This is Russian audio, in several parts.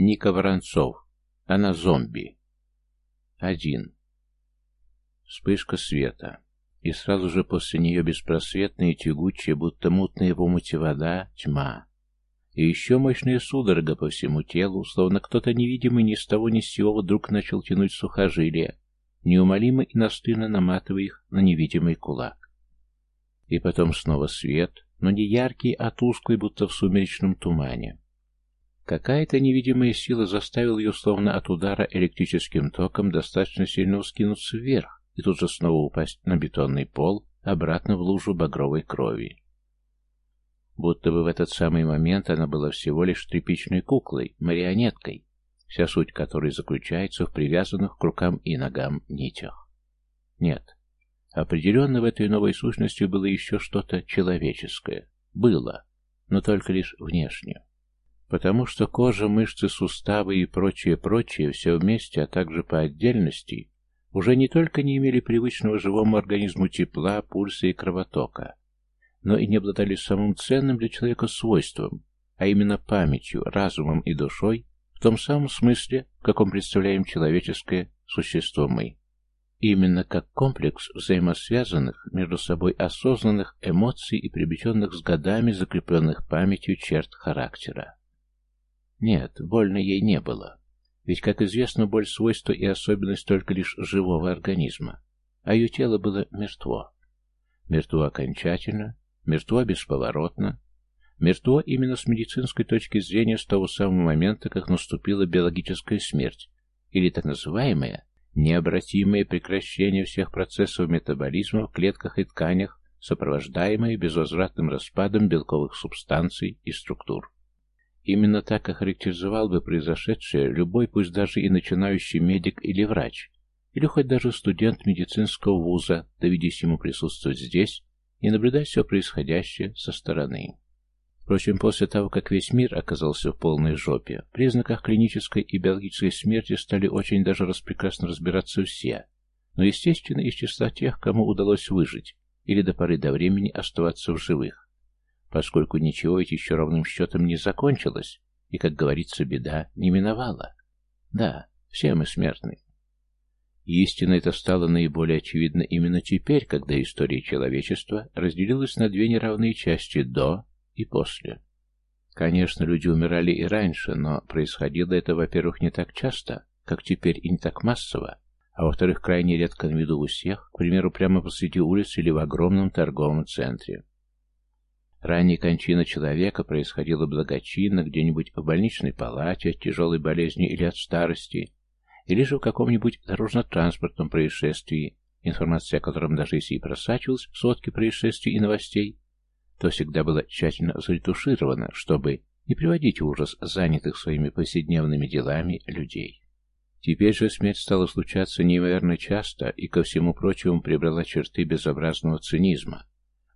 Ника Воронцов. Она зомби. Один. Вспышка света. И сразу же после нее беспросветная и тягучая, будто мутная в омуте вода, тьма. И еще мощная судорога по всему телу, словно кто-то невидимый ни с того ни с сего вдруг начал тянуть сухожилия, неумолимо и настырно наматывая их на невидимый кулак. И потом снова свет, но не яркий, а тусклый, будто в сумеречном тумане. Какая-то невидимая сила заставила ее, словно от удара электрическим током, достаточно сильно ускинуться вверх и тут же снова упасть на бетонный пол, обратно в лужу багровой крови. Будто бы в этот самый момент она была всего лишь тряпичной куклой, марионеткой, вся суть которой заключается в привязанных к рукам и ногам нитях. Нет, определенно в этой новой сущности было еще что-то человеческое. Было, но только лишь внешне. Потому что кожа, мышцы, суставы и прочее-прочее все вместе, а также по отдельности, уже не только не имели привычного живому организму тепла, пульса и кровотока, но и не обладали самым ценным для человека свойством, а именно памятью, разумом и душой, в том самом смысле, в каком представляем человеческое существо мы. Именно как комплекс взаимосвязанных между собой осознанных эмоций и приобретенных с годами закрепленных памятью черт характера. Нет, больно ей не было. Ведь, как известно, боль – свойство и особенность только лишь живого организма, а ее тело было мертво. Мертво окончательно, мертво бесповоротно, Мертво именно с медицинской точки зрения с того самого момента, как наступила биологическая смерть, или так называемое необратимое прекращение всех процессов метаболизма в клетках и тканях, сопровождаемое безвозвратным распадом белковых субстанций и структур. Именно так охарактеризовал бы произошедшее любой, пусть даже и начинающий медик или врач, или хоть даже студент медицинского вуза, доведись ему присутствовать здесь и наблюдать все происходящее со стороны. Впрочем, после того, как весь мир оказался в полной жопе, в признаках клинической и биологической смерти стали очень даже распрекрасно разбираться все, но, естественно, из числа тех, кому удалось выжить или до поры до времени оставаться в живых, поскольку ничего ведь еще ровным счетом не закончилось, и, как говорится, беда не миновала. Да, все мы смертны. Истина это стало наиболее очевидно именно теперь, когда история человечества разделилась на две неравные части «до» и после. Конечно, люди умирали и раньше, но происходило это, во-первых, не так часто, как теперь, и не так массово, а во-вторых, крайне редко на виду у всех, к примеру, прямо посреди улицы или в огромном торговом центре. Ранняя кончина человека происходила благочинно где-нибудь в больничной палате от тяжелой болезни или от старости, или же в каком-нибудь дорожно-транспортном происшествии, информация о котором даже если и просачивалась в сводки происшествий и новостей, то всегда была тщательно заретуширована, чтобы не приводить в ужас занятых своими повседневными делами людей. Теперь же смерть стала случаться неимоверно часто и, ко всему прочему, приобрела черты безобразного цинизма,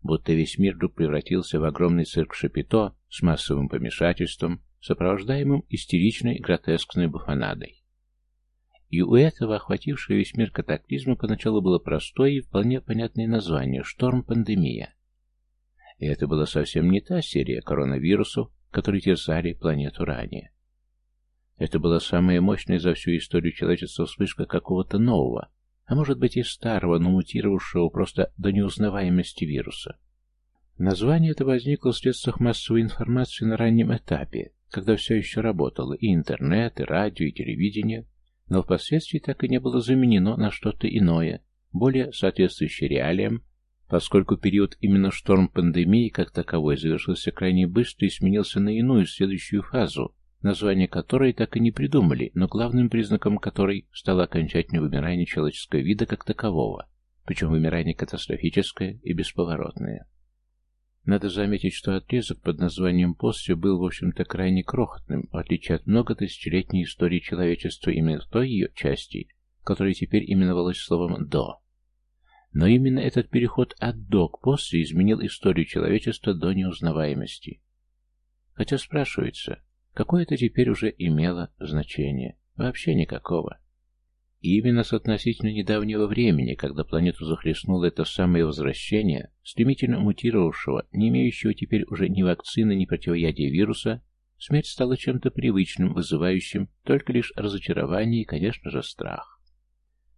будто весь мир вдруг превратился в огромный цирк Шапито с массовым помешательством, сопровождаемым истеричной гротескной буфонадой. И у этого, охватившего весь мир катаклизма, поначалу было простое и вполне понятное название – шторм-пандемия. И это была совсем не та серия коронавирусов, которые терзали планету ранее. Это была самая мощная за всю историю человечества вспышка какого-то нового, а может быть и старого, но мутировавшего просто до неузнаваемости вируса. Название это возникло в средствах массовой информации на раннем этапе, когда все еще работало и интернет, и радио, и телевидение, но впоследствии так и не было заменено на что-то иное, более соответствующее реалиям поскольку период именно шторм пандемии как таковой завершился крайне быстро и сменился на иную следующую фазу, название которой так и не придумали, но главным признаком которой стало окончательное вымирание человеческого вида как такового, причем вымирание катастрофическое и бесповоротное. Надо заметить, что отрезок под названием «После» был, в общем-то, крайне крохотным, в отличие от многотысячелетней истории человечества именно той ее части, которая теперь именовалась словом «до». Но именно этот переход от «до» к «после» изменил историю человечества до неузнаваемости. Хотя спрашивается, какое это теперь уже имело значение? Вообще никакого. И именно с относительно недавнего времени, когда планету захлестнуло это самое возвращение, стремительно мутировавшего, не имеющего теперь уже ни вакцины, ни противоядия вируса, смерть стала чем-то привычным, вызывающим только лишь разочарование и, конечно же, страх.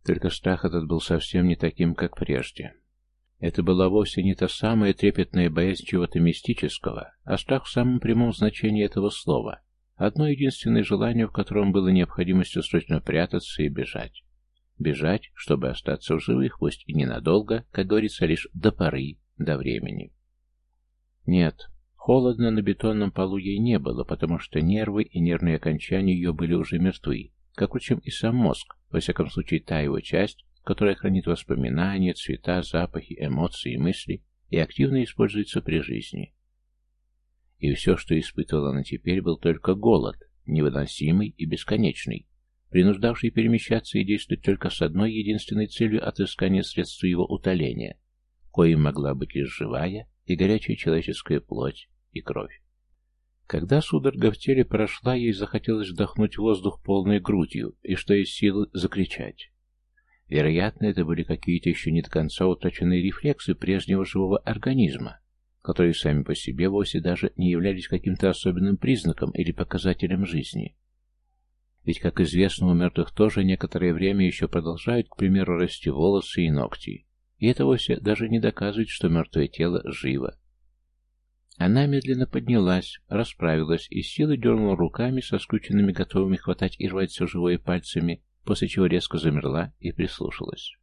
Только страх этот был совсем не таким, как прежде. Это была вовсе не та самая трепетная боязнь чего-то мистического, а страх в самом прямом значении этого слова. Одно единственное желание, в котором было необходимостью срочно прятаться и бежать. Бежать, чтобы остаться в живых, пусть и ненадолго, как говорится, лишь до поры, до времени. Нет, холодно на бетонном полу ей не было, потому что нервы и нервные окончания ее были уже мертвы, как, впрочем, и сам мозг, во всяком случае, та его часть, которая хранит воспоминания, цвета, запахи, эмоции и мысли и активно используется при жизни. И все, что испытывала она теперь, был только голод, невыносимый и бесконечный, принуждавший перемещаться и действовать только с одной единственной целью отыскания средств его утоления, коим могла быть лишь живая и горячая человеческая плоть и кровь. Когда судорога в теле прошла, ей захотелось вдохнуть воздух полной грудью и, что есть силы, закричать. Вероятно, это были какие-то еще не до конца утраченные рефлексы прежнего живого организма, которые сами по себе вовсе даже не являлись каким-то особенным признаком или показателем жизни. Ведь, как известно, у мертвых тоже некоторое время еще продолжают, к примеру, расти волосы и ногти. И это вовсе даже не доказывает, что мертвое тело живо. Она медленно поднялась, расправилась и силой дернула руками со скрученными, готовыми хватать и рвать все живое пальцами, после чего резко замерла и прислушалась.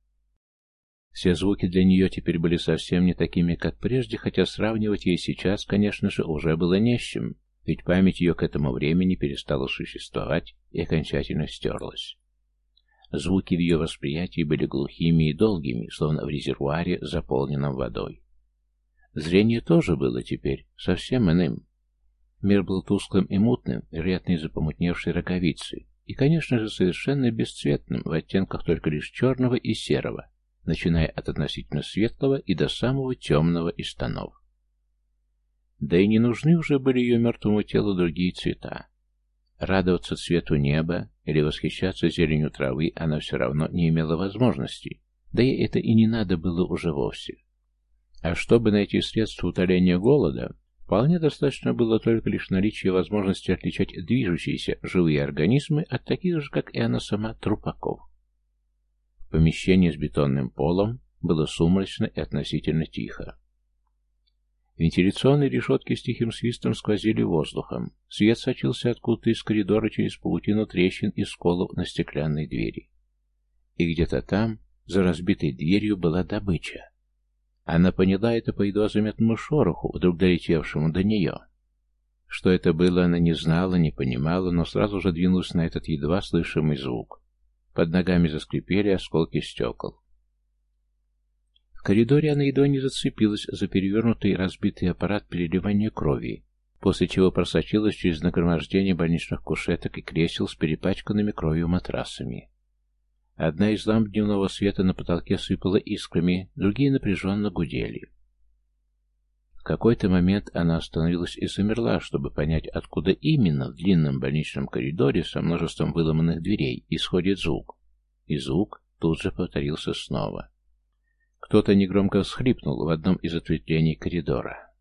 Все звуки для нее теперь были совсем не такими, как прежде, хотя сравнивать ей сейчас, конечно же, уже было не с чем, ведь память ее к этому времени перестала существовать и окончательно стерлась. Звуки в ее восприятии были глухими и долгими, словно в резервуаре, заполненном водой. Зрение тоже было теперь совсем иным. Мир был тусклым и мутным, вероятно, из-за помутневшей роговицы, и, конечно же, совершенно бесцветным, в оттенках только лишь черного и серого, начиная от относительно светлого и до самого темного из тонов. Да и не нужны уже были ее мертвому телу другие цвета. Радоваться цвету неба или восхищаться зеленью травы она все равно не имела возможности, да и это и не надо было уже вовсе. А чтобы найти средства утоления голода, вполне достаточно было только лишь наличия возможности отличать движущиеся живые организмы от таких же, как и она сама, трупаков. В помещении с бетонным полом было сумрачно и относительно тихо. Вентиляционные решетки с тихим свистом сквозили воздухом. Свет сочился откуда-то из коридора через паутину трещин и сколов на стеклянной двери. И где-то там, за разбитой дверью, была добыча. Она поняла это по едва заметному шороху, вдруг долетевшему до нее. Что это было, она не знала, не понимала, но сразу же двинулась на этот едва слышимый звук. Под ногами заскрипели осколки стекол. В коридоре она едва не зацепилась за перевернутый разбитый аппарат переливания крови, после чего просочилась через нагромождение больничных кушеток и кресел с перепачканными кровью матрасами. Одна из ламп дневного света на потолке сыпала искрами, другие напряженно гудели. В какой-то момент она остановилась и замерла, чтобы понять, откуда именно в длинном больничном коридоре со множеством выломанных дверей исходит звук. И звук тут же повторился снова. Кто-то негромко всхлипнул в одном из ответвлений коридора.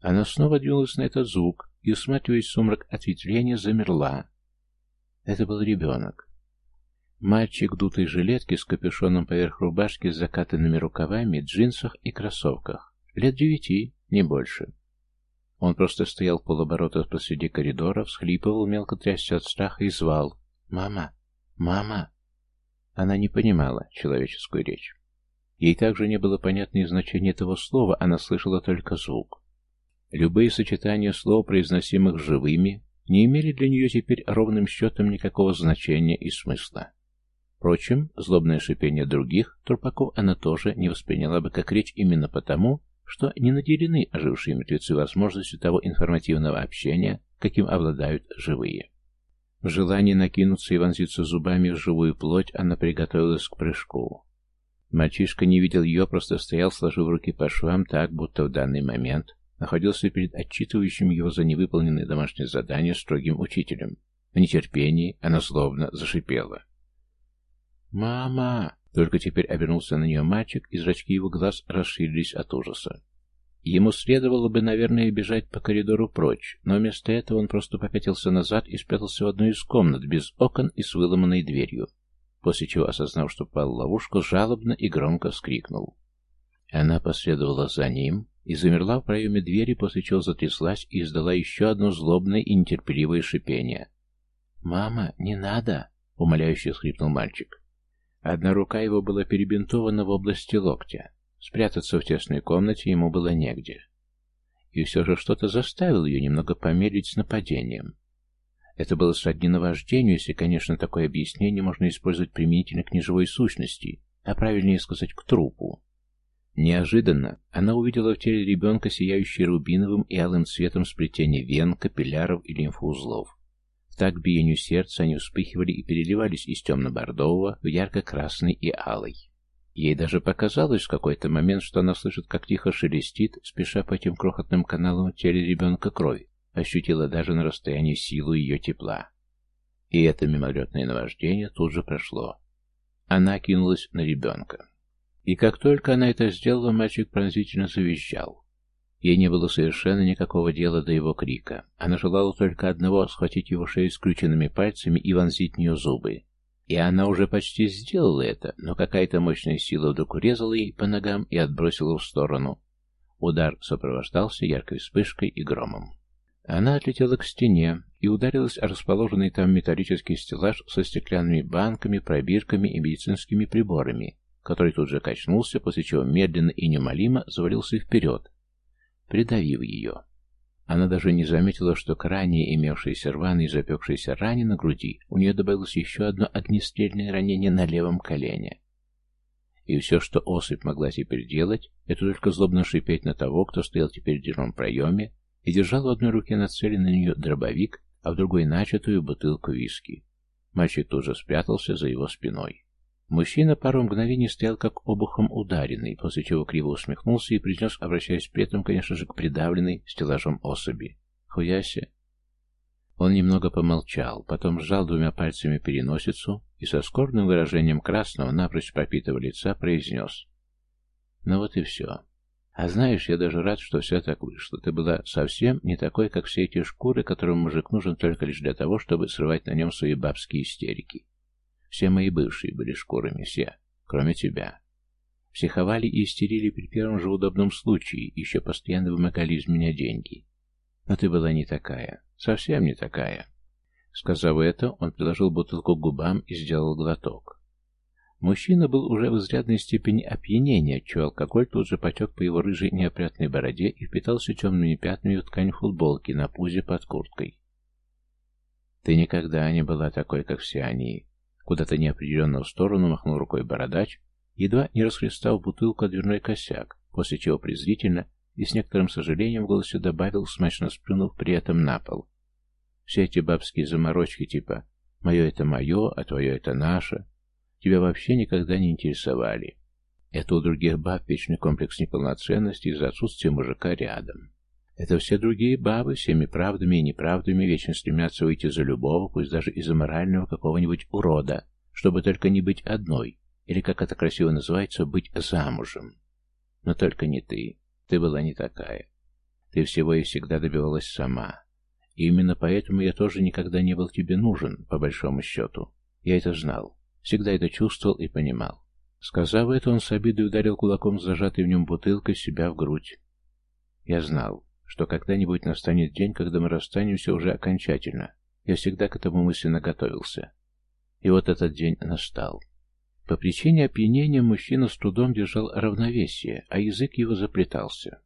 Она снова двинулась на этот звук и, усматриваясь в сумрак ответвления, замерла. Это был ребенок. Мальчик в дутой жилетке с капюшоном поверх рубашки с закатанными рукавами, джинсах и кроссовках. Лет девяти, не больше. Он просто стоял полоборота посреди коридора, всхлипывал, мелко трясся от страха и звал «Мама! Мама!». Она не понимала человеческую речь. Ей также не было понятно и значение этого слова, она слышала только звук. Любые сочетания слов, произносимых живыми, не имели для нее теперь ровным счетом никакого значения и смысла. Впрочем, злобное шипение других трупаков она тоже не восприняла бы как речь именно потому, что не наделены ожившие мертвецы возможностью того информативного общения, каким обладают живые. В желании накинуться и вонзиться зубами в живую плоть она приготовилась к прыжку. Мальчишка не видел ее, просто стоял, сложив руки по швам так, будто в данный момент находился перед отчитывающим его за невыполненное домашнее задание строгим учителем. В нетерпении она злобно зашипела. «Мама!» Только теперь обернулся на нее мальчик, и зрачки его глаз расширились от ужаса. Ему следовало бы, наверное, бежать по коридору прочь, но вместо этого он просто попятился назад и спрятался в одну из комнат без окон и с выломанной дверью, после чего, осознав, что попал в ловушку, жалобно и громко вскрикнул. Она последовала за ним и замерла в проеме двери, после чего затряслась и издала еще одно злобное и нетерпеливое шипение. «Мама, не надо!» — умоляюще скрипнул мальчик. Одна рука его была перебинтована в области локтя. Спрятаться в тесной комнате ему было негде. И все же что-то заставило ее немного помедлить с нападением. Это было сродни наваждению, если, конечно, такое объяснение можно использовать применительно к неживой сущности, а правильнее сказать, к трупу. Неожиданно она увидела в теле ребенка сияющий рубиновым и алым цветом сплетение вен, капилляров и лимфоузлов. Так биению сердца они вспыхивали и переливались из темно-бордового в ярко-красный и алый. Ей даже показалось в какой-то момент, что она слышит, как тихо шелестит, спеша по этим крохотным каналам в теле ребенка кровь, ощутила даже на расстоянии силу ее тепла. И это мимолетное наваждение тут же прошло. Она кинулась на ребенка. И как только она это сделала, мальчик пронзительно завизжал. Ей не было совершенно никакого дела до его крика. Она желала только одного — схватить его шею скрученными пальцами и вонзить в нее зубы. И она уже почти сделала это, но какая-то мощная сила вдруг урезала ей по ногам и отбросила в сторону. Удар сопровождался яркой вспышкой и громом. Она отлетела к стене и ударилась о расположенный там металлический стеллаж со стеклянными банками, пробирками и медицинскими приборами, который тут же качнулся, после чего медленно и немолимо завалился вперед, придавив ее. Она даже не заметила, что к ранее имевшейся рваной и запекшейся ране на груди у нее добавилось еще одно огнестрельное ранение на левом колене. И все, что особь могла теперь делать, это только злобно шипеть на того, кто стоял теперь в дверном проеме и держал в одной руке нацеленный на нее дробовик, а в другой начатую бутылку виски. Мальчик тут же спрятался за его спиной. Мужчина пару мгновений стоял как обухом ударенный, после чего криво усмехнулся и произнес, обращаясь при этом, конечно же, к придавленной стеллажом особи. «Хуяся!» Он немного помолчал, потом сжал двумя пальцами переносицу и со скорбным выражением красного, напрочь пропитого лица, произнес. «Ну вот и все. А знаешь, я даже рад, что все так вышло. Ты была совсем не такой, как все эти шкуры, которым мужик нужен только лишь для того, чтобы срывать на нем свои бабские истерики. Все мои бывшие были шкурами, все, кроме тебя. Психовали и истерили при первом же удобном случае, еще постоянно вымогали из меня деньги. Но ты была не такая, совсем не такая. Сказав это, он приложил бутылку к губам и сделал глоток. Мужчина был уже в изрядной степени опьянения, отчего алкоголь тут же потек по его рыжей неопрятной бороде и впитался темными пятнами в ткань футболки на пузе под курткой. Ты никогда не была такой, как все они. Куда-то неопределенно в сторону махнул рукой бородач, едва не расхлестав бутылку о дверной косяк, после чего презрительно и с некоторым сожалением в голосе добавил, смачно сплюнув при этом на пол. Все эти бабские заморочки типа «моё это моё, а твое это наше» тебя вообще никогда не интересовали. Это у других баб вечный комплекс неполноценности из-за отсутствия мужика рядом. Это все другие бабы, всеми правдами и неправдами вечно стремятся выйти за любого, пусть даже из-за морального какого-нибудь урода, чтобы только не быть одной, или, как это красиво называется, быть замужем. Но только не ты. Ты была не такая. Ты всего и всегда добивалась сама. И именно поэтому я тоже никогда не был тебе нужен, по большому счету. Я это знал. Всегда это чувствовал и понимал. Сказав это, он с обидой ударил кулаком с зажатой в нем бутылкой себя в грудь. Я знал что когда-нибудь настанет день, когда мы расстанемся уже окончательно. Я всегда к этому мысленно готовился. И вот этот день настал. По причине опьянения мужчина с трудом держал равновесие, а язык его заплетался.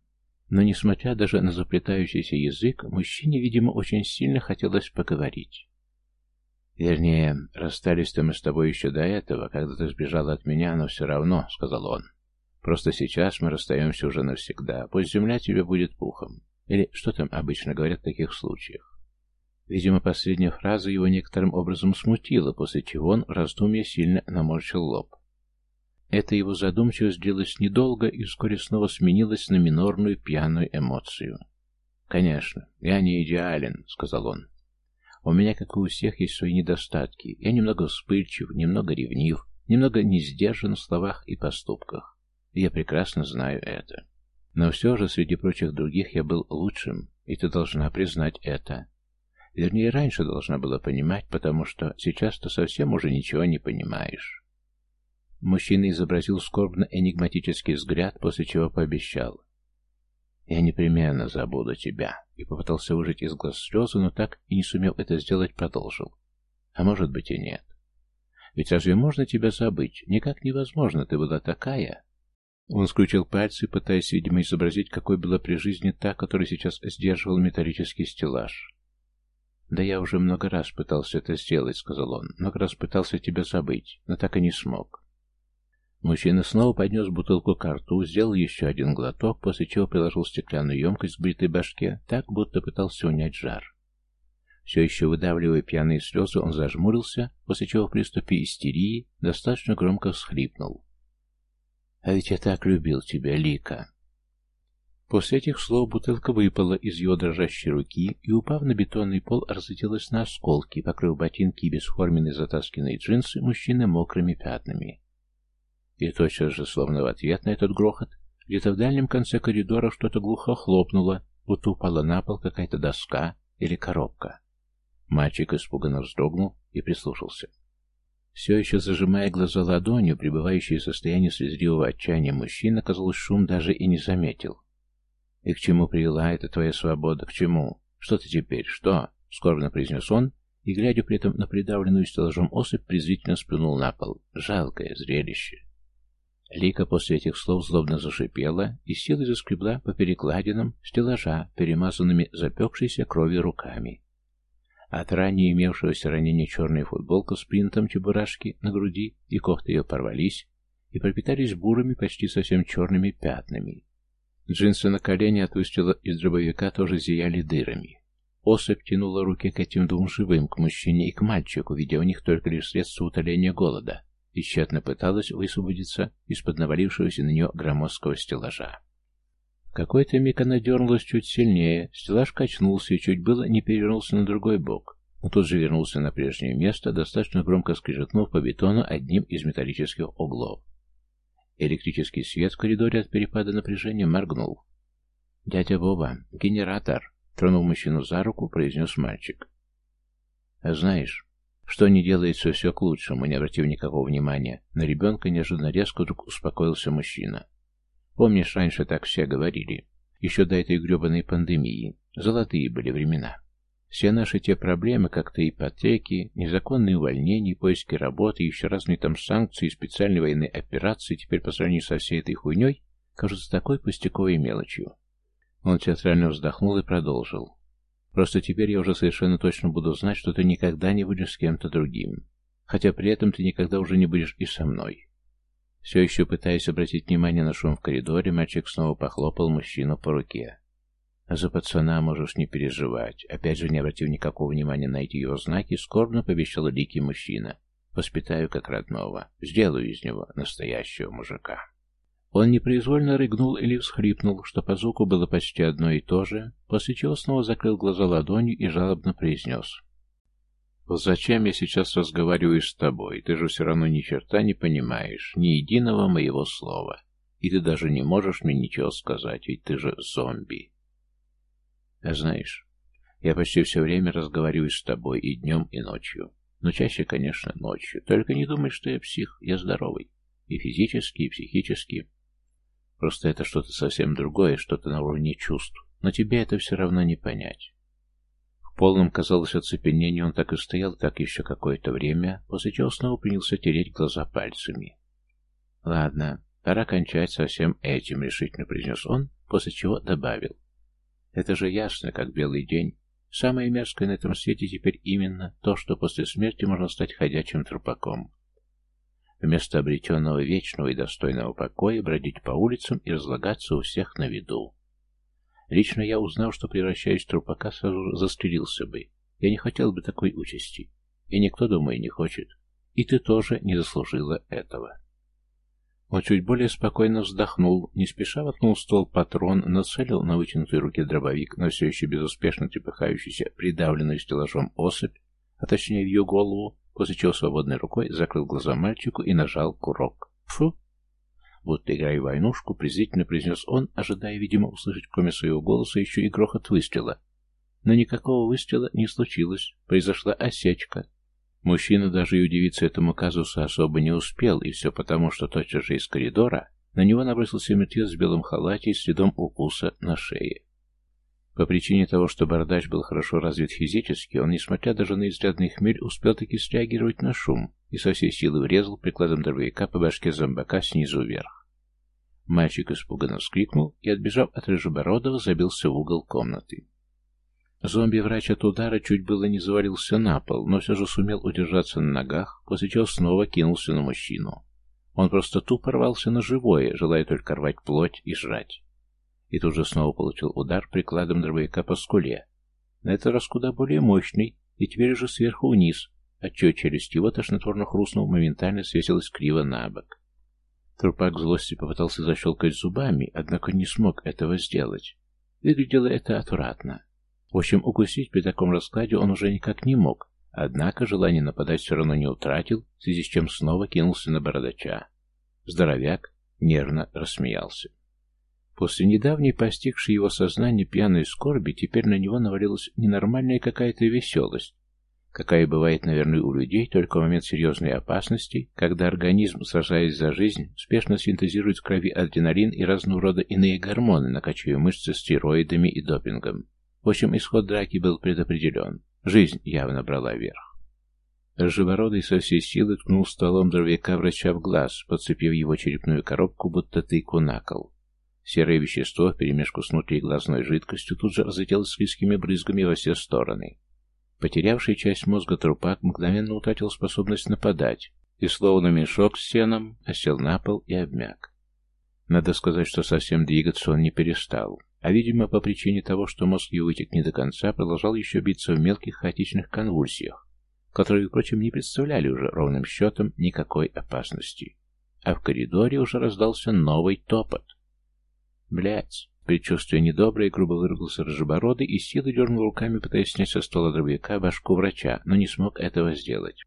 Но, несмотря даже на заплетающийся язык, мужчине, видимо, очень сильно хотелось поговорить. «Вернее, расстались-то мы с тобой еще до этого, когда ты сбежала от меня, но все равно», — сказал он. «Просто сейчас мы расстаемся уже навсегда, пусть земля тебе будет пухом. Или что там обычно говорят в таких случаях? Видимо, последняя фраза его некоторым образом смутила, после чего он в раздумье сильно наморщил лоб. Эта его задумчивость длилась недолго и вскоре снова сменилась на минорную пьяную эмоцию. «Конечно, я не идеален», — сказал он. «У меня, как и у всех, есть свои недостатки. Я немного вспыльчив, немного ревнив, немного не сдержан в словах и поступках. И я прекрасно знаю это. Но все же среди прочих других я был лучшим, и ты должна признать это. Вернее, раньше должна была понимать, потому что сейчас ты совсем уже ничего не понимаешь. Мужчина изобразил скорбно-энигматический взгляд, после чего пообещал. «Я непременно забуду тебя», и попытался выжать из глаз слезы, но так и не сумел это сделать, продолжил. «А может быть и нет. Ведь разве можно тебя забыть? Никак невозможно, ты была такая». Он скрутил пальцы, пытаясь, видимо, изобразить, какой была при жизни та, которая сейчас сдерживал металлический стеллаж. «Да я уже много раз пытался это сделать», — сказал он. «Много раз пытался тебя забыть, но так и не смог». Мужчина снова поднес бутылку к рту, сделал еще один глоток, после чего приложил стеклянную емкость к бритой башке, так, будто пытался унять жар. Все еще выдавливая пьяные слезы, он зажмурился, после чего в приступе истерии достаточно громко всхлипнул. «А ведь я так любил тебя, Лика!» После этих слов бутылка выпала из его дрожащей руки и, упав на бетонный пол, разлетелась на осколки, покрыв ботинки и бесформенные затасканные джинсы мужчины мокрыми пятнами. И тотчас же, словно в ответ на этот грохот, где-то в дальнем конце коридора что-то глухо хлопнуло, будто упала на пол какая-то доска или коробка. Мальчик испуганно вздрогнул и прислушался. Все еще зажимая глаза ладонью, пребывающий в состоянии слезливого отчаяния мужчина, казалось, шум даже и не заметил. «И к чему привела эта твоя свобода? К чему? Что ты теперь? Что?» — скорбно произнес он, и, глядя при этом на придавленную стеллажом особь, презрительно сплюнул на пол. Жалкое зрелище. Лика после этих слов злобно зашипела и силой заскребла по перекладинам стеллажа, перемазанными запекшейся кровью руками. От ранее имевшегося ранения черная футболка с принтом чебурашки на груди и кофты ее порвались и пропитались бурыми, почти совсем черными пятнами. Джинсы на колени от из дробовика тоже зияли дырами. Особь тянула руки к этим двум живым, к мужчине и к мальчику, видя у них только лишь средство утоления голода, и тщетно пыталась высвободиться из-под навалившегося на нее громоздкого стеллажа. Какой-то миг она дернулась чуть сильнее, стеллаж качнулся и чуть было не перевернулся на другой бок, но тут же вернулся на прежнее место, достаточно громко скрежетнув по бетону одним из металлических углов. Электрический свет в коридоре от перепада напряжения моргнул. «Дядя Боба, генератор!» — тронул мужчину за руку, произнес мальчик. «А знаешь, что не делается все к лучшему, не обратив никакого внимания. На ребенка неожиданно резко вдруг успокоился мужчина. Помнишь, раньше так все говорили? Еще до этой гребаной пандемии. Золотые были времена. Все наши те проблемы, как-то ипотеки, незаконные увольнения, поиски работы, еще разные там санкции, специальные военные операции, теперь по сравнению со всей этой хуйней, кажутся такой пустяковой мелочью. Он театрально вздохнул и продолжил. Просто теперь я уже совершенно точно буду знать, что ты никогда не будешь с кем-то другим. Хотя при этом ты никогда уже не будешь и со мной. Все еще пытаясь обратить внимание на шум в коридоре, мальчик снова похлопал мужчину по руке. За пацана можешь не переживать. Опять же, не обратив никакого внимания на эти его знаки, скорбно пообещал ликий мужчина. Воспитаю как родного. Сделаю из него настоящего мужика. Он непроизвольно рыгнул или всхрипнул, что по звуку было почти одно и то же, после чего снова закрыл глаза ладонью и жалобно произнес. «Вот зачем я сейчас разговариваю с тобой? Ты же все равно ни черта не понимаешь, ни единого моего слова. И ты даже не можешь мне ничего сказать, ведь ты же зомби». А знаешь, я почти все время разговариваю с тобой и днем, и ночью. Но чаще, конечно, ночью. Только не думай, что я псих, я здоровый. И физически, и психически. Просто это что-то совсем другое, что-то на уровне чувств. Но тебе это все равно не понять. Полном, казалось, оцепенении он так и стоял, так еще какое-то время, после чего снова принялся тереть глаза пальцами. «Ладно, пора кончать со всем этим», — решительно произнес он, после чего добавил. Это же ясно, как белый день. Самое мерзкое на этом свете теперь именно то, что после смерти можно стать ходячим трупаком. Вместо обретенного вечного и достойного покоя бродить по улицам и разлагаться у всех на виду. Лично я, узнал, что превращаюсь в трупака, сразу застрелился бы. Я не хотел бы такой участи. И никто, думаю, не хочет. И ты тоже не заслужила этого. Он чуть более спокойно вздохнул, не спеша воткнул в ствол патрон, нацелил на вытянутой руке дробовик, но все еще безуспешно трепыхающийся, придавленную стеллажом особь, а точнее в ее голову, после чего свободной рукой закрыл глаза мальчику и нажал курок. Фу! Будто играя в войнушку, презрительно произнес он, ожидая, видимо, услышать кроме своего голоса еще и грохот выстрела. Но никакого выстрела не случилось, произошла осечка. Мужчина даже и удивиться этому казусу особо не успел, и все потому, что тотчас же из коридора на него набросился мертвец в белом халате и следом укуса на шее. По причине того, что бородач был хорошо развит физически, он, несмотря даже на изрядный хмель, успел таки среагировать на шум и со всей силы врезал прикладом дробовика по башке зомбака снизу вверх. Мальчик испуганно вскрикнул и, отбежав от Рыжебородова, забился в угол комнаты. Зомби-врач от удара чуть было не завалился на пол, но все же сумел удержаться на ногах, после чего снова кинулся на мужчину. Он просто тупо рвался на живое, желая только рвать плоть и жрать и тут же снова получил удар прикладом дробовика по скуле. На этот раз куда более мощный, и теперь уже сверху вниз, отчего челюсть его тошнотворно хрустнул, моментально свесилась криво на бок. Трупак злости попытался защелкать зубами, однако не смог этого сделать. Выглядело это отвратно. В общем, укусить при таком раскладе он уже никак не мог, однако желание нападать все равно не утратил, в связи с чем снова кинулся на бородача. Здоровяк нервно рассмеялся. После недавней постигшей его сознание пьяной скорби теперь на него навалилась ненормальная какая-то веселость, какая бывает, наверное, у людей только в момент серьезной опасности, когда организм, сражаясь за жизнь, спешно синтезирует в крови адреналин и разного рода иные гормоны, накачивая мышцы стероидами и допингом. В общем, исход драки был предопределен. Жизнь явно брала верх. Ржевородый со всей силы ткнул стволом дровяка врача в глаз, подцепив его черепную коробку, будто тыкву на кол. Серое вещество, вперемешку с внутриглазной жидкостью, тут же разлетелось слизкими брызгами во все стороны. Потерявший часть мозга трупак мгновенно утратил способность нападать, и словно мешок с сеном осел на пол и обмяк. Надо сказать, что совсем двигаться он не перестал, а, видимо, по причине того, что мозг его вытек не до конца, продолжал еще биться в мелких хаотичных конвульсиях, которые, впрочем, не представляли уже ровным счетом никакой опасности. А в коридоре уже раздался новый топот. Блять. Предчувствие недоброе, грубо выругался рыжебородый и силой дернул руками, пытаясь снять со стола дробовика башку врача, но не смог этого сделать.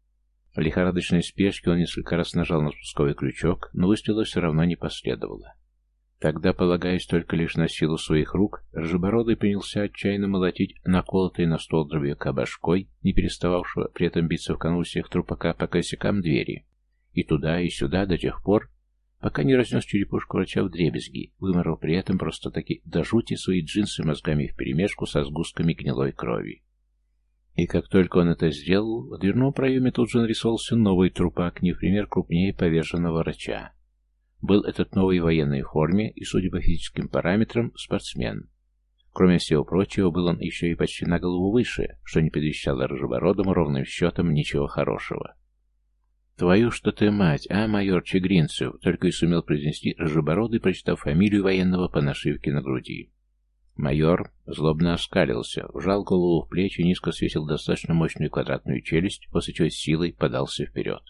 В лихорадочной спешке он несколько раз нажал на спусковой крючок, но выстрела все равно не последовало. Тогда, полагаясь только лишь на силу своих рук, Рыжебородый принялся отчаянно молотить наколотый на стол дробовика башкой, не перестававшего при этом биться в конвульсиях трупака по косякам двери, и туда, и сюда до тех пор, пока не разнес черепушку врача в дребезги, выморов при этом просто-таки до жути свои джинсы мозгами вперемешку со сгустками гнилой крови. И как только он это сделал, в дверном проеме тут же нарисовался новый трупак, не в пример крупнее поверженного врача. Был этот новый в военной форме и, судя по физическим параметрам, спортсмен. Кроме всего прочего, был он еще и почти на голову выше, что не предвещало рыжебородому ровным счетом ничего хорошего. «Твою что ты мать, а, майор Чегринцев!» только и сумел произнести рыжебородый, прочитав фамилию военного по нашивке на груди. Майор злобно оскалился, вжал голову в плечи, низко свесил достаточно мощную квадратную челюсть, после чего силой подался вперед.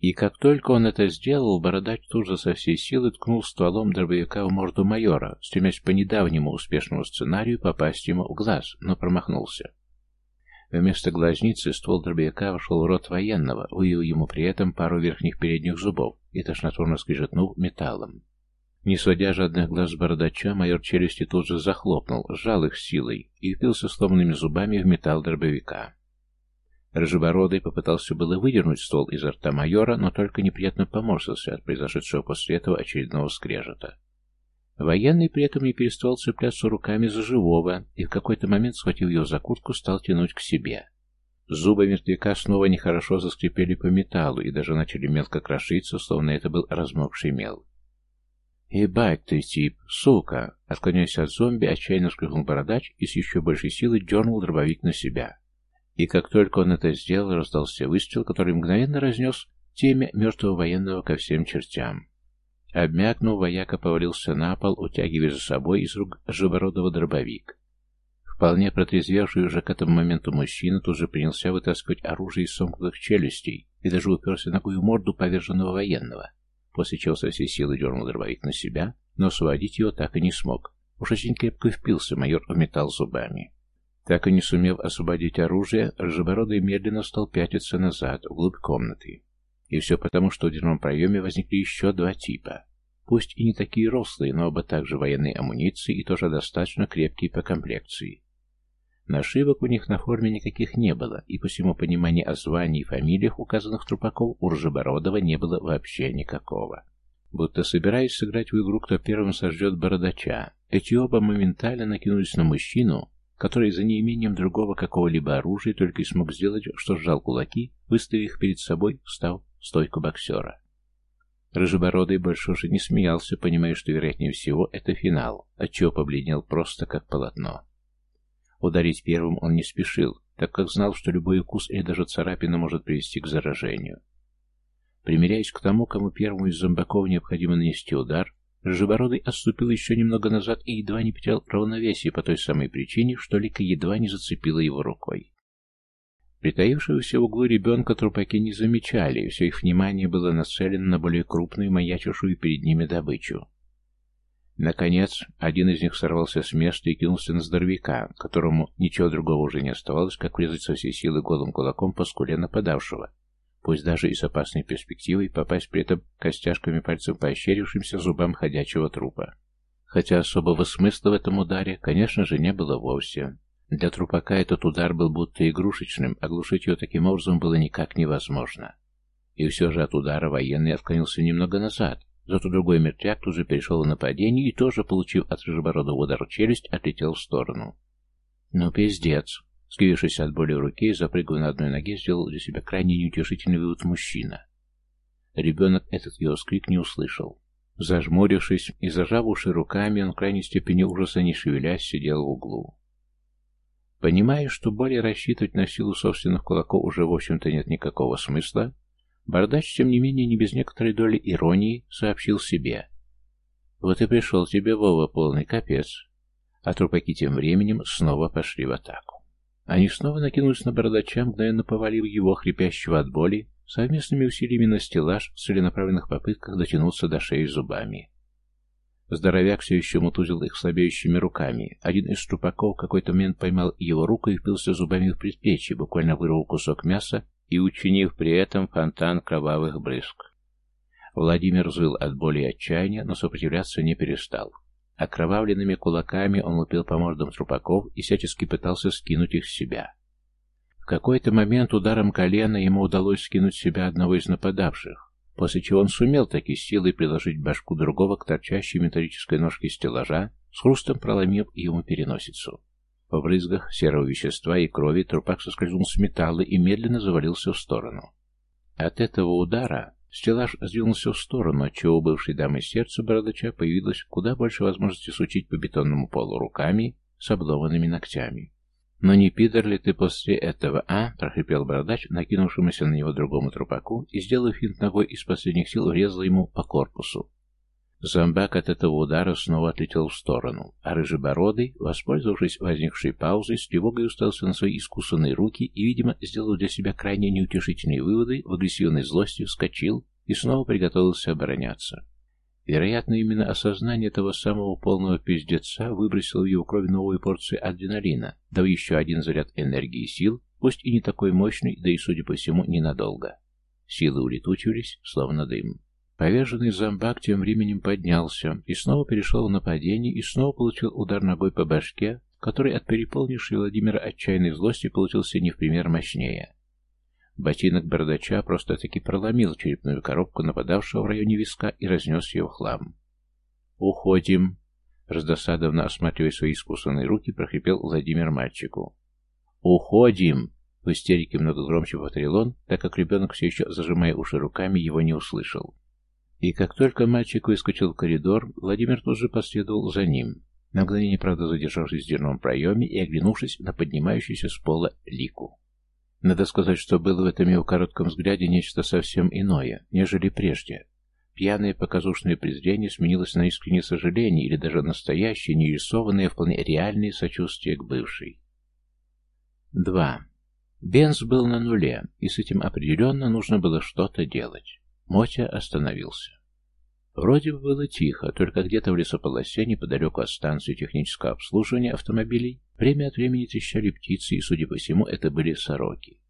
И как только он это сделал, бородач тут же со всей силы ткнул стволом дробовика в морду майора, стремясь по недавнему успешному сценарию попасть ему в глаз, но промахнулся. Вместо глазницы ствол дробовика вошел в рот военного, вывел ему при этом пару верхних передних зубов и тошнотворно скрежетнул металлом. Не сводя жадных глаз бородача, майор челюсти тут же захлопнул, сжал их силой и впился сломанными зубами в металл дробовика. Рыжебородый попытался было выдернуть ствол изо рта майора, но только неприятно поморщился от произошедшего после этого очередного скрежета. Военный при этом не переставал цепляться руками за живого и в какой-то момент, схватив его за куртку, стал тянуть к себе. Зубы мертвяка снова нехорошо заскрипели по металлу и даже начали мелко крошиться, словно это был размокший мел. «Ебать ты, тип, сука!» Отклоняясь от зомби, отчаянно вскрикнул бородач и с еще большей силой дернул дробовик на себя. И как только он это сделал, раздался выстрел, который мгновенно разнес теме мертвого военного ко всем чертям. Обмякнув, вояка повалился на пол, утягивая за собой из рук живородого дробовик. Вполне протрезвевший уже к этому моменту мужчина тут же принялся вытаскивать оружие из сомкнутых челюстей и даже уперся ногой в морду поверженного военного, после чего со всей силы дернул дробовик на себя, но освободить его так и не смог. Уж очень крепко впился майор в металл зубами. Так и не сумев освободить оружие, Ржебородый медленно стал пятиться назад, вглубь комнаты. И все потому, что в дверном проеме возникли еще два типа. пусть и не такие рослые, но оба также военной амуниции и тоже достаточно крепкие по комплекции. Нашивок у них на форме никаких не было, и по всему понимания о звании и фамилиях указанных трупаков у Ржебородова не было вообще никакого. Будто собираясь сыграть в игру, кто первым сожжет бородача, эти оба моментально накинулись на мужчину, который за неимением другого какого-либо оружия только и смог сделать, что сжал кулаки, выставив их перед собой, встав в стойку боксера. Рыжебородый больше уже не смеялся, понимая, что, вероятнее всего, это финал, отчего побледнел просто как полотно. Ударить первым он не спешил, так как знал, что любой укус или даже царапина может привести к заражению. Примеряясь к тому, кому первому из зомбаков необходимо нанести удар, Рыжебородый отступил еще немного назад и едва не потерял равновесие по той самой причине, что Лика едва не зацепила его рукой. Притаившегося в углу ребенка трупаки не замечали, и все их внимание было нацелено на более крупную, маячившую перед ними добычу. Наконец, один из них сорвался с места и кинулся на здоровяка, которому ничего другого уже не оставалось, как врезать со всей силы голым кулаком по скуле нападавшего, пусть даже и с опасной перспективой попасть при этом костяшками пальцев по ощерившимся зубам ходячего трупа. Хотя особого смысла в этом ударе, конечно же, не было вовсе. Для трупака этот удар был будто игрушечным, оглушить его таким образом было никак невозможно. И все же от удара военный отклонился немного назад, зато другой мертвяк тут же перешел в нападение и тоже, получив от рыжебородого удар челюсть, отлетел в сторону. «Ну, пиздец!» Скривившись от боли в руке и запрыгивая на одной ноге, сделал для себя крайне неутешительный вывод мужчина. Ребенок этот его скрик не услышал. Зажмурившись и зажав уши руками, он в крайней степени ужаса не шевелясь сидел в углу. Понимая, что более рассчитывать на силу собственных кулаков уже в общем-то нет никакого смысла, Бардач, тем не менее, не без некоторой доли иронии, сообщил себе. «Вот и пришел тебе, Вова, полный капец». А трупаки тем временем снова пошли в атаку. Они снова накинулись на бородача, мгновенно повалив его, хрипящего от боли, совместными усилиями на стеллаж в целенаправленных попытках дотянуться до шеи зубами. Здоровяк все еще мутузил их слабеющими руками. Один из трупаков какой-то момент поймал его руку и впился зубами в предплечье, буквально вырвал кусок мяса и учинив при этом фонтан кровавых брызг. Владимир взвыл от боли и отчаяния, но сопротивляться не перестал. Окровавленными кулаками он лупил по мордам трупаков и всячески пытался скинуть их с себя. В какой-то момент ударом колена ему удалось скинуть с себя одного из нападавших, после чего он сумел таки силой приложить башку другого к торчащей металлической ножке стеллажа, с хрустом проломив ему переносицу. В брызгах серого вещества и крови трупак соскользнул с металла и медленно завалился в сторону. От этого удара Стеллаж сдвинулся в сторону, отчего у бывшей дамы сердца бородача появилось куда больше возможности сучить по бетонному полу руками с обломанными ногтями. «Но не пидор ли ты после этого, а?» — прохрипел бородач, накинувшемуся на него другому трупаку, и, сделав финт ногой из последних сил, врезал ему по корпусу. Зомбак от этого удара снова отлетел в сторону, а Рыжебородый, воспользовавшись возникшей паузой, с тревогой устался на свои искусанные руки и, видимо, сделал для себя крайне неутешительные выводы, в агрессивной злости вскочил и снова приготовился обороняться. Вероятно, именно осознание того самого полного пиздеца выбросило в его кровь новую порцию адреналина, дав еще один заряд энергии и сил, пусть и не такой мощный, да и, судя по всему, ненадолго. Силы улетучивались, словно дым. Поверженный зомбак тем временем поднялся и снова перешел в нападение и снова получил удар ногой по башке, который от переполнившей Владимира отчаянной злости получился не в пример мощнее. Ботинок бардача просто-таки проломил черепную коробку нападавшего в районе виска и разнес ее в хлам. «Уходим!» Раздосадованно осматривая свои искусанные руки, прохрипел Владимир мальчику. «Уходим!» В истерике много громче повторил он, так как ребенок, все еще зажимая уши руками, его не услышал. И как только мальчик выскочил в коридор, Владимир тут же последовал за ним, на мгновение, правда, задержавшись в дверном проеме и оглянувшись на поднимающуюся с пола лику. Надо сказать, что было в этом его коротком взгляде нечто совсем иное, нежели прежде. Пьяное показушное презрение сменилось на искреннее сожаление или даже настоящее, нерисованное, вполне реальное сочувствие к бывшей. 2. Бенз был на нуле, и с этим определенно нужно было что-то делать. Мотя остановился. Вроде бы было тихо, только где-то в лесополосе, неподалеку от станции технического обслуживания автомобилей, время от времени трещали птицы, и, судя по всему, это были сороки.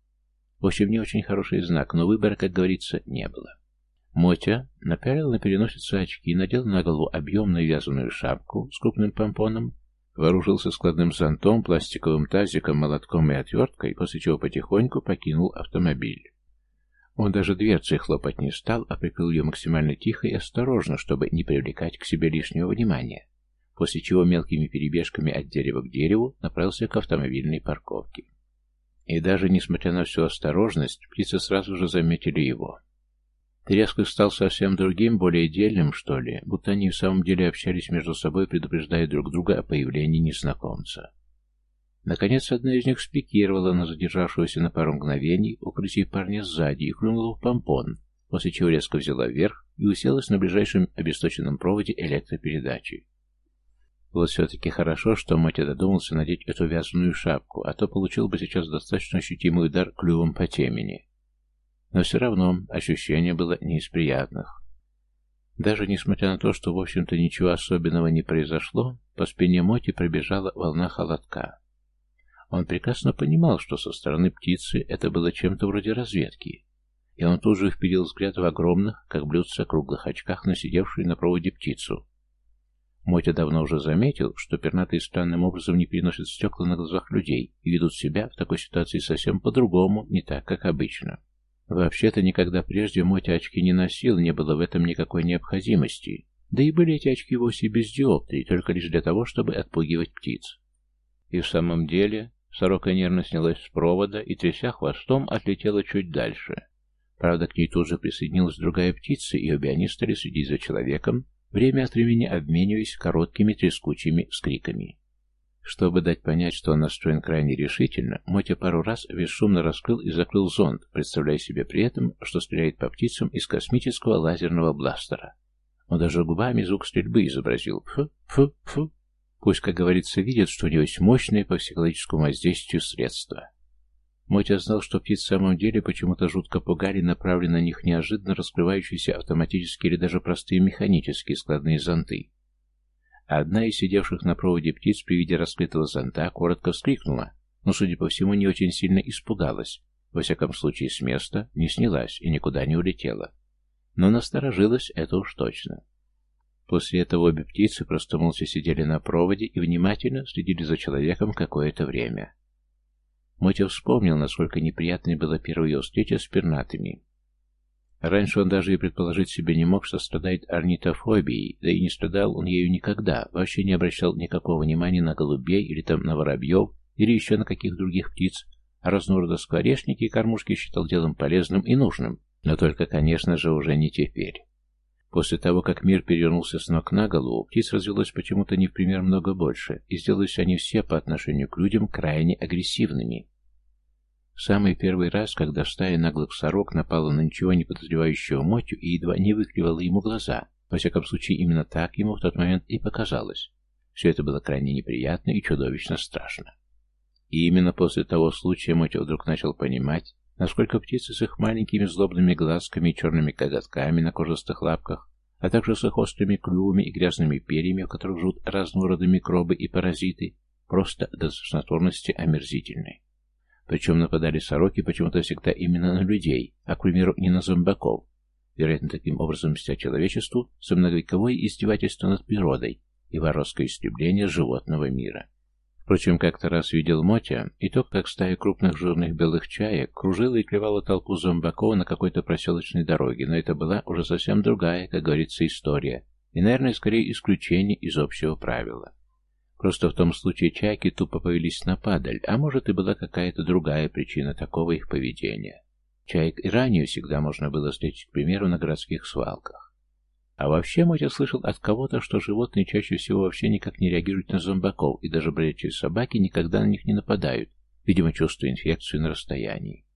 В общем, не очень хороший знак, но выбора, как говорится, не было. Мотя напялил на переносицу очки, надел на голову объемную вязаную шапку с крупным помпоном, вооружился складным зонтом, пластиковым тазиком, молотком и отверткой, после чего потихоньку покинул автомобиль. Он даже дверцей хлопать не стал, а прикрыл ее максимально тихо и осторожно, чтобы не привлекать к себе лишнего внимания, после чего мелкими перебежками от дерева к дереву направился к автомобильной парковке. И даже несмотря на всю осторожность, птицы сразу же заметили его. Треск стал совсем другим, более дельным, что ли, будто они в самом деле общались между собой, предупреждая друг друга о появлении незнакомца. Наконец, одна из них спикировала на задержавшегося на пару мгновений укрытие парня сзади и клюнула в помпон, после чего резко взяла вверх и уселась на ближайшем обесточенном проводе электропередачи. Вот все-таки хорошо, что Мотя додумался надеть эту вязаную шапку, а то получил бы сейчас достаточно ощутимый удар клювом по темени. Но все равно ощущение было не из приятных. Даже несмотря на то, что, в общем-то, ничего особенного не произошло, по спине Моти пробежала волна холодка. Он прекрасно понимал, что со стороны птицы это было чем-то вроде разведки, и он тут же вперил взгляд в огромных, как блюдца, круглых очках на сидевшую на проводе птицу. Мотя давно уже заметил, что пернатые странным образом не переносят стекла на глазах людей и ведут себя в такой ситуации совсем по-другому, не так, как обычно. Вообще-то никогда прежде Мотя очки не носил, не было в этом никакой необходимости. Да и были эти очки вовсе без диоптрий, только лишь для того, чтобы отпугивать птиц. И в самом деле сорока нервно снялась с провода и, тряся хвостом, отлетела чуть дальше. Правда, к ней тут же присоединилась другая птица, и обе они стали следить за человеком, время от времени обмениваясь короткими трескучими вскриками. Чтобы дать понять, что он настроен крайне решительно, Мотя пару раз бесшумно раскрыл и закрыл зонд, представляя себе при этом, что стреляет по птицам из космического лазерного бластера. Он даже губами звук стрельбы изобразил. Фу, фу, фу. Пусть, как говорится, видят, что у него есть мощное по психологическому воздействию средство. Мотя знал, что птиц в самом деле почему-то жутко пугали направлены на них неожиданно раскрывающиеся автоматические или даже простые механические складные зонты. Одна из сидевших на проводе птиц при виде раскрытого зонта коротко вскрикнула, но, судя по всему, не очень сильно испугалась. Во всяком случае, с места не снялась и никуда не улетела. Но насторожилась это уж точно. После этого обе птицы просто молча сидели на проводе и внимательно следили за человеком какое-то время. Мотя вспомнил, насколько неприятной была первая ее встреча с пернатыми. Раньше он даже и предположить себе не мог, что страдает орнитофобией, да и не страдал он ею никогда, вообще не обращал никакого внимания на голубей или там на воробьев, или еще на каких других птиц, а разного рода скворечники и кормушки считал делом полезным и нужным, но только, конечно же, уже не теперь. После того, как мир перевернулся с ног на голову, птиц развелось почему-то не в пример много больше, и сделались они все по отношению к людям крайне агрессивными. Самый первый раз, когда стая наглых сорок напала на ничего не подозревающего Мотю и едва не выклевала ему глаза, во всяком случае именно так ему в тот момент и показалось. Все это было крайне неприятно и чудовищно страшно. И именно после того случая Мотя вдруг начал понимать, насколько птицы с их маленькими злобными глазками и черными коготками на кожистых лапках, а также с их острыми клювами и грязными перьями, в которых живут разного рода микробы и паразиты, просто до тошнотворности омерзительны. Причем нападали сороки почему-то всегда именно на людей, а, к примеру, не на зомбаков, вероятно, таким образом мстя человечеству за многовековое издевательство над природой и воровское истребление животного мира. Впрочем, как-то раз видел Мотя и то, как стая крупных жирных белых чаек кружила и клевала толпу зомбаков на какой-то проселочной дороге, но это была уже совсем другая, как говорится, история, и, наверное, скорее исключение из общего правила. Просто в том случае чайки тупо повелись на падаль, а может и была какая-то другая причина такого их поведения. Чаек и ранее всегда можно было встретить, к примеру, на городских свалках. А вообще, Мотя слышал от кого-то, что животные чаще всего вообще никак не реагируют на зомбаков, и даже бродячие собаки никогда на них не нападают, видимо, чувствуя инфекцию на расстоянии.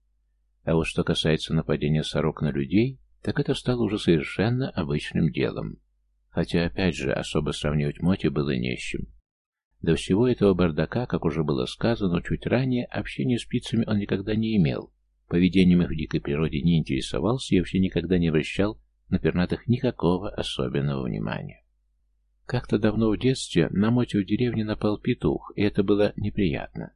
А вот что касается нападения сорок на людей, так это стало уже совершенно обычным делом. Хотя, опять же, особо сравнивать Моте было не с чем. До всего этого бардака, как уже было сказано чуть ранее, общения с птицами он никогда не имел. Поведением их в дикой природе не интересовался и вообще никогда не обращал на пернатых никакого особенного внимания. Как-то давно в детстве на моте в деревне напал петух, и это было неприятно.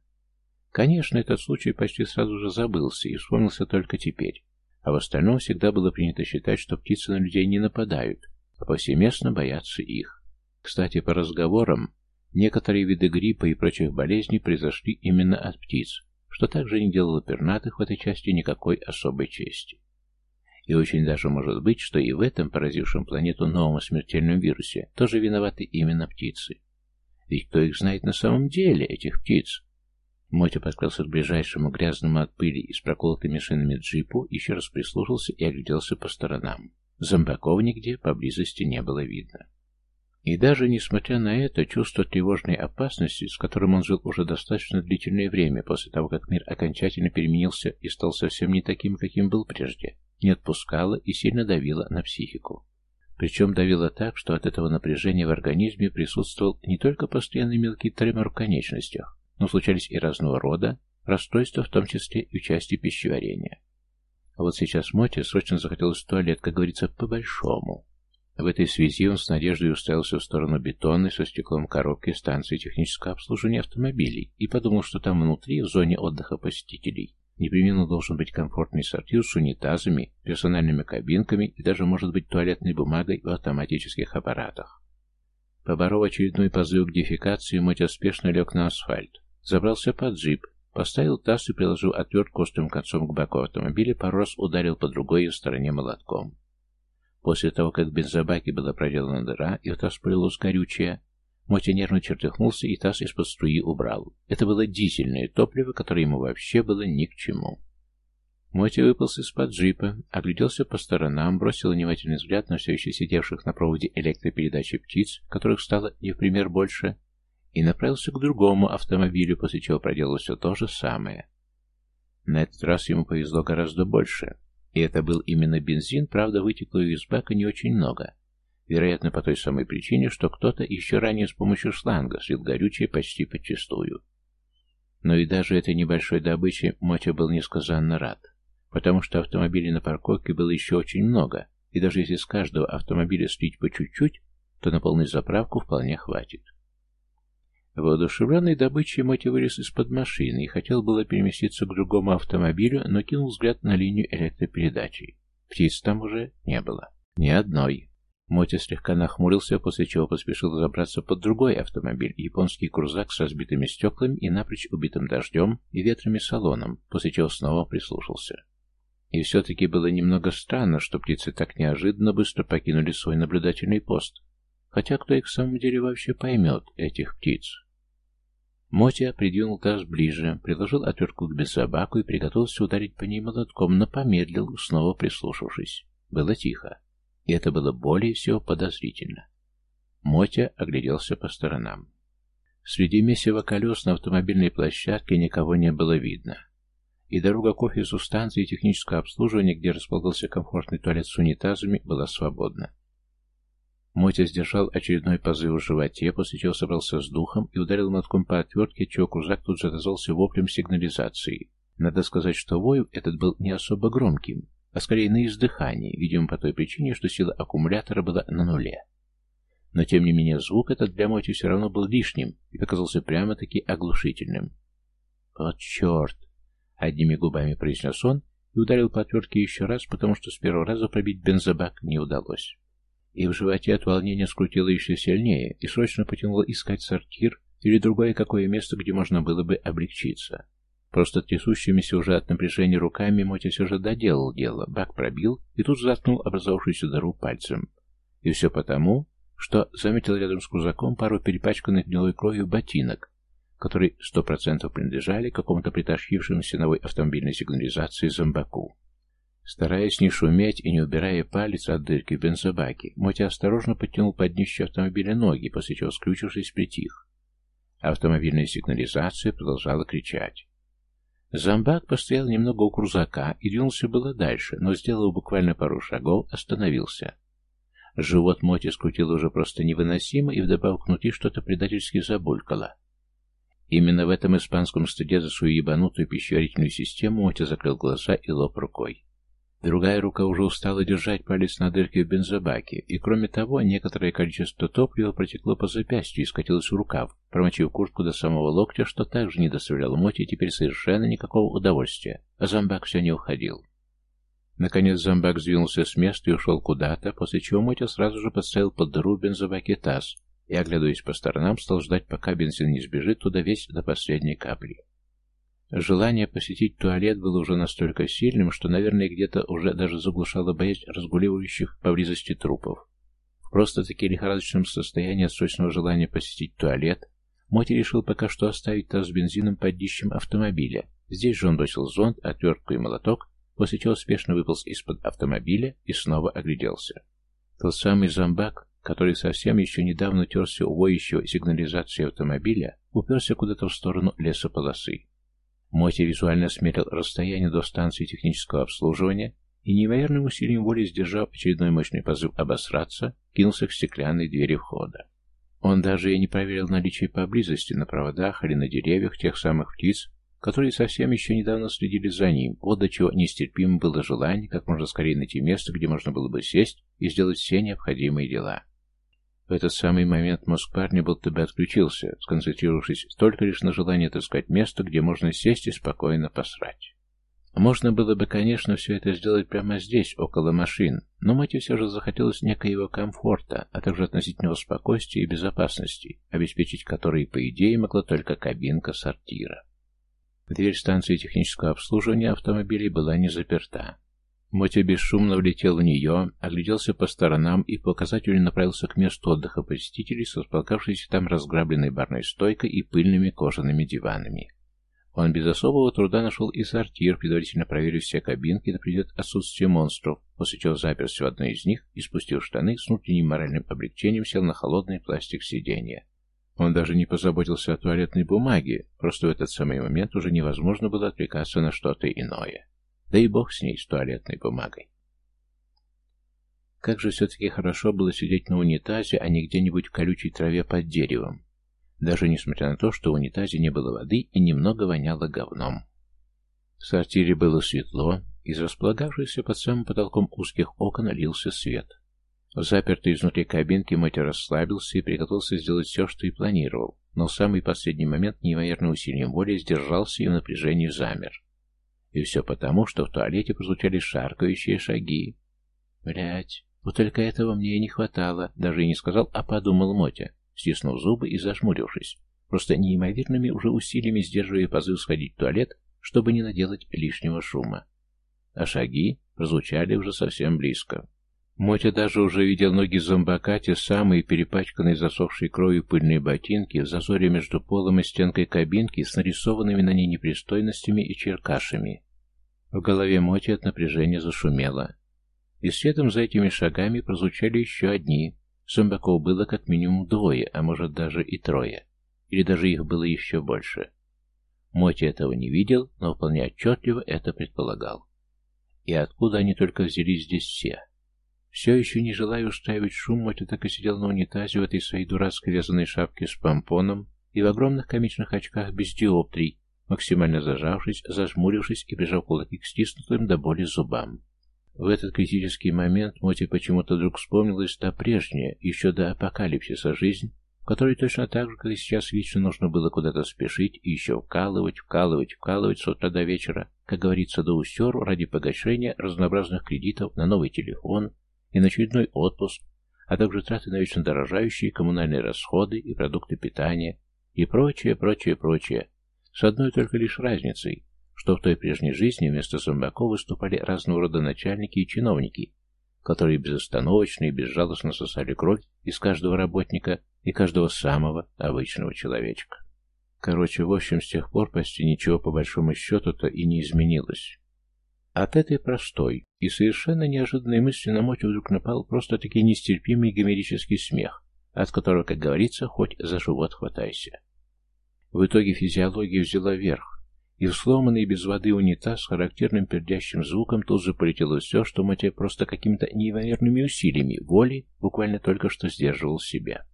Конечно, этот случай почти сразу же забылся и вспомнился только теперь. А в остальном всегда было принято считать, что птицы на людей не нападают, а повсеместно боятся их. Кстати, по разговорам, некоторые виды гриппа и прочих болезней произошли именно от птиц, что также не делало пернатых в этой части никакой особой чести. И очень даже может быть, что и в этом поразившем планету новом смертельном вирусе тоже виноваты именно птицы. Ведь кто их знает на самом деле, этих птиц? Мотя подкрался к ближайшему грязному от пыли и с проколотыми шинами джипу, еще раз прислушался и огляделся по сторонам. Зомбаков нигде поблизости не было видно. И даже несмотря на это, чувство тревожной опасности, с которым он жил уже достаточно длительное время после того, как мир окончательно переменился и стал совсем не таким, каким был прежде, не отпускало и сильно давило на психику. Причем давило так, что от этого напряжения в организме присутствовал не только постоянный мелкий тремор в конечностях, но случались и разного рода расстройства, в том числе и в части пищеварения. А вот сейчас Моте срочно захотелось в туалет, как говорится, по-большому. В этой связи он с надеждой уставился в сторону бетонной со стеклом коробки станции технического обслуживания автомобилей и подумал, что там внутри, в зоне отдыха посетителей, непременно должен быть комфортный сортир с унитазами, персональными кабинками и даже, может быть, туалетной бумагой в автоматических аппаратах. Поборов очередной позыв к дефекации, Мотя спешно лег на асфальт. Забрался под джип, поставил таз и, приложил отвертку острым концом к боку автомобиля, пару раз ударил по другой ее стороне молотком. После того, как в бензобаке была проделана дыра и в таз полилось горючее, Мотя нервно чертыхнулся и таз из-под струи убрал. Это было дизельное топливо, которое ему вообще было ни к чему. Мотя выполз из-под джипа, огляделся по сторонам, бросил внимательный взгляд на все еще сидевших на проводе электропередачи птиц, которых стало не в пример больше, и направился к другому автомобилю, после чего проделал все то же самое. На этот раз ему повезло гораздо больше, и это был именно бензин, правда, вытекло из бака не очень много. Вероятно, по той самой причине, что кто-то еще ранее с помощью шланга слил горючее почти подчистую. Но и даже этой небольшой добыче Мотя был несказанно рад, потому что автомобилей на парковке было еще очень много, и даже если с каждого автомобиля слить по чуть-чуть, то на полную заправку вполне хватит. Воодушевленный добычей Моти вылез из-под машины и хотел было переместиться к другому автомобилю, но кинул взгляд на линию электропередачи. Птиц там уже не было. Ни одной. Мотя слегка нахмурился, после чего поспешил забраться под другой автомобиль, японский крузак с разбитыми стеклами и напрочь убитым дождем и ветрами салоном, после чего снова прислушался. И все-таки было немного странно, что птицы так неожиданно быстро покинули свой наблюдательный пост. Хотя кто их в самом деле вообще поймет, этих птиц? Мотя придвинул таз ближе, приложил отвертку к бензобаку и приготовился ударить по ней молотком, но помедлил, снова прислушавшись. Было тихо, и это было более всего подозрительно. Мотя огляделся по сторонам. Среди месива колес на автомобильной площадке никого не было видно. И дорога к офису станции технического обслуживания, где располагался комфортный туалет с унитазами, была свободна. Мотя сдержал очередной позыв в животе, после чего собрался с духом и ударил мотком по отвертке, чего крузак тут же отозвался воплем сигнализации. Надо сказать, что вой этот был не особо громким, а скорее на издыхании, видимо, по той причине, что сила аккумулятора была на нуле. Но, тем не менее, звук этот для Моти все равно был лишним и показался прямо-таки оглушительным. «Вот черт!» — одними губами произнес он и ударил по отвертке еще раз, потому что с первого раза пробить бензобак не удалось и в животе от волнения скрутило еще сильнее, и срочно потянуло искать сортир или другое какое место, где можно было бы облегчиться. Просто трясущимися уже от напряжения руками Мотя все же доделал дело, бак пробил и тут заткнул образовавшуюся дыру пальцем. И все потому, что заметил рядом с крузаком пару перепачканных гнилой кровью ботинок, которые сто процентов принадлежали какому-то притащившемуся новой автомобильной сигнализации зомбаку. Стараясь не шуметь и не убирая палец от дырки в бензобаке, Мотя осторожно подтянул под днище автомобиля ноги, после чего, скрючившись, притих. Автомобильная сигнализация продолжала кричать. Зомбак постоял немного у крузака и двинулся было дальше, но, сделав буквально пару шагов, остановился. Живот Моти скрутило уже просто невыносимо, и вдобавок внутри что-то предательски забулькало. Именно в этом испанском стыде за свою ебанутую пищеварительную систему Мотя закрыл глаза и лоб рукой. Другая рука уже устала держать палец на дырке в бензобаке, и кроме того, некоторое количество топлива протекло по запястью и скатилось в рукав, промочив куртку до самого локтя, что также не доставляло Моте теперь совершенно никакого удовольствия, а зомбак все не уходил. Наконец зомбак сдвинулся с места и ушел куда-то, после чего Мотя сразу же подставил под дыру бензобаке таз и, оглядываясь по сторонам, стал ждать, пока бензин не сбежит туда весь до последней капли. Желание посетить туалет было уже настолько сильным, что, наверное, где-то уже даже заглушало боязнь разгуливающих поблизости трупов. В просто-таки лихорадочном состоянии от срочного желания посетить туалет, Моти решил пока что оставить таз с бензином под дищем автомобиля. Здесь же он бросил зонт, отвертку и молоток, после чего спешно выполз из-под автомобиля и снова огляделся. Тот самый зомбак, который совсем еще недавно терся у воющего сигнализации автомобиля, уперся куда-то в сторону лесополосы. Моти визуально смерил расстояние до станции технического обслуживания и неимоверным усилием воли, сдержав очередной мощный позыв обосраться, кинулся к стеклянной двери входа. Он даже и не проверил наличие поблизости на проводах или на деревьях тех самых птиц, которые совсем еще недавно следили за ним, вот до чего нестерпимо было желание как можно скорее найти место, где можно было бы сесть и сделать все необходимые дела. В этот самый момент мозг парня будто бы отключился, сконцентрировавшись только лишь на желании отыскать место, где можно сесть и спокойно посрать. Можно было бы, конечно, все это сделать прямо здесь, около машин, но Мэтью все же захотелось некоего комфорта, а также относительного спокойствия и безопасности, обеспечить которые, по идее, могла только кабинка сортира. Дверь станции технического обслуживания автомобилей была не заперта. Мотя бесшумно влетел в нее, огляделся по сторонам и по указателю направился к месту отдыха посетителей с располагавшейся там разграбленной барной стойкой и пыльными кожаными диванами. Он без особого труда нашел и сортир, предварительно проверив все кабинки на предмет отсутствия монстров, после чего заперся в одной из них и, спустив штаны, с внутренним моральным облегчением сел на холодный пластик сиденья. Он даже не позаботился о туалетной бумаге, просто в этот самый момент уже невозможно было отвлекаться на что-то иное. Да и бог с ней, с туалетной бумагой. Как же все-таки хорошо было сидеть на унитазе, а не где-нибудь в колючей траве под деревом даже несмотря на то, что в унитазе не было воды и немного воняло говном. В сортире было светло, из располагавшихся под самым потолком узких окон лился свет. Запертый изнутри кабинки Мэтью расслабился и приготовился сделать все, что и планировал, но в самый последний момент неимоверным усилием воли сдержался и в напряжении замер. И все потому, что в туалете прозвучали шаркающие шаги. Блять, вот только этого мне и не хватало, даже и не сказал, а подумал Мотя стиснув зубы и зажмурившись, просто неимоверными уже усилиями сдерживая позыв сходить в туалет, чтобы не наделать лишнего шума. А шаги прозвучали уже совсем близко. Мотя даже уже видел ноги зомбака, те самые перепачканные засохшей кровью пыльные ботинки в зазоре между полом и стенкой кабинки с нарисованными на ней непристойностями и черкашами. В голове Моти от напряжения зашумело. И следом за этими шагами прозвучали еще одни, Зомбаков было как минимум двое, а может даже и трое. Или даже их было еще больше. Моти этого не видел, но вполне отчетливо это предполагал. И откуда они только взялись здесь все? Все еще не желая устраивать шум, Моти так и сидел на унитазе в этой своей дурацкой вязаной шапке с помпоном и в огромных комичных очках без диоптрий, максимально зажавшись, зажмурившись и прижав кулаки к стиснутым до боли зубам. В этот критический момент Моти почему-то вдруг вспомнилась та прежняя, еще до апокалипсиса жизнь, в которой точно так же, как и сейчас, вечно нужно было куда-то спешить и еще вкалывать, вкалывать, вкалывать с утра до вечера, как говорится, до усеру ради погашения разнообразных кредитов на новый телефон и на очередной отпуск, а также траты на вечно дорожающие коммунальные расходы и продукты питания и прочее, прочее, прочее, с одной только лишь разницей, что в той прежней жизни вместо зомбаков выступали разного рода начальники и чиновники, которые безостановочно и безжалостно сосали кровь из каждого работника и каждого самого обычного человечка. Короче, в общем, с тех пор почти ничего по большому счету-то и не изменилось. От этой простой и совершенно неожиданной мысли на Мотю вдруг напал просто-таки нестерпимый гомерический смех, от которого, как говорится, хоть за живот хватайся. В итоге физиология взяла верх, и в сломанный без воды унитаз с характерным пердящим звуком тут же полетело все, что Матья просто какими-то неимоверными усилиями воли буквально только что сдерживал себя.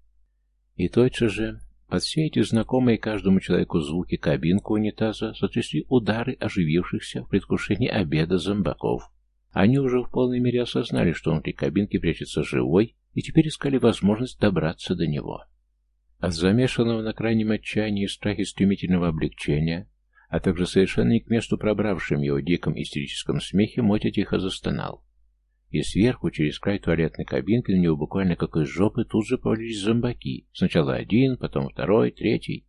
И точно же, под все эти знакомые каждому человеку звуки кабинку унитаза сотрясли удары оживившихся в предвкушении обеда зомбаков. Они уже в полной мере осознали, что внутри кабинки прячется живой, и теперь искали возможность добраться до него. От замешанного на крайнем отчаянии и страхе стремительного облегчения а также совершенно не к месту пробравшим его диком истерическом смехе, Мотя тихо застонал. И сверху, через край туалетной кабинки, на него буквально как из жопы тут же повалились зомбаки. Сначала один, потом второй, третий.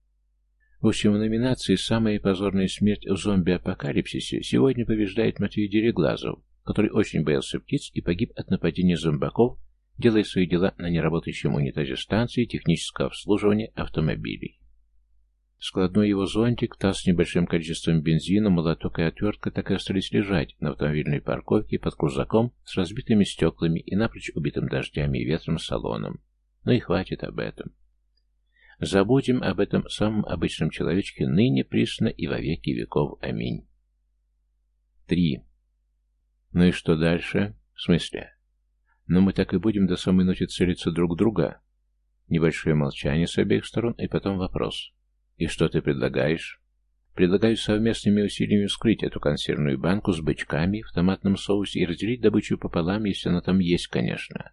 В общем, в номинации «Самая позорная смерть в зомби-апокалипсисе» сегодня побеждает Матвей Дереглазов, который очень боялся птиц и погиб от нападения зомбаков, делая свои дела на неработающем унитазе станции технического обслуживания автомобилей. Складной его зонтик, таз с небольшим количеством бензина, молоток и отвертка так и остались лежать на автомобильной парковке под крузаком с разбитыми стеклами и напрочь убитым дождями и ветром салоном. Но и хватит об этом. Забудем об этом самом обычном человечке ныне, присно и во веки веков. Аминь. Три. Ну и что дальше? В смысле? Но мы так и будем до самой ночи целиться друг друга. Небольшое молчание с обеих сторон, и потом вопрос. «И что ты предлагаешь?» «Предлагаю совместными усилиями вскрыть эту консервную банку с бычками в томатном соусе и разделить добычу пополам, если она там есть, конечно».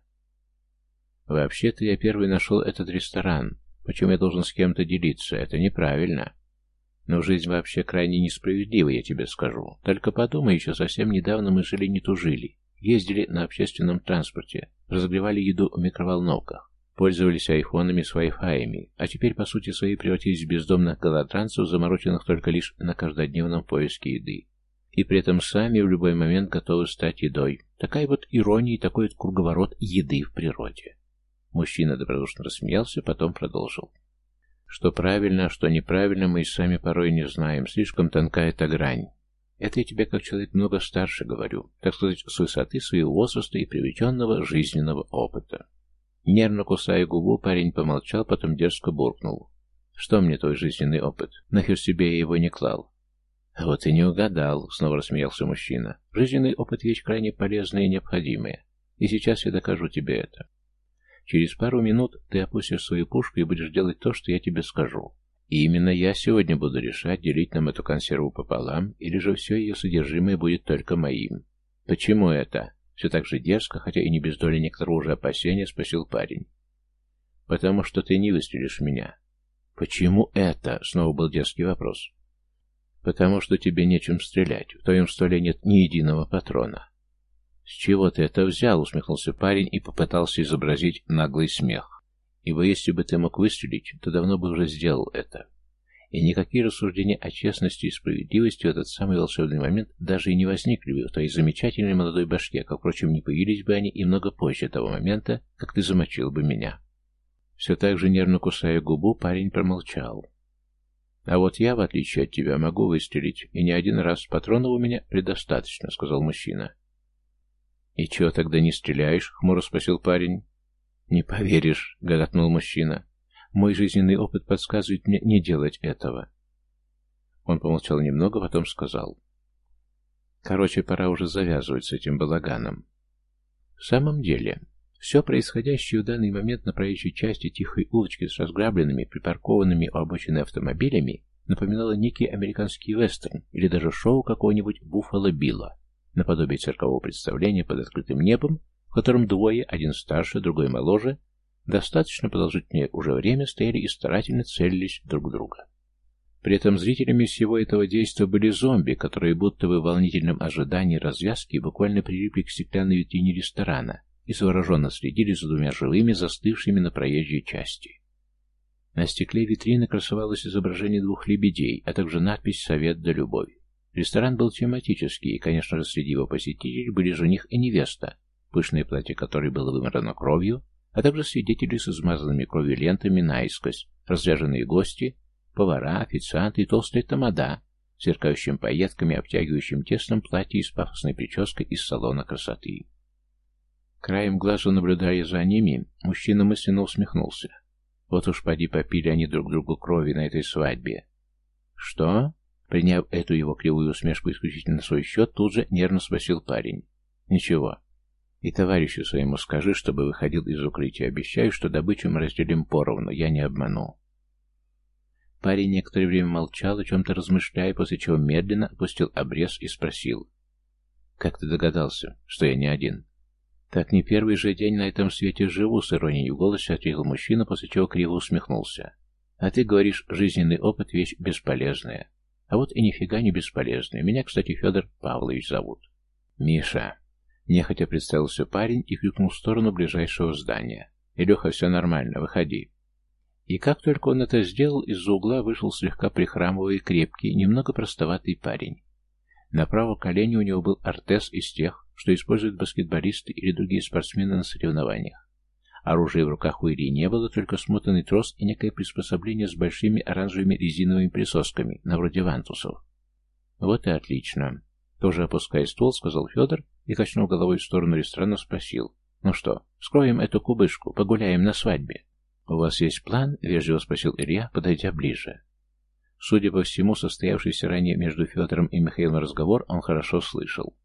«Вообще-то я первый нашел этот ресторан. Почему я должен с кем-то делиться? Это неправильно». Но жизнь вообще крайне несправедлива, я тебе скажу. Только подумай, еще совсем недавно мы жили не тужили. Ездили на общественном транспорте, разогревали еду в микроволновках. Пользовались айфонами с вай-фаями, а теперь, по сути своей, превратились в бездомных голодранцев, замороченных только лишь на каждодневном поиске еды. И при этом сами в любой момент готовы стать едой. Такая вот ирония и такой вот круговорот еды в природе. Мужчина добродушно рассмеялся, потом продолжил. Что правильно, а что неправильно, мы и сами порой не знаем. Слишком тонка эта грань. Это я тебе как человек много старше говорю, так сказать, с высоты своего возраста и привлеченного жизненного опыта. Нервно кусая губу, парень помолчал, потом дерзко буркнул. «Что мне твой жизненный опыт? Нахер себе я его не клал?» «А вот и не угадал», — снова рассмеялся мужчина. «Жизненный опыт — вещь крайне полезная и необходимая. И сейчас я докажу тебе это. Через пару минут ты опустишь свою пушку и будешь делать то, что я тебе скажу. И именно я сегодня буду решать, делить нам эту консерву пополам, или же все ее содержимое будет только моим. Почему это?» Все так же дерзко, хотя и не без доли некоторого уже опасения, спросил парень. «Потому что ты не выстрелишь меня». «Почему это?» — снова был дерзкий вопрос. «Потому что тебе нечем стрелять. В твоем стволе нет ни единого патрона». «С чего ты это взял?» — усмехнулся парень и попытался изобразить наглый смех. «Ибо если бы ты мог выстрелить, то давно бы уже сделал это. И никакие рассуждения о честности и справедливости в этот самый волшебный момент даже и не возникли бы в твоей замечательной молодой башке, как, впрочем, не появились бы они и много позже того момента, как ты замочил бы меня. Все так же нервно кусая губу, парень промолчал. «А вот я, в отличие от тебя, могу выстрелить, и не один раз патронов у меня предостаточно», — сказал мужчина. «И чего тогда не стреляешь?» — хмуро спросил парень. «Не поверишь», — гоготнул мужчина. Мой жизненный опыт подсказывает мне не делать этого. Он помолчал немного, потом сказал. Короче, пора уже завязывать с этим балаганом. В самом деле, все происходящее в данный момент на проезжей части тихой улочки с разграбленными, припаркованными у обочины автомобилями напоминало некий американский вестерн или даже шоу какого-нибудь Буффало Билла, наподобие циркового представления под открытым небом, в котором двое, один старше, другой моложе, достаточно продолжительное уже время стояли и старательно целились друг в друга. При этом зрителями всего этого действия были зомби, которые будто бы в волнительном ожидании развязки буквально прилипли к стеклянной витрине ресторана и завороженно следили за двумя живыми, застывшими на проезжей части. На стекле витрины красовалось изображение двух лебедей, а также надпись «Совет да любовь». Ресторан был тематический, и, конечно же, среди его посетителей были жених и невеста, пышное платье которой было вымарано кровью, а также свидетели с измазанными кровью лентами наискось, разряженные гости, повара, официанты и толстая тамада, сверкающим пайетками, обтягивающим тесном платье и с пафосной прической из салона красоты. Краем глаза наблюдая за ними, мужчина мысленно усмехнулся. Вот уж поди попили они друг другу крови на этой свадьбе. Что? Приняв эту его кривую усмешку исключительно на свой счет, тут же нервно спросил парень. Ничего, и товарищу своему скажи, чтобы выходил из укрытия. Обещаю, что добычу мы разделим поровну, я не обману. Парень некоторое время молчал, о чем-то размышляя, после чего медленно опустил обрез и спросил. «Как ты догадался, что я не один?» «Так не первый же день на этом свете живу», — с иронией в голосе ответил мужчина, после чего криво усмехнулся. «А ты говоришь, жизненный опыт — вещь бесполезная. А вот и нифига не бесполезные. Меня, кстати, Федор Павлович зовут. Миша. Нехотя представился парень и крикнул в сторону ближайшего здания. «Илюха, все нормально, выходи». И как только он это сделал, из-за угла вышел слегка прихрамывая крепкий, немного простоватый парень. На правом колене у него был артез из тех, что используют баскетболисты или другие спортсмены на соревнованиях. Оружия в руках у Ильи не было, только смотанный трос и некое приспособление с большими оранжевыми резиновыми присосками, на вроде вантусов. Вот и отлично. Тоже опуская ствол, сказал Федор и, качнув головой в сторону ресторана, спросил. «Ну что, скроем эту кубышку, погуляем на свадьбе?» «У вас есть план?» — вежливо спросил Илья, подойдя ближе. Судя по всему, состоявшийся ранее между Федором и Михаилом разговор он хорошо слышал.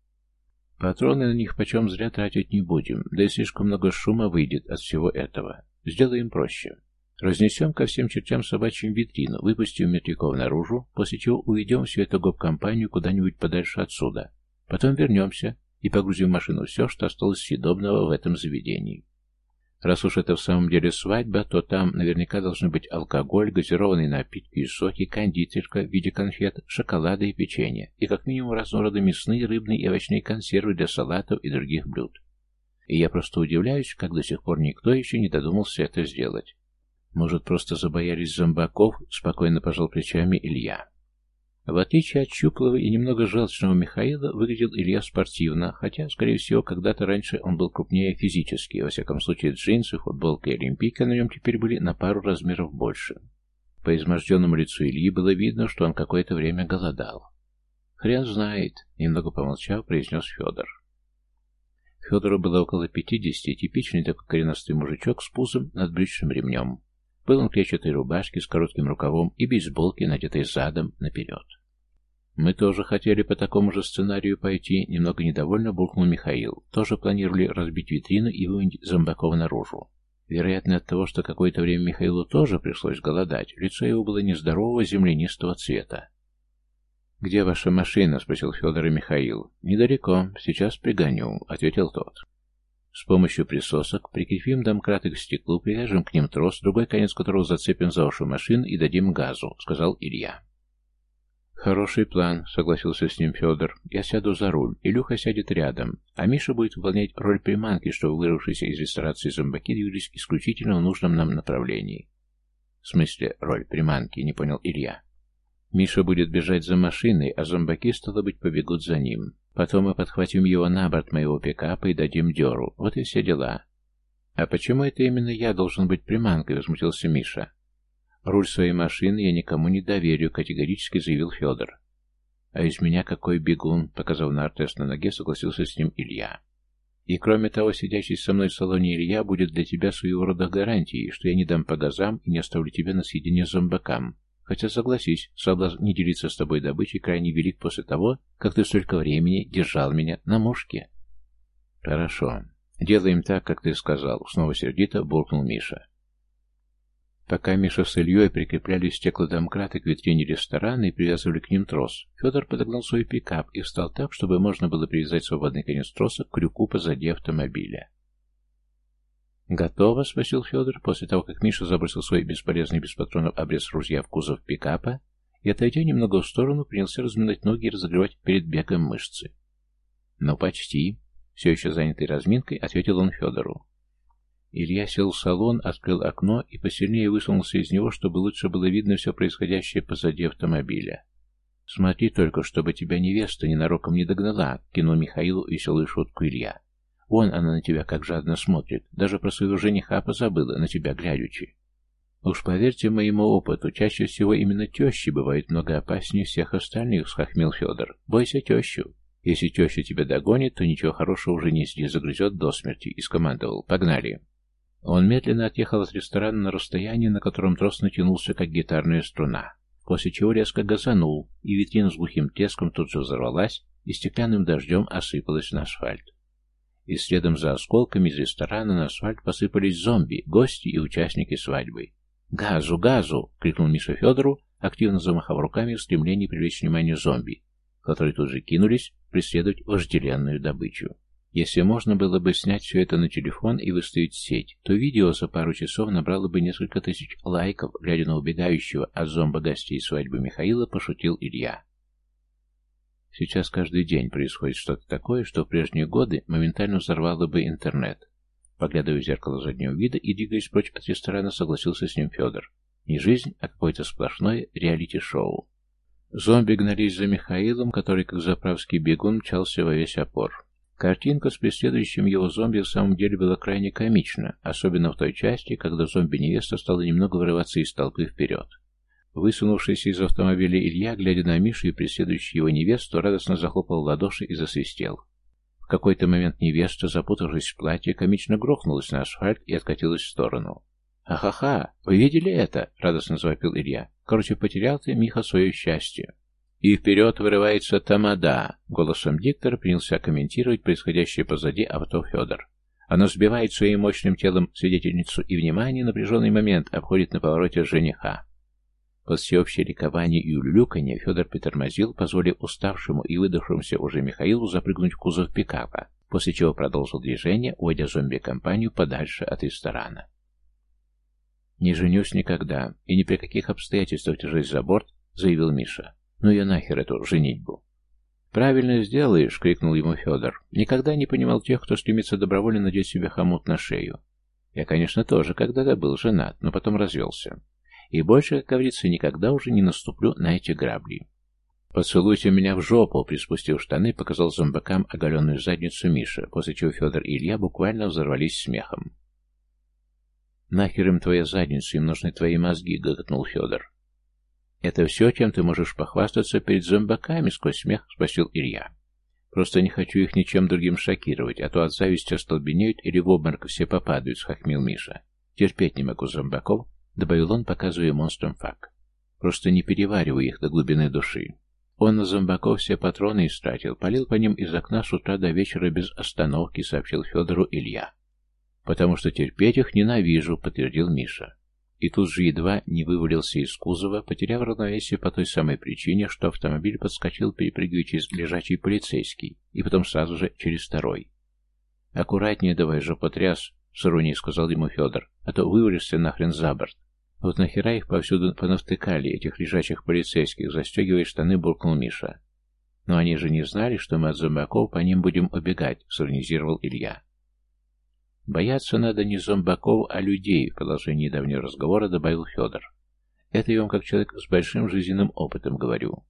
Патроны на них почем зря тратить не будем, да и слишком много шума выйдет от всего этого. Сделаем проще. Разнесем ко всем чертям собачьим витрину, выпустим мертвяков наружу, после чего уведем всю эту гоп-компанию куда-нибудь подальше отсюда. Потом вернемся и погрузим в машину все, что осталось съедобного в этом заведении. Раз уж это в самом деле свадьба, то там наверняка должны быть алкоголь, газированные напитки и соки, кондитерка в виде конфет, шоколада и печенье, и как минимум разного мясные, рыбные и овощные консервы для салатов и других блюд. И я просто удивляюсь, как до сих пор никто еще не додумался это сделать. Может, просто забоялись зомбаков, спокойно пожал плечами Илья. В отличие от щуплого и немного желчного Михаила, выглядел Илья спортивно, хотя, скорее всего, когда-то раньше он был крупнее физически, во всяком случае джинсы, футболка и олимпийка на нем теперь были на пару размеров больше. По изможденному лицу Ильи было видно, что он какое-то время голодал. «Хрен знает», — немного помолчав, произнес Федор. Федору было около пятидесяти, типичный такой коренастый мужичок с пузом над брючным ремнем. В клетчатой рубашке с коротким рукавом и бейсболке, надетой задом наперед. «Мы тоже хотели по такому же сценарию пойти», — немного недовольно буркнул Михаил. «Тоже планировали разбить витрину и выманить зомбаков наружу. Вероятно, от того, что какое-то время Михаилу тоже пришлось голодать, лицо его было нездорового землянистого цвета. «Где ваша машина?» — спросил Федор и Михаил. «Недалеко. Сейчас пригоню», — ответил тот. С помощью присосок прикрепим домкраты к стеклу, привяжем к ним трос, другой конец которого зацепим за вашу машину и дадим газу, сказал Илья. Хороший план, согласился с ним Федор. Я сяду за руль, Илюха сядет рядом, а Миша будет выполнять роль приманки, чтобы вырвавшиеся из ресторации зомбаки двигались исключительно в нужном нам направлении. В смысле, роль приманки, не понял Илья. Миша будет бежать за машиной, а зомбаки, стало быть, побегут за ним. Потом мы подхватим его на борт моего пикапа и дадим дёру. Вот и все дела. А почему это именно я должен быть приманкой, возмутился Миша. Руль своей машины я никому не доверю, категорически заявил Федор. А из меня какой бегун, показав на артест на ноге, согласился с ним Илья. И кроме того, сидящий со мной в салоне Илья будет для тебя своего рода гарантией, что я не дам по газам и не оставлю тебя на съедение зомбакам. Хотя, согласись, соблазн не делиться с тобой добычей крайне велик после того, как ты столько времени держал меня на мушке. Хорошо. Делаем так, как ты сказал, снова сердито буркнул Миша. Пока Миша с Ильей прикрепляли стеклодомкраты к витрине ресторана и привязывали к ним трос, Федор подогнал свой пикап и встал так, чтобы можно было привязать свободный конец троса к крюку позади автомобиля. «Готово?» — спросил Федор, после того, как Миша забросил свой бесполезный без патронов обрез ружья в кузов пикапа и, отойдя немного в сторону, принялся разминать ноги и разогревать перед бегом мышцы. «Ну, почти», — все еще занятый разминкой, ответил он Федору. Илья сел в салон, открыл окно и посильнее высунулся из него, чтобы лучше было видно все происходящее позади автомобиля. «Смотри только, чтобы тебя невеста ненароком не догнала», — кинул Михаилу веселую шутку Илья. Вон она на тебя как жадно смотрит. Даже про своего жениха позабыла, на тебя глядячи. Уж поверьте моему опыту, чаще всего именно тещи бывают много опаснее всех остальных, схохмел Федор. Бойся тещу. Если теща тебя догонит, то ничего хорошего уже не сидит, загрызет до смерти, и скомандовал. Погнали. Он медленно отъехал от ресторана на расстояние, на котором трос натянулся, как гитарная струна, после чего резко газанул, и витрина с глухим треском тут же взорвалась и стеклянным дождем осыпалась на асфальт и следом за осколками из ресторана на асфальт посыпались зомби, гости и участники свадьбы. «Газу, газу!» — крикнул Миша Федору, активно замахав руками в стремлении привлечь внимание зомби, которые тут же кинулись преследовать вожделенную добычу. Если можно было бы снять все это на телефон и выставить в сеть, то видео за пару часов набрало бы несколько тысяч лайков, глядя на убегающего от зомба гостей свадьбы Михаила, пошутил Илья. Сейчас каждый день происходит что-то такое, что в прежние годы моментально взорвало бы интернет. Поглядывая в зеркало заднего вида и двигаясь прочь от ресторана, согласился с ним Федор. Не жизнь, а какое-то сплошное реалити-шоу. Зомби гнались за Михаилом, который, как заправский бегун, мчался во весь опор. Картинка с преследующим его зомби в самом деле была крайне комична, особенно в той части, когда зомби-невеста стала немного вырываться из толпы вперед. Высунувшийся из автомобиля Илья, глядя на Мишу и преследующую его невесту, радостно захлопал в ладоши и засвистел. В какой-то момент невеста, запутавшись в платье, комично грохнулась на асфальт и откатилась в сторону. «Ха-ха-ха! Вы видели это?» — радостно завопил Илья. «Короче, потерял ты, Миха, свое счастье». И вперед вырывается Тамада. Голосом диктора принялся комментировать происходящее позади авто Федор. Она сбивает своим мощным телом свидетельницу и внимание напряженный момент обходит на повороте жениха. Под всеобщее ликование и улюлюканье Федор притормозил, позволив уставшему и выдохшемуся уже Михаилу запрыгнуть в кузов пикапа, после чего продолжил движение, уводя зомби-компанию подальше от ресторана. «Не женюсь никогда, и ни при каких обстоятельствах держась за борт», — заявил Миша. «Ну я нахер эту женитьбу». «Правильно сделаешь!» — крикнул ему Федор. «Никогда не понимал тех, кто стремится добровольно надеть себе хомут на шею. Я, конечно, тоже когда-то был женат, но потом развелся. И больше, как говорится, никогда уже не наступлю на эти грабли. «Поцелуйте меня в жопу!» Приспустив штаны, показал зомбакам оголенную задницу Миша, после чего Федор и Илья буквально взорвались смехом. «Нахер им твоя задница, им нужны твои мозги!» — гоготнул Федор. «Это все, чем ты можешь похвастаться перед зомбаками?» — сквозь смех спросил Илья. «Просто не хочу их ничем другим шокировать, а то от зависти остолбенеют или в обморок все попадают», — схохмил Миша. «Терпеть не могу зомбаков, добавил он, показывая монстрам факт. Просто не переваривай их до глубины души. Он на зомбаков все патроны истратил, полил по ним из окна с утра до вечера без остановки, сообщил Федору Илья. «Потому что терпеть их ненавижу», — подтвердил Миша. И тут же едва не вывалился из кузова, потеряв равновесие по той самой причине, что автомобиль подскочил, перепрыгивая через лежачий полицейский, и потом сразу же через второй. «Аккуратнее давай, жопотряс», — с иронией сказал ему Федор, — «а то вывалишься нахрен за борт». Вот нахера их повсюду понавтыкали, этих лежачих полицейских, застегивая штаны, буркнул Миша. Но они же не знали, что мы от зомбаков по ним будем убегать, сиронизировал Илья. Бояться надо не зомбаков, а людей, в продолжении давнего разговора добавил Федор. Это я вам как человек с большим жизненным опытом говорю.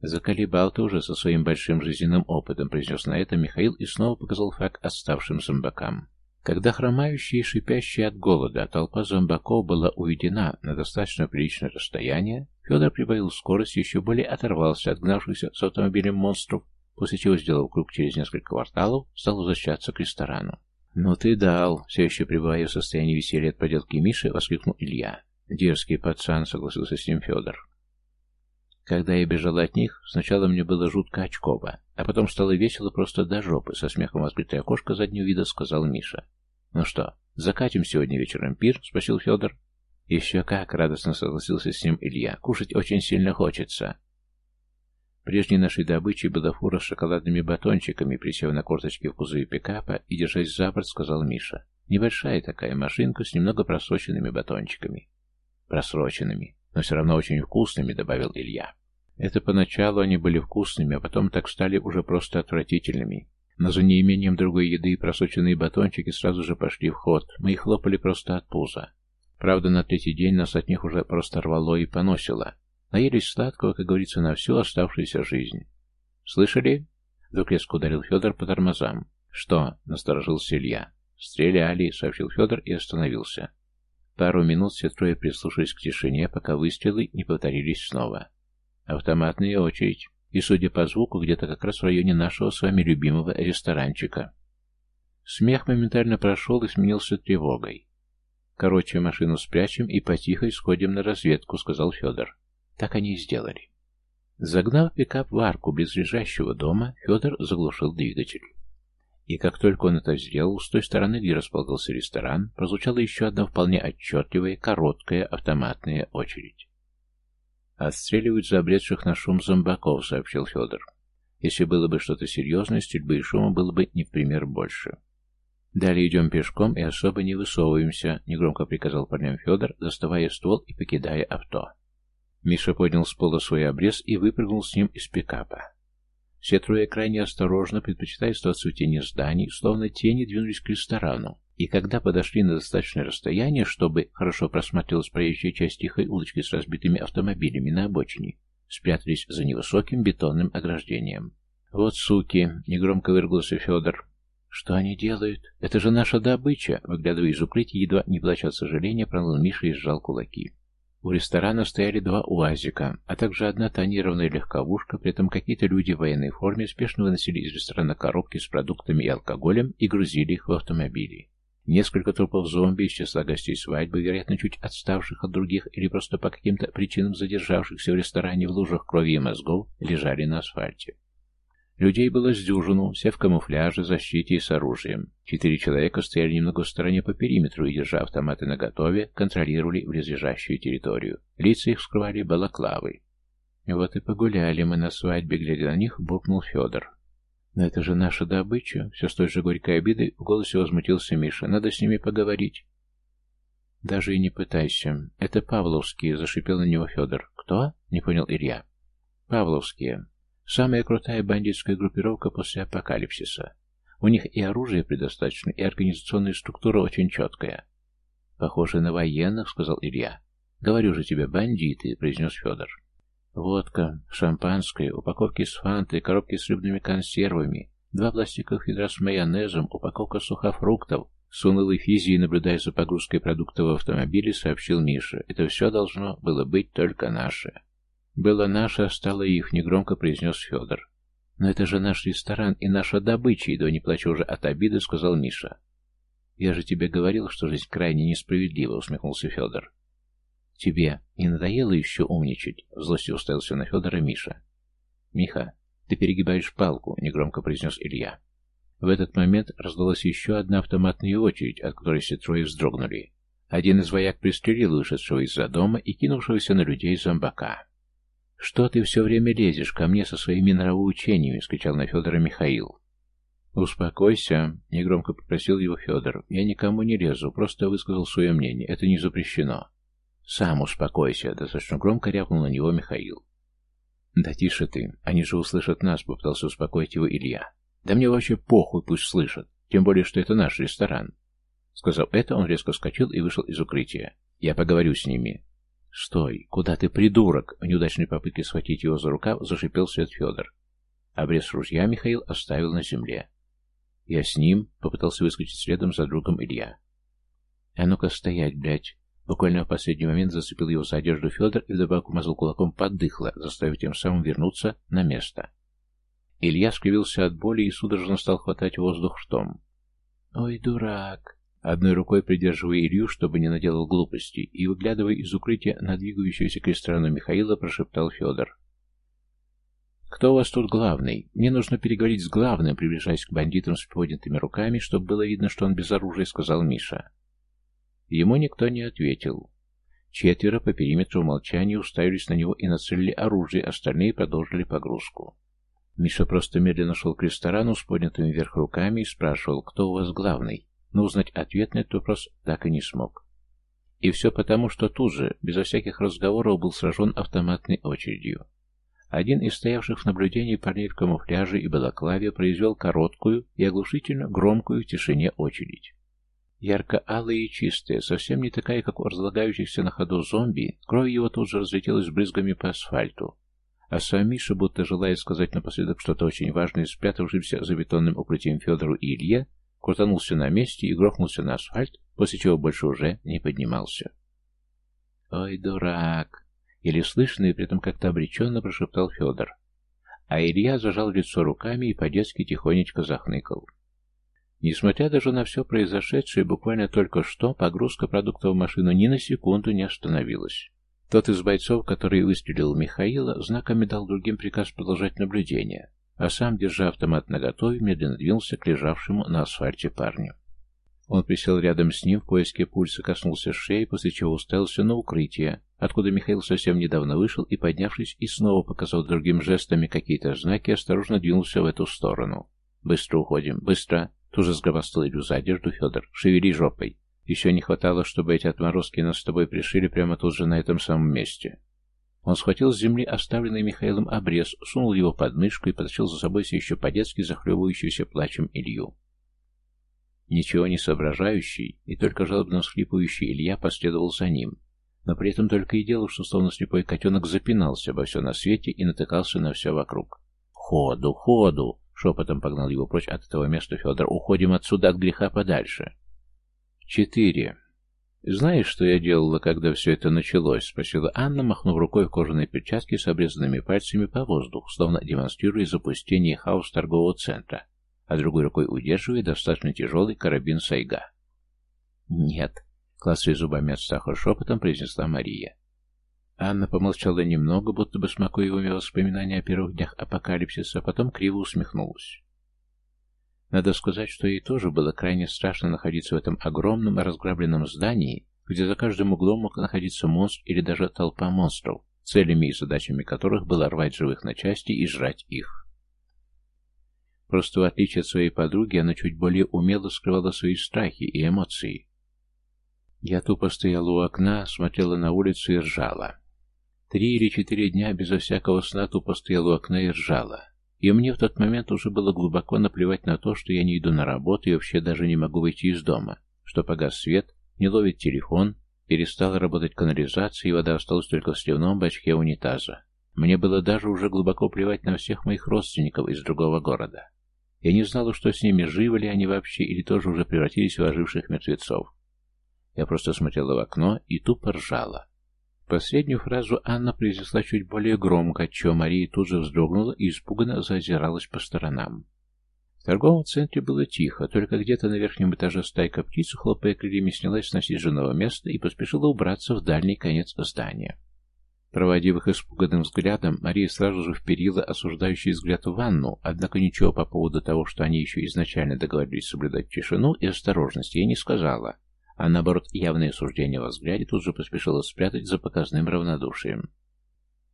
Заколебал ты уже со своим большим жизненным опытом, произнес на это Михаил и снова показал факт отставшим зомбакам. Когда хромающая и шипящая от голода толпа зомбаков была уведена на достаточно приличное расстояние, Федор прибавил скорость еще более оторвался от гнавшихся с автомобилем монстров, после чего, сделал круг через несколько кварталов, стал возвращаться к ресторану. «Ну ты дал!» — все еще пребывая в состоянии веселья от поделки Миши, воскликнул Илья. «Дерзкий пацан», — согласился с ним Федор. Когда я бежал от них, сначала мне было жутко очково, а потом стало весело просто до жопы, со смехом открытое окошко заднего вида сказал Миша. «Ну что, закатим сегодня вечером пир?» — спросил Федор. «Еще как!» — радостно согласился с ним Илья. «Кушать очень сильно хочется». Прежней нашей добычей была фура с шоколадными батончиками, присев на корточки в кузове пикапа и, держась за борт, сказал Миша. Небольшая такая машинка с немного просроченными батончиками. Просроченными, но все равно очень вкусными, добавил Илья. Это поначалу они были вкусными, а потом так стали уже просто отвратительными. Но за неимением другой еды и просоченные батончики сразу же пошли в ход. Мы их хлопали просто от пуза. Правда, на третий день нас от них уже просто рвало и поносило. Наелись сладкого, как говорится, на всю оставшуюся жизнь. «Слышали?» Вдруг резко ударил Федор по тормозам. «Что?» — насторожился Илья. «Стреляли», — сообщил Федор и остановился. Пару минут все трое прислушались к тишине, пока выстрелы не повторились снова. Автоматная очередь. И, судя по звуку, где-то как раз в районе нашего с вами любимого ресторанчика. Смех моментально прошел и сменился тревогой. «Короче, машину спрячем и потихо сходим на разведку», — сказал Федор. Так они и сделали. Загнав пикап в арку близлежащего дома, Федор заглушил двигатель. И как только он это сделал, с той стороны, где располагался ресторан, прозвучала еще одна вполне отчетливая, короткая автоматная очередь. «Отстреливают забредших на шум зомбаков», — сообщил Федор. Если было бы что-то серьезное, стрельбы и шума было бы не в пример больше. «Далее идем пешком и особо не высовываемся», — негромко приказал парням Федор, доставая ствол и покидая авто. Миша поднял с пола свой обрез и выпрыгнул с ним из пикапа. Все трое крайне осторожно, предпочитая оставаться в тени зданий, словно тени двинулись к ресторану, и когда подошли на достаточное расстояние, чтобы хорошо просматривалась проезжая часть тихой улочки с разбитыми автомобилями на обочине, спрятались за невысоким бетонным ограждением. «Вот суки!» — негромко выругался Федор. «Что они делают? Это же наша добыча!» Выглядывая из укрытия, едва не плача от сожаления, проныл Миша и сжал кулаки. У ресторана стояли два УАЗика, а также одна тонированная легковушка, при этом какие-то люди в военной форме спешно выносили из ресторана коробки с продуктами и алкоголем и грузили их в автомобили. Несколько трупов зомби из числа гостей свадьбы, вероятно, чуть отставших от других или просто по каким-то причинам задержавшихся в ресторане в лужах крови и мозгов, лежали на асфальте. Людей было с дюжину, все в камуфляже, защите и с оружием. Четыре человека стояли немного в стороне по периметру и, держа автоматы наготове, контролировали близлежащую территорию. Лица их скрывали балаклавы. «Вот и погуляли мы на свадьбе, глядя на них», — буркнул Федор. «Но это же наша добыча!» Все с той же горькой обидой в голосе возмутился Миша. «Надо с ними поговорить». «Даже и не пытайся. Это Павловские», — зашипел на него Федор. «Кто?» — не понял Илья. «Павловские. Самая крутая бандитская группировка после апокалипсиса. У них и оружие предостаточно, и организационная структура очень четкая». «Похоже на военных», — сказал Илья. «Говорю же тебе, бандиты», — произнес Федор. Водка, шампанское, упаковки с фантой, коробки с рыбными консервами, два пластиковых ведра с майонезом, упаковка сухофруктов. С унылой физией, наблюдая за погрузкой продуктов в автомобиле, сообщил Миша. Это все должно было быть только наше. Было наше, а стало их, негромко произнес Федор. Но это же наш ресторан и наша добыча, едва не плачу уже от обиды, сказал Миша. Я же тебе говорил, что жизнь крайне несправедлива, усмехнулся Федор. «Тебе не надоело еще умничать?» — в злости уставился на Федора Миша. «Миха, ты перегибаешь палку», — негромко произнес Илья. В этот момент раздалась еще одна автоматная очередь, от которой все трое вздрогнули. Один из вояк пристрелил вышедшего из-за дома и кинувшегося на людей зомбака. «Что ты все время лезешь ко мне со своими нравоучениями?» — скричал на Федора Михаил. «Успокойся», — негромко попросил его Федор. «Я никому не лезу, просто высказал свое мнение. Это не запрещено». «Сам успокойся», — достаточно громко рявкнул на него Михаил. «Да тише ты, они же услышат нас», — попытался успокоить его Илья. «Да мне вообще похуй, пусть слышат, тем более, что это наш ресторан». Сказав это, он резко вскочил и вышел из укрытия. «Я поговорю с ними». «Стой! Куда ты, придурок?» В неудачной попытке схватить его за рукав зашипел Свет Федор. Обрез ружья Михаил оставил на земле. «Я с ним?» — попытался выскочить следом за другом Илья. «А ну-ка стоять, блядь!» Буквально в последний момент зацепил его за одежду Федор и вдобавок мазал кулаком поддыхло, заставив тем самым вернуться на место. Илья скривился от боли и судорожно стал хватать воздух штом. «Ой, дурак!» Одной рукой придерживая Илью, чтобы не наделал глупостей, и выглядывая из укрытия на двигающуюся к ресторану Михаила, прошептал Федор. «Кто у вас тут главный? Мне нужно переговорить с главным», приближаясь к бандитам с поднятыми руками, чтобы было видно, что он без оружия, сказал Миша. Ему никто не ответил. Четверо по периметру молчания уставились на него и нацелили оружие, остальные продолжили погрузку. Миша просто медленно шел к ресторану с поднятыми вверх руками и спрашивал, кто у вас главный, но узнать ответ на этот вопрос так и не смог. И все потому, что тут же, безо всяких разговоров, был сражен автоматной очередью. Один из стоявших в наблюдении парней в камуфляже и балаклаве произвел короткую и оглушительно громкую в тишине очередь. Ярко-алая и чистая, совсем не такая, как у разлагающихся на ходу зомби, кровь его тут же разлетелась брызгами по асфальту. А сам Миша, будто желая сказать напоследок что-то очень важное, спрятавшимся за бетонным укрытием Федору и Илье, крутанулся на месте и грохнулся на асфальт, после чего больше уже не поднимался. «Ой, дурак!» Еле слышно и при этом как-то обреченно прошептал Федор. А Илья зажал лицо руками и по-детски тихонечко захныкал. Несмотря даже на все произошедшее, буквально только что погрузка продуктов в машину ни на секунду не остановилась. Тот из бойцов, который выстрелил Михаила, знаками дал другим приказ продолжать наблюдение, а сам, держа автомат наготове, медленно двинулся к лежавшему на асфальте парню. Он присел рядом с ним в поиске пульса, коснулся шеи, после чего уставился на укрытие, откуда Михаил совсем недавно вышел и, поднявшись и снова показал другим жестами какие-то знаки, осторожно двинулся в эту сторону. «Быстро уходим, быстро!» Тут же сгробастал Илью за одежду Федор. «Шевели жопой!» Еще не хватало, чтобы эти отморозки нас с тобой пришили прямо тут же на этом самом месте. Он схватил с земли оставленный Михаилом обрез, сунул его под мышку и потащил за собой все еще по-детски захлебывающуюся плачем Илью. Ничего не соображающий и только жалобно всхлипывающий Илья последовал за ним, но при этом только и делал, что словно слепой котенок запинался обо все на свете и натыкался на все вокруг. «Ходу, ходу!» — шепотом погнал его прочь от этого места Федор. «Уходим отсюда от греха подальше!» «Четыре. Знаешь, что я делала, когда все это началось?» — спросила Анна, махнув рукой в кожаной перчатке с обрезанными пальцами по воздуху, словно демонстрируя запустение хаос торгового центра, а другой рукой удерживая достаточно тяжелый карабин Сайга. «Нет», Клацая зубами от сахара шепотом произнесла Мария. Анна помолчала немного, будто бы смакуя в уме воспоминания о первых днях апокалипсиса, а потом криво усмехнулась. Надо сказать, что ей тоже было крайне страшно находиться в этом огромном разграбленном здании, где за каждым углом мог находиться монстр или даже толпа монстров, целями и задачами которых было рвать живых на части и жрать их. Просто в отличие от своей подруги, она чуть более умело скрывала свои страхи и эмоции, я тупо стояла у окна, смотрела на улицу и ржала. Три или четыре дня безо всякого сна тупо стояла у окна и ржала. И мне в тот момент уже было глубоко наплевать на то, что я не иду на работу и вообще даже не могу выйти из дома, что погас свет, не ловит телефон, перестала работать канализация, и вода осталась только в сливном бачке унитаза. Мне было даже уже глубоко плевать на всех моих родственников из другого города. Я не знала, что с ними, живы ли они вообще, или тоже уже превратились в оживших мертвецов. Я просто смотрела в окно и тупо ржала. Последнюю фразу Анна произнесла чуть более громко, отчего Мария тут же вздрогнула и испуганно зазиралась по сторонам. В торговом центре было тихо, только где-то на верхнем этаже стайка птиц, хлопая крыльями, снялась с насиженного места и поспешила убраться в дальний конец здания. Проводив их испуганным взглядом, Мария сразу же вперила осуждающий взгляд в ванну, однако ничего по поводу того, что они еще изначально договорились соблюдать тишину и осторожность, ей не сказала, а наоборот явное суждение во взгляде тут же поспешила спрятать за показным равнодушием.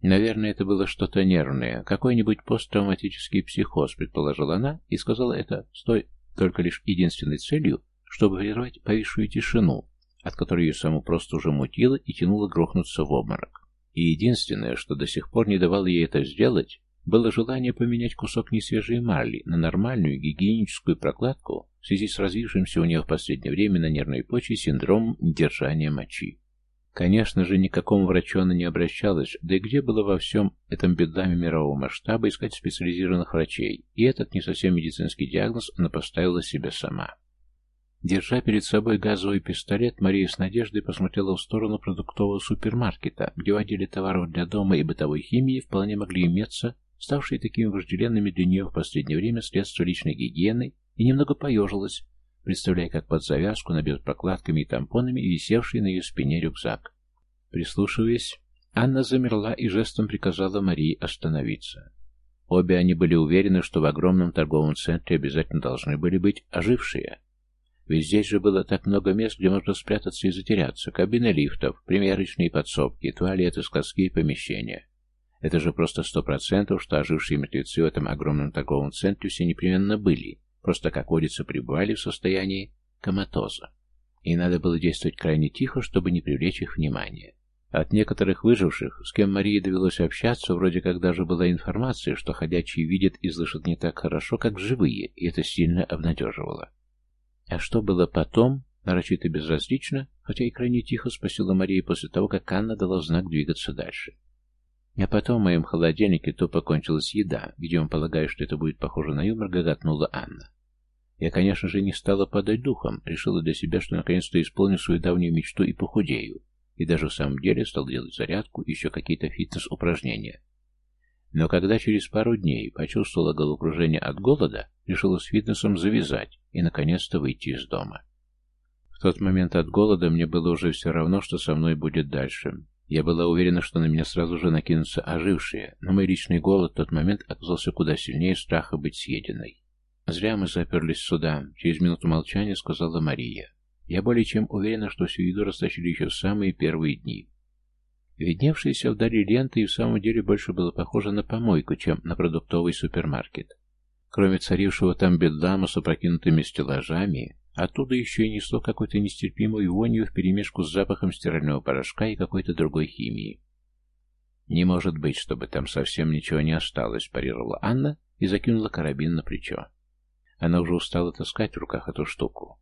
Наверное, это было что-то нервное, какой-нибудь посттравматический психоз, предположила она, и сказала это с той только лишь единственной целью, чтобы прервать повисшую тишину, от которой ее саму просто уже мутило и тянуло грохнуться в обморок. И единственное, что до сих пор не давало ей это сделать, было желание поменять кусок несвежей марли на нормальную гигиеническую прокладку в связи с развившимся у нее в последнее время на нервной почве синдромом недержания мочи. Конечно же, никакому врачу она не обращалась, да и где было во всем этом бедами мирового масштаба искать специализированных врачей, и этот не совсем медицинский диагноз она поставила себе сама. Держа перед собой газовый пистолет, Мария с надеждой посмотрела в сторону продуктового супермаркета, где в отделе товаров для дома и бытовой химии вполне могли иметься ставшие такими вожделенными для нее в последнее время средства личной гигиены и немного поежилась, представляя, как под завязку набьет прокладками и тампонами висевший на ее спине рюкзак. Прислушиваясь, Анна замерла и жестом приказала Марии остановиться. Обе они были уверены, что в огромном торговом центре обязательно должны были быть ожившие. Ведь здесь же было так много мест, где можно спрятаться и затеряться. Кабины лифтов, примерочные подсобки, туалеты, складские помещения. Это же просто сто процентов, что ожившие мертвецы в этом огромном торговом центре все непременно были, просто, как водится, пребывали в состоянии коматоза. И надо было действовать крайне тихо, чтобы не привлечь их внимание. От некоторых выживших, с кем Марии довелось общаться, вроде как даже была информация, что ходячие видят и слышат не так хорошо, как живые, и это сильно обнадеживало. А что было потом, нарочито безразлично, хотя и крайне тихо спросила Мария после того, как Анна дала знак двигаться дальше. А потом в моем холодильнике тупо кончилась еда, видимо, полагая, что это будет похоже на юмор, гоготнула Анна. Я, конечно же, не стала падать духом, решила для себя, что наконец-то исполню свою давнюю мечту и похудею, и даже в самом деле стал делать зарядку и еще какие-то фитнес-упражнения. Но когда через пару дней почувствовала головокружение от голода, решила с фитнесом завязать и наконец-то выйти из дома. В тот момент от голода мне было уже все равно, что со мной будет дальше. Я была уверена, что на меня сразу же накинутся ожившие, но мой личный голод в тот момент оказался куда сильнее страха быть съеденной. «Зря мы заперлись сюда», — через минуту молчания сказала Мария. «Я более чем уверена, что всю еду растащили еще в самые первые дни». Видневшаяся вдали лента и в самом деле больше было похоже на помойку, чем на продуктовый супермаркет. Кроме царившего там бедлама с опрокинутыми стеллажами, оттуда еще и несло какой-то нестерпимой вонью вперемешку с запахом стирального порошка и какой-то другой химии. «Не может быть, чтобы там совсем ничего не осталось», — парировала Анна и закинула карабин на плечо. Она уже устала таскать в руках эту штуку.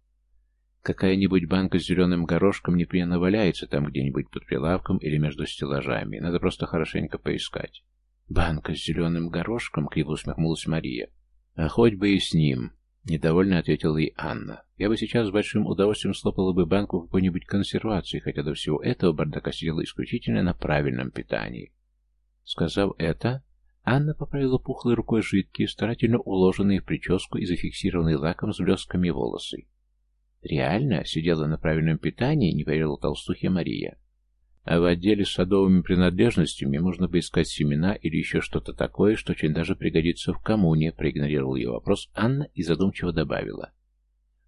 Какая-нибудь банка с зеленым горошком непременно валяется там где-нибудь под прилавком или между стеллажами. Надо просто хорошенько поискать. «Банка с зеленым горошком?» — криво усмехнулась Мария. «А хоть бы и с ним», — недовольно ответила ей Анна. «Я бы сейчас с большим удовольствием слопала бы банку какой-нибудь консервации, хотя до всего этого бардака сидела исключительно на правильном питании». Сказав это, Анна поправила пухлой рукой жидкие, старательно уложенные в прическу и зафиксированные лаком с блесками волосы. Реально сидела на правильном питании, не поверила толстухе Мария. А в отделе с садовыми принадлежностями можно поискать семена или еще что-то такое, что очень даже пригодится в коммуне, проигнорировал ее вопрос Анна и задумчиво добавила.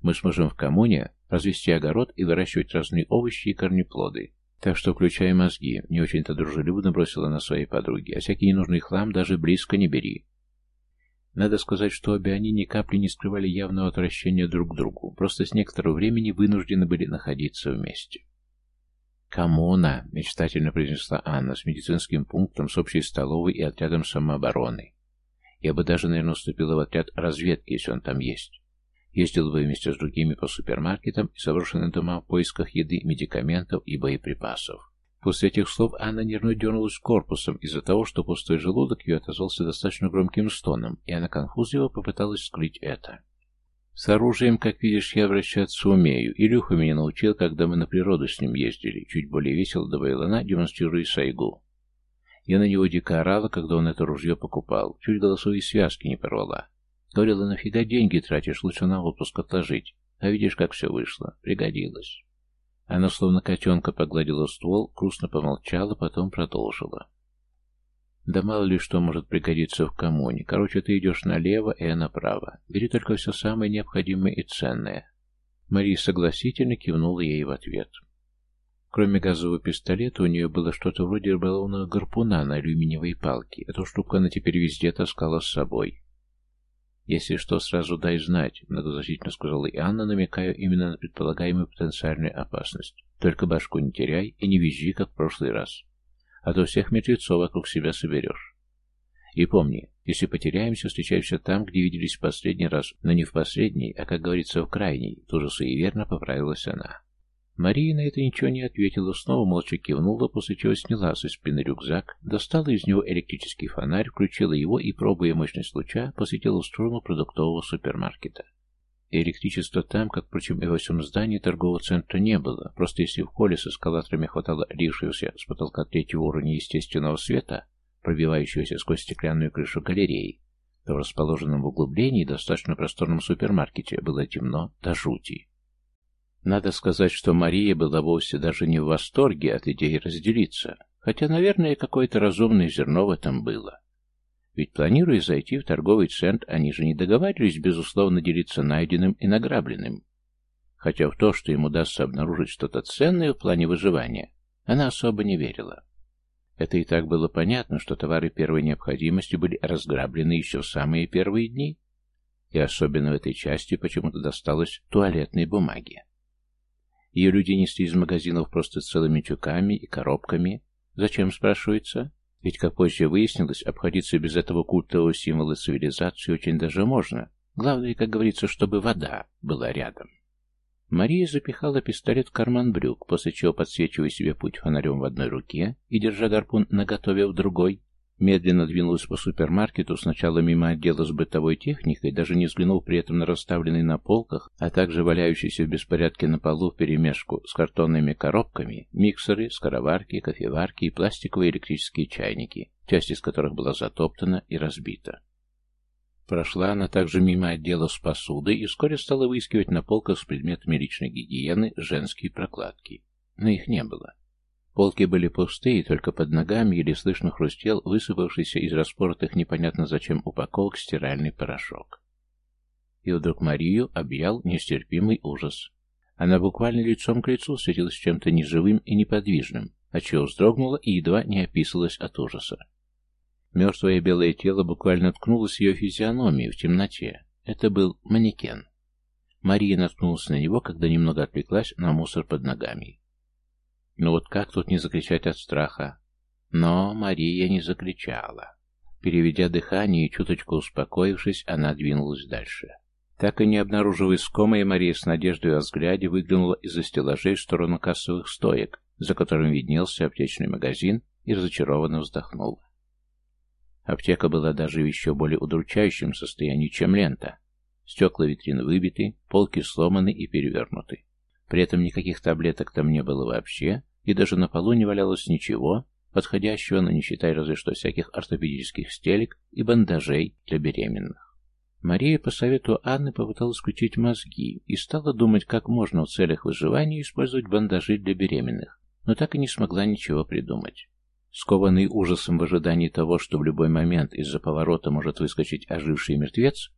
Мы сможем в коммуне развести огород и выращивать разные овощи и корнеплоды. Так что включай мозги, не очень-то дружелюбно бросила на своей подруги, а всякий ненужный хлам даже близко не бери. Надо сказать, что обе они ни капли не скрывали явного отвращения друг к другу, просто с некоторого времени вынуждены были находиться вместе. «Коммуна!» — мечтательно произнесла Анна с медицинским пунктом, с общей столовой и отрядом самообороны. «Я бы даже, наверное, уступила в отряд разведки, если он там есть. Ездил бы вместе с другими по супермаркетам и заброшенным домам в поисках еды, медикаментов и боеприпасов». После этих слов Анна нервно дернулась корпусом из-за того, что пустой желудок ее отозвался достаточно громким стоном, и она конфузливо попыталась скрыть это. «С оружием, как видишь, я обращаться умею. Илюха меня научил, когда мы на природу с ним ездили», — чуть более весело добавила она, демонстрируя сайгу. Я на него дико орала, когда он это ружье покупал. Чуть голосовые связки не порвала. Говорила, нафига деньги тратишь, лучше на отпуск отложить. А видишь, как все вышло. Пригодилось. Она словно котенка погладила ствол, грустно помолчала, потом продолжила. Да мало ли что может пригодиться в коммуне. Короче, ты идешь налево, и я направо. Бери только все самое необходимое и ценное. Мария согласительно кивнула ей в ответ. Кроме газового пистолета, у нее было что-то вроде рыболовного гарпуна на алюминиевой палке. Эту штуку она теперь везде таскала с собой. «Если что, сразу дай знать», — многозначительно сказала и Анна, намекая именно на предполагаемую потенциальную опасность. «Только башку не теряй и не визжи, как в прошлый раз. А то всех мертвецов вокруг себя соберешь. И помни, если потеряемся, встречаемся там, где виделись в последний раз, но не в последний, а, как говорится, в крайний», — тоже суеверно поправилась она. Мария на это ничего не ответила, снова молча кивнула, после чего сняла со спины рюкзак, достала из него электрический фонарь, включила его и, пробуя мощность луча, посветила в сторону продуктового супермаркета. Электричества там, как, впрочем, и во всем здании торгового центра не было, просто если в холле с эскалаторами хватало лившегося с потолка третьего уровня естественного света, пробивающегося сквозь стеклянную крышу галереи, то в расположенном в углублении достаточно просторном супермаркете было темно до жути. Надо сказать, что Мария была вовсе даже не в восторге от идеи разделиться, хотя, наверное, какое-то разумное зерно в этом было. Ведь, планируя зайти в торговый центр, они же не договаривались, безусловно, делиться найденным и награбленным. Хотя в то, что им удастся обнаружить что-то ценное в плане выживания, она особо не верила. Это и так было понятно, что товары первой необходимости были разграблены еще в самые первые дни, и особенно в этой части почему-то досталось туалетной бумаги. Ее люди несли из магазинов просто целыми тюками и коробками. Зачем, спрашивается? Ведь, как позже выяснилось, обходиться без этого культового символа цивилизации очень даже можно. Главное, как говорится, чтобы вода была рядом. Мария запихала пистолет в карман брюк, после чего, подсвечивая себе путь фонарем в одной руке и держа гарпун наготове в другой, Медленно двинулась по супермаркету, сначала мимо отдела с бытовой техникой, даже не взглянув при этом на расставленные на полках, а также валяющиеся в беспорядке на полу вперемешку с картонными коробками, миксеры, скороварки, кофеварки и пластиковые электрические чайники, часть из которых была затоптана и разбита. Прошла она также мимо отдела с посудой и вскоре стала выискивать на полках с предметами личной гигиены женские прокладки. Но их не было. Полки были пустые, только под ногами еле слышно хрустел высыпавшийся из распоротых непонятно зачем упаковок стиральный порошок. И вдруг Марию объял нестерпимый ужас. Она буквально лицом к лицу встретилась с чем-то неживым и неподвижным, отчего вздрогнула и едва не описалась от ужаса. Мертвое белое тело буквально ткнулось ее физиономией в темноте. Это был манекен. Мария наткнулась на него, когда немного отвлеклась на мусор под ногами. Ну вот как тут не закричать от страха? Но Мария не закричала. Переведя дыхание и чуточку успокоившись, она двинулась дальше. Так и не обнаружив искомое, Мария с надеждой во взгляде выглянула из-за стеллажей в сторону кассовых стоек, за которым виднелся аптечный магазин, и разочарованно вздохнула. Аптека была даже в еще более удручающем состоянии, чем лента. Стекла витрины выбиты, полки сломаны и перевернуты. При этом никаких таблеток там не было вообще, и даже на полу не валялось ничего, подходящего, но не считая разве что всяких ортопедических стелек и бандажей для беременных. Мария по совету Анны попыталась включить мозги и стала думать, как можно в целях выживания использовать бандажи для беременных, но так и не смогла ничего придумать. Скованный ужасом в ожидании того, что в любой момент из-за поворота может выскочить оживший мертвец,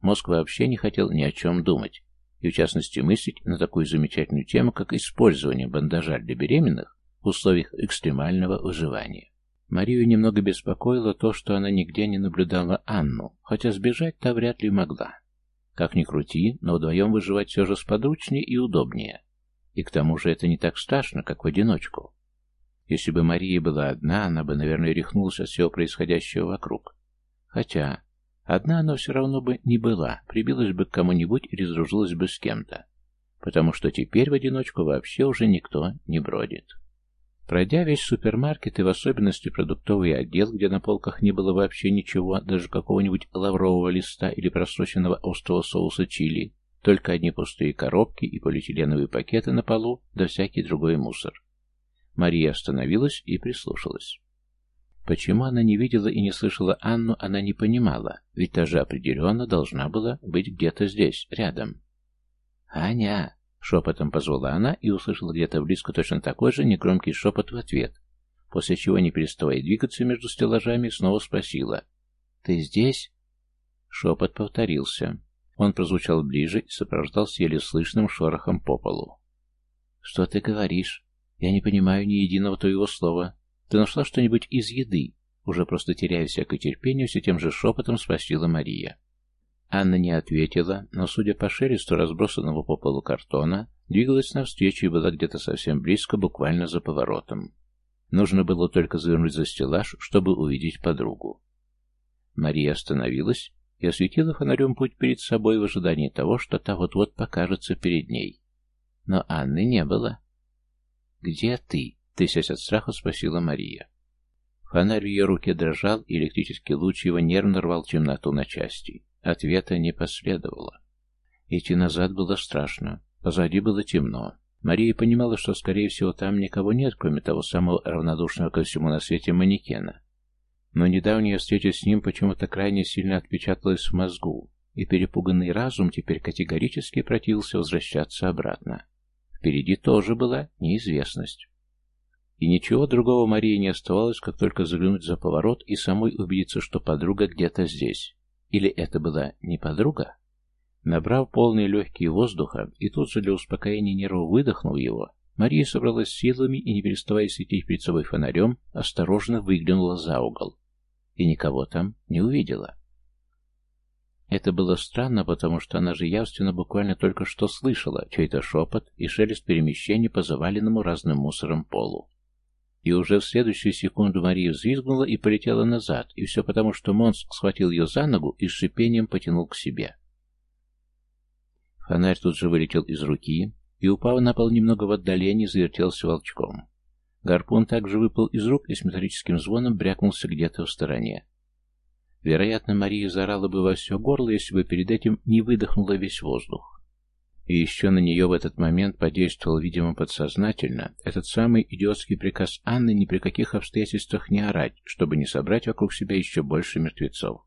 мозг вообще не хотел ни о чем думать, и в частности мыслить на такую замечательную тему, как использование бандажа для беременных в условиях экстремального выживания. Марию немного беспокоило то, что она нигде не наблюдала Анну, хотя сбежать та вряд ли могла. Как ни крути, но вдвоем выживать все же сподручнее и удобнее. И к тому же это не так страшно, как в одиночку. Если бы Мария была одна, она бы, наверное, рехнулась от всего происходящего вокруг. Хотя, одна она все равно бы не была, прибилась бы к кому-нибудь и разружилась бы с кем-то. Потому что теперь в одиночку вообще уже никто не бродит. Пройдя весь супермаркет и в особенности продуктовый отдел, где на полках не было вообще ничего, даже какого-нибудь лаврового листа или просроченного острого соуса чили, только одни пустые коробки и полиэтиленовые пакеты на полу, да всякий другой мусор. Мария остановилась и прислушалась. Почему она не видела и не слышала Анну, она не понимала, ведь та же определенно должна была быть где-то здесь, рядом. «Аня!» — шепотом позвала она и услышала где-то близко точно такой же негромкий шепот в ответ, после чего, не переставая двигаться между стеллажами, снова спросила. «Ты здесь?» Шепот повторился. Он прозвучал ближе и сопровождался еле слышным шорохом по полу. «Что ты говоришь?» «Я не понимаю ни единого твоего слова. Ты нашла что-нибудь из еды?» Уже просто теряя всякое терпение, все тем же шепотом спросила Мария. Анна не ответила, но, судя по шелесту разбросанного по полу картона, двигалась навстречу и была где-то совсем близко, буквально за поворотом. Нужно было только завернуть за стеллаж, чтобы увидеть подругу. Мария остановилась и осветила фонарем путь перед собой в ожидании того, что та вот-вот покажется перед ней. Но Анны не было. «Где ты?» — тысясь от страха спросила Мария. Фонарь в ее руке дрожал, и электрический луч его нервно рвал темноту на части. Ответа не последовало. Идти назад было страшно. Позади было темно. Мария понимала, что, скорее всего, там никого нет, кроме того самого равнодушного ко всему на свете манекена. Но недавняя встреча с ним почему-то крайне сильно отпечаталась в мозгу, и перепуганный разум теперь категорически противился возвращаться обратно. Впереди тоже была неизвестность. И ничего другого Марии не оставалось, как только заглянуть за поворот и самой убедиться, что подруга где-то здесь. Или это была не подруга? Набрав полные легкие воздуха и тут же для успокоения нервов выдохнув его, Мария собралась силами и, не переставая светить перед собой фонарем, осторожно выглянула за угол. И никого там не увидела. Это было странно, потому что она же явственно буквально только что слышала чей-то шепот и шелест перемещения по заваленному разным мусором полу. И уже в следующую секунду Мария взвизгнула и полетела назад, и все потому, что Монс схватил ее за ногу и с шипением потянул к себе. Фонарь тут же вылетел из руки и, упав на пол немного в отдалении, завертелся волчком. Гарпун также выпал из рук и с металлическим звоном брякнулся где-то в стороне. Вероятно, Мария заорала бы во все горло, если бы перед этим не выдохнула весь воздух. И еще на нее в этот момент подействовал, видимо, подсознательно, этот самый идиотский приказ Анны ни при каких обстоятельствах не орать, чтобы не собрать вокруг себя еще больше мертвецов.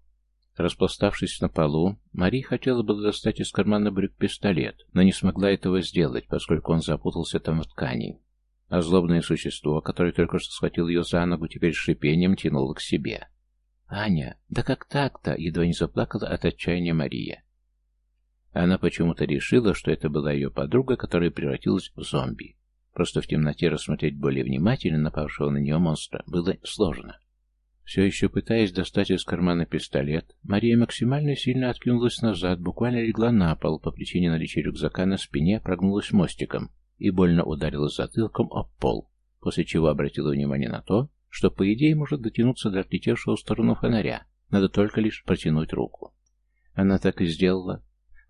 Распластавшись на полу, Мария хотела было достать из кармана брюк пистолет, но не смогла этого сделать, поскольку он запутался там в ткани. А злобное существо, которое только что схватил ее за ногу, теперь шипением тянуло к себе. «Аня, да как так-то?» — едва не заплакала от отчаяния Мария. Она почему-то решила, что это была ее подруга, которая превратилась в зомби. Просто в темноте рассмотреть более внимательно напавшего на нее монстра было сложно. Все еще пытаясь достать из кармана пистолет, Мария максимально сильно откинулась назад, буквально легла на пол, по причине наличия рюкзака на спине прогнулась мостиком и больно ударилась затылком об пол, после чего обратила внимание на то, что по идее может дотянуться до отлетевшего в сторону фонаря, надо только лишь протянуть руку. Она так и сделала.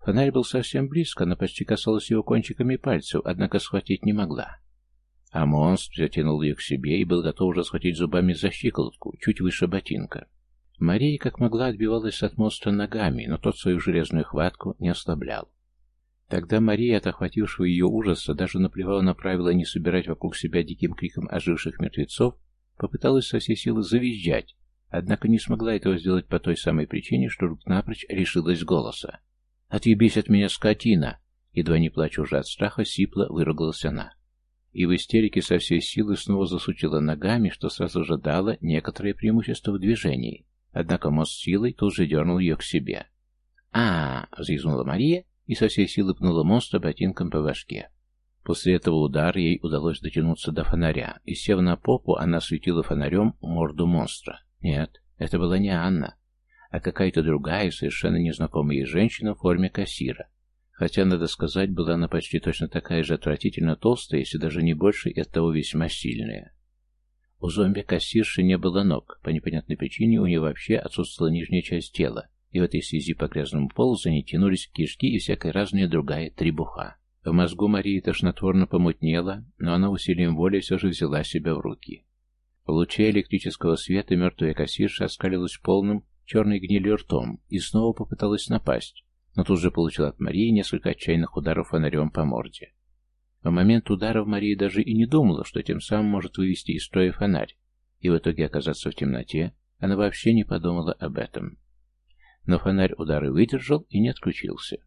Фонарь был совсем близко, она почти касалась его кончиками пальцев, однако схватить не могла. А монстр затянул ее к себе и был готов уже схватить зубами за щиколотку, чуть выше ботинка. Мария как могла отбивалась от монстра ногами, но тот свою железную хватку не ослаблял. Тогда Мария, от ее ужаса, даже наплевала на правила не собирать вокруг себя диким криком оживших мертвецов, попыталась со всей силы завизжать, однако не смогла этого сделать по той самой причине, что рук напрочь решилась голоса. «Отъебись от меня, скотина!» Едва не плача уже от страха, сипло выругалась она и в истерике со всей силы снова засучила ногами, что сразу же дало некоторое преимущество в движении. Однако мост силой тут же дернул ее к себе. -а, взвизгнула Мария и со всей силы пнула монстра ботинком по башке. После этого удара ей удалось дотянуться до фонаря, и, сев на попу, она светила фонарем морду монстра. Нет, это была не Анна, а какая-то другая, совершенно незнакомая ей женщина в форме кассира. Хотя, надо сказать, была она почти точно такая же отвратительно толстая, если даже не больше, и оттого весьма сильная. У зомби-кассирши не было ног, по непонятной причине у нее вообще отсутствовала нижняя часть тела, и в этой связи по грязному полу за ней тянулись кишки и всякая разная другая требуха. В мозгу Марии тошнотворно помутнело, но она усилием воли все же взяла себя в руки. Луче электрического света мертвая кассирша оскалилась полным черной гнилью ртом и снова попыталась напасть, но тут же получил от Марии несколько отчаянных ударов фонарем по морде. В момент ударов Мария даже и не думала, что тем самым может вывести из строя фонарь, и в итоге оказаться в темноте, она вообще не подумала об этом. Но фонарь удары выдержал и не отключился.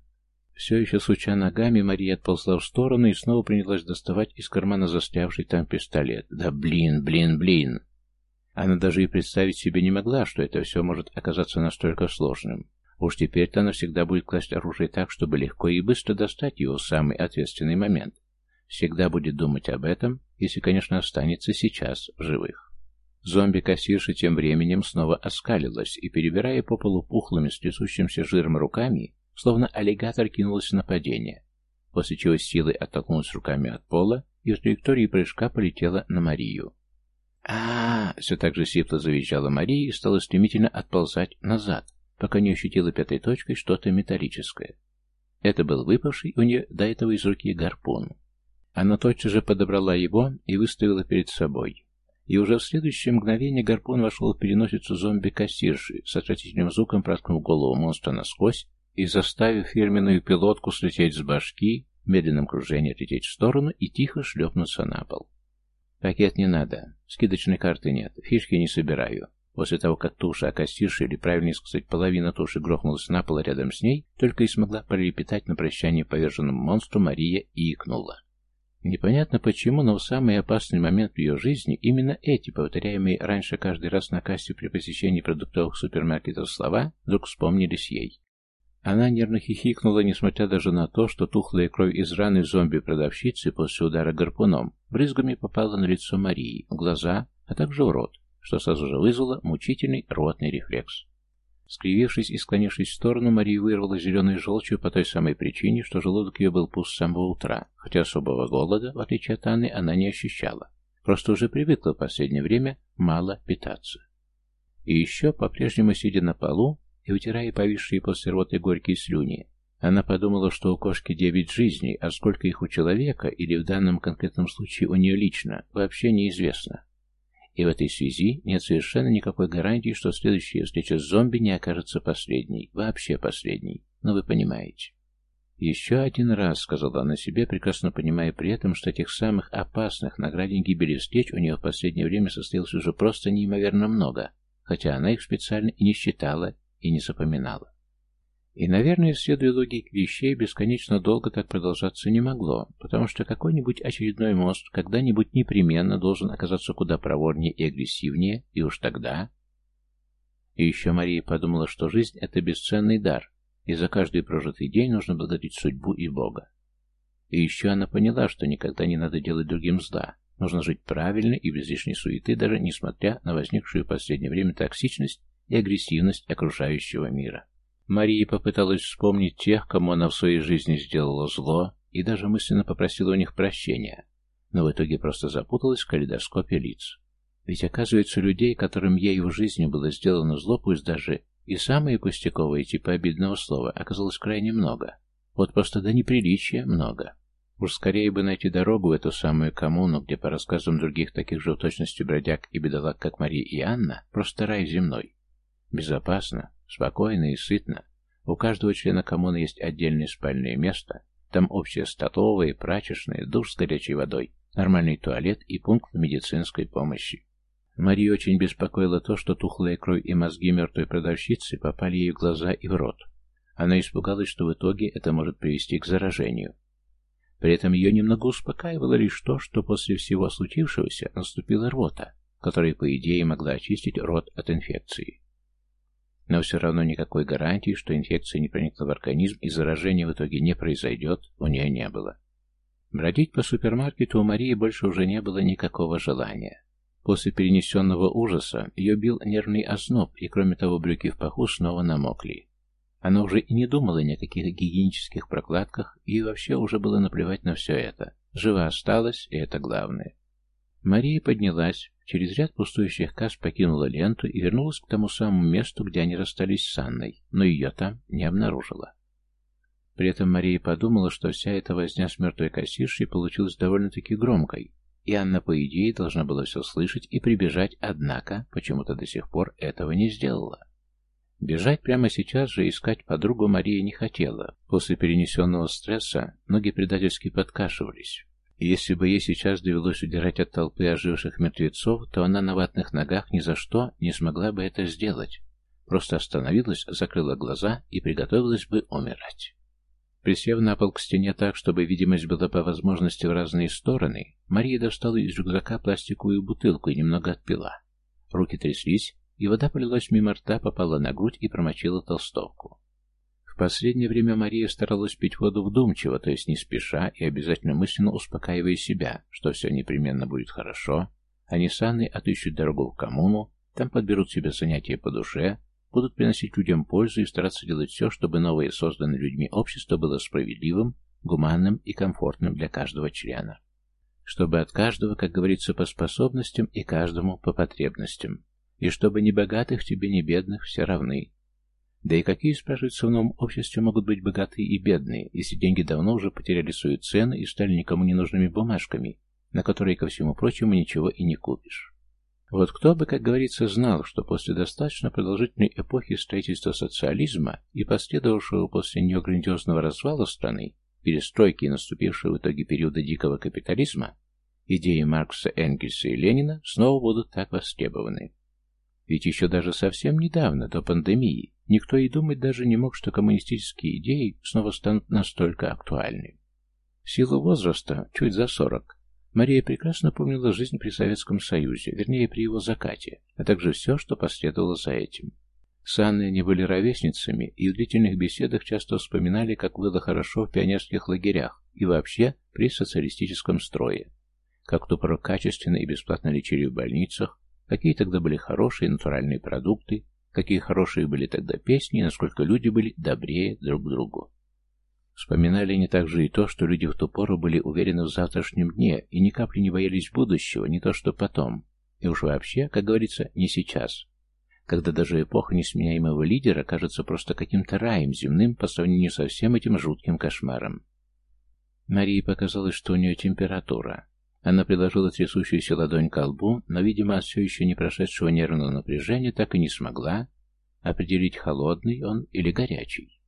Все еще суча ногами, Мария отползла в сторону и снова принялась доставать из кармана застрявший там пистолет. Да блин, блин, блин! Она даже и представить себе не могла, что это все может оказаться настолько сложным. Уж теперь-то она всегда будет класть оружие так, чтобы легко и быстро достать его в самый ответственный момент. Всегда будет думать об этом, если, конечно, останется сейчас в живых. Зомби-кассирша тем временем снова оскалилась и, перебирая по полу пухлыми с трясущимся жиром руками, словно аллигатор кинулась в нападение, после чего силой оттолкнулась руками от пола и в траектории прыжка полетела на Марию. А, Все так же сипло завизжала Мария и стала стремительно отползать назад, пока не ощутила пятой точкой что-то металлическое. Это был выпавший у нее до этого из руки гарпун. Она тотчас же подобрала его и выставила перед собой. И уже в следующее мгновение гарпун вошел в переносицу зомби-кассирши, с отвратительным звуком проткнув голову монстра насквозь и заставив фирменную пилотку слететь с башки, в медленном кружении отлететь в сторону и тихо шлепнуться на пол. «Пакет не надо. Скидочной карты нет. Фишки не собираю. После того, как туша окостившая, или правильнее сказать, половина туши грохнулась на пол рядом с ней, только и смогла пролепетать на прощание поверженному монстру Мария и икнула. Непонятно почему, но в самый опасный момент в ее жизни именно эти, повторяемые раньше каждый раз на кассе при посещении продуктовых супермаркетов слова, вдруг вспомнились ей. Она нервно хихикнула, несмотря даже на то, что тухлая кровь из раны зомби-продавщицы после удара гарпуном брызгами попала на лицо Марии, в глаза, а также в рот что сразу же вызвало мучительный рвотный рефлекс. Скривившись и склонившись в сторону, Мария вырвала зеленой желчью по той самой причине, что желудок ее был пуст с самого утра, хотя особого голода, в отличие от Анны, она не ощущала. Просто уже привыкла в последнее время мало питаться. И еще, по-прежнему сидя на полу и вытирая повисшие после рвоты горькие слюни, она подумала, что у кошки девять жизней, а сколько их у человека, или в данном конкретном случае у нее лично, вообще неизвестно. И в этой связи нет совершенно никакой гарантии, что следующая встреча с зомби не окажется последней. Вообще последней. Но вы понимаете. «Еще один раз», — сказала она себе, прекрасно понимая при этом, что этих самых опасных на гибели встреч у нее в последнее время состоялось уже просто неимоверно много, хотя она их специально и не считала, и не запоминала. И, наверное, следуя логике вещей, бесконечно долго так продолжаться не могло, потому что какой-нибудь очередной мост когда-нибудь непременно должен оказаться куда проворнее и агрессивнее, и уж тогда... И еще Мария подумала, что жизнь — это бесценный дар, и за каждый прожитый день нужно благодарить судьбу и Бога. И еще она поняла, что никогда не надо делать другим зла. Нужно жить правильно и без лишней суеты, даже несмотря на возникшую в последнее время токсичность и агрессивность окружающего мира. Мария попыталась вспомнить тех, кому она в своей жизни сделала зло, и даже мысленно попросила у них прощения, но в итоге просто запуталась в калейдоскопе лиц. Ведь, оказывается, людей, которым ей в жизни было сделано зло, пусть даже и самые пустяковые типа обидного слова, оказалось крайне много. Вот просто до неприличия много. Уж скорее бы найти дорогу в эту самую коммуну, где, по рассказам других таких же в точности бродяг и бедолаг, как Мария и Анна, просто рай земной. Безопасно, спокойно и сытно. У каждого члена коммуны есть отдельное спальное место, там общая столовая, прачечная, душ с горячей водой, нормальный туалет и пункт медицинской помощи. Марию очень беспокоило то, что тухлая кровь и мозги мертвой продавщицы попали ей в глаза и в рот. Она испугалась, что в итоге это может привести к заражению. При этом ее немного успокаивало лишь то, что после всего случившегося наступила рвота, которая, по идее, могла очистить рот от инфекции. Но все равно никакой гарантии, что инфекция не проникла в организм и заражение в итоге не произойдет, у нее не было. Бродить по супермаркету у Марии больше уже не было никакого желания. После перенесенного ужаса ее бил нервный озноб, и кроме того брюки в паху снова намокли. Она уже и не думала ни о каких гигиенических прокладках, и вообще уже было наплевать на все это. Жива осталась, и это главное. Мария поднялась, через ряд пустующих касс покинула ленту и вернулась к тому самому месту, где они расстались с Анной, но ее там не обнаружила. При этом Мария подумала, что вся эта возня с мертвой кассиршей получилась довольно-таки громкой, и Анна, по идее, должна была все слышать и прибежать, однако почему-то до сих пор этого не сделала. Бежать прямо сейчас же искать подругу Мария не хотела. После перенесенного стресса ноги предательски подкашивались. И если бы ей сейчас довелось удирать от толпы оживших мертвецов, то она на ватных ногах ни за что не смогла бы это сделать. Просто остановилась, закрыла глаза и приготовилась бы умирать. Присев на пол к стене так, чтобы видимость была по возможности в разные стороны, Мария достала из рюкзака пластиковую бутылку и немного отпила. Руки тряслись, и вода полилась мимо рта, попала на грудь и промочила толстовку. В последнее время Мария старалась пить воду вдумчиво, то есть не спеша и обязательно мысленно успокаивая себя, что все непременно будет хорошо, они с Анной отыщут дорогу в коммуну, там подберут себе занятия по душе, будут приносить людям пользу и стараться делать все, чтобы новое созданное людьми общество было справедливым, гуманным и комфортным для каждого члена. Чтобы от каждого, как говорится, по способностям и каждому по потребностям. И чтобы ни богатых тебе, ни бедных все равны. Да и какие, спрашивается, в новом обществе могут быть богатые и бедные, если деньги давно уже потеряли свою цену и стали никому не нужными бумажками, на которые, ко всему прочему, ничего и не купишь. Вот кто бы, как говорится, знал, что после достаточно продолжительной эпохи строительства социализма и последовавшего после нее грандиозного развала страны, перестройки и наступившего в итоге периода дикого капитализма, идеи Маркса, Энгельса и Ленина снова будут так востребованы. Ведь еще даже совсем недавно, до пандемии, никто и думать даже не мог, что коммунистические идеи снова станут настолько актуальны. В силу возраста, чуть за сорок, Мария прекрасно помнила жизнь при Советском Союзе, вернее, при его закате, а также все, что последовало за этим. С Анной они были ровесницами и в длительных беседах часто вспоминали, как было хорошо в пионерских лагерях и вообще при социалистическом строе. Как то порой качественно и бесплатно лечили в больницах, Какие тогда были хорошие натуральные продукты, какие хорошие были тогда песни, насколько люди были добрее друг к другу. Вспоминали они также и то, что люди в ту пору были уверены в завтрашнем дне и ни капли не боялись будущего, не то что потом. И уж вообще, как говорится, не сейчас. Когда даже эпоха несменяемого лидера кажется просто каким-то раем земным по сравнению со всем этим жутким кошмаром. Марии показалось, что у нее температура. Она приложила трясущуюся ладонь к лбу, но, видимо, от все еще не прошедшего нервного напряжения так и не смогла определить, холодный он или горячий.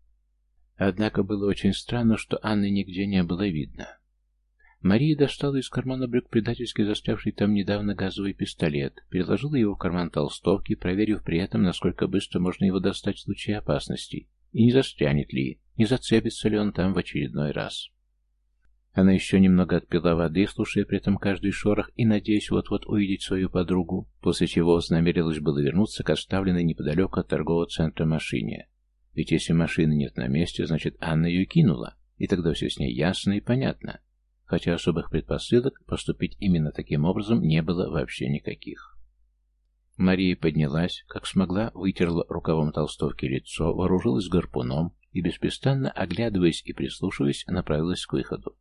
Однако было очень странно, что Анны нигде не было видно. Мария достала из кармана брюк предательски застрявший там недавно газовый пистолет, переложила его в карман толстовки, проверив при этом, насколько быстро можно его достать в случае опасности, и не застрянет ли, не зацепится ли он там в очередной раз. Она еще немного отпила воды, слушая при этом каждый шорох и надеясь вот-вот увидеть свою подругу, после чего вознамерилась было вернуться к оставленной неподалеку от торгового центра машине. Ведь если машины нет на месте, значит Анна ее кинула, И тогда все с ней ясно и понятно, хотя особых предпосылок поступить именно таким образом не было вообще никаких. Мария поднялась, как смогла, вытерла рукавом толстовки лицо, вооружилась гарпуном и, беспрестанно оглядываясь и прислушиваясь, направилась к выходу.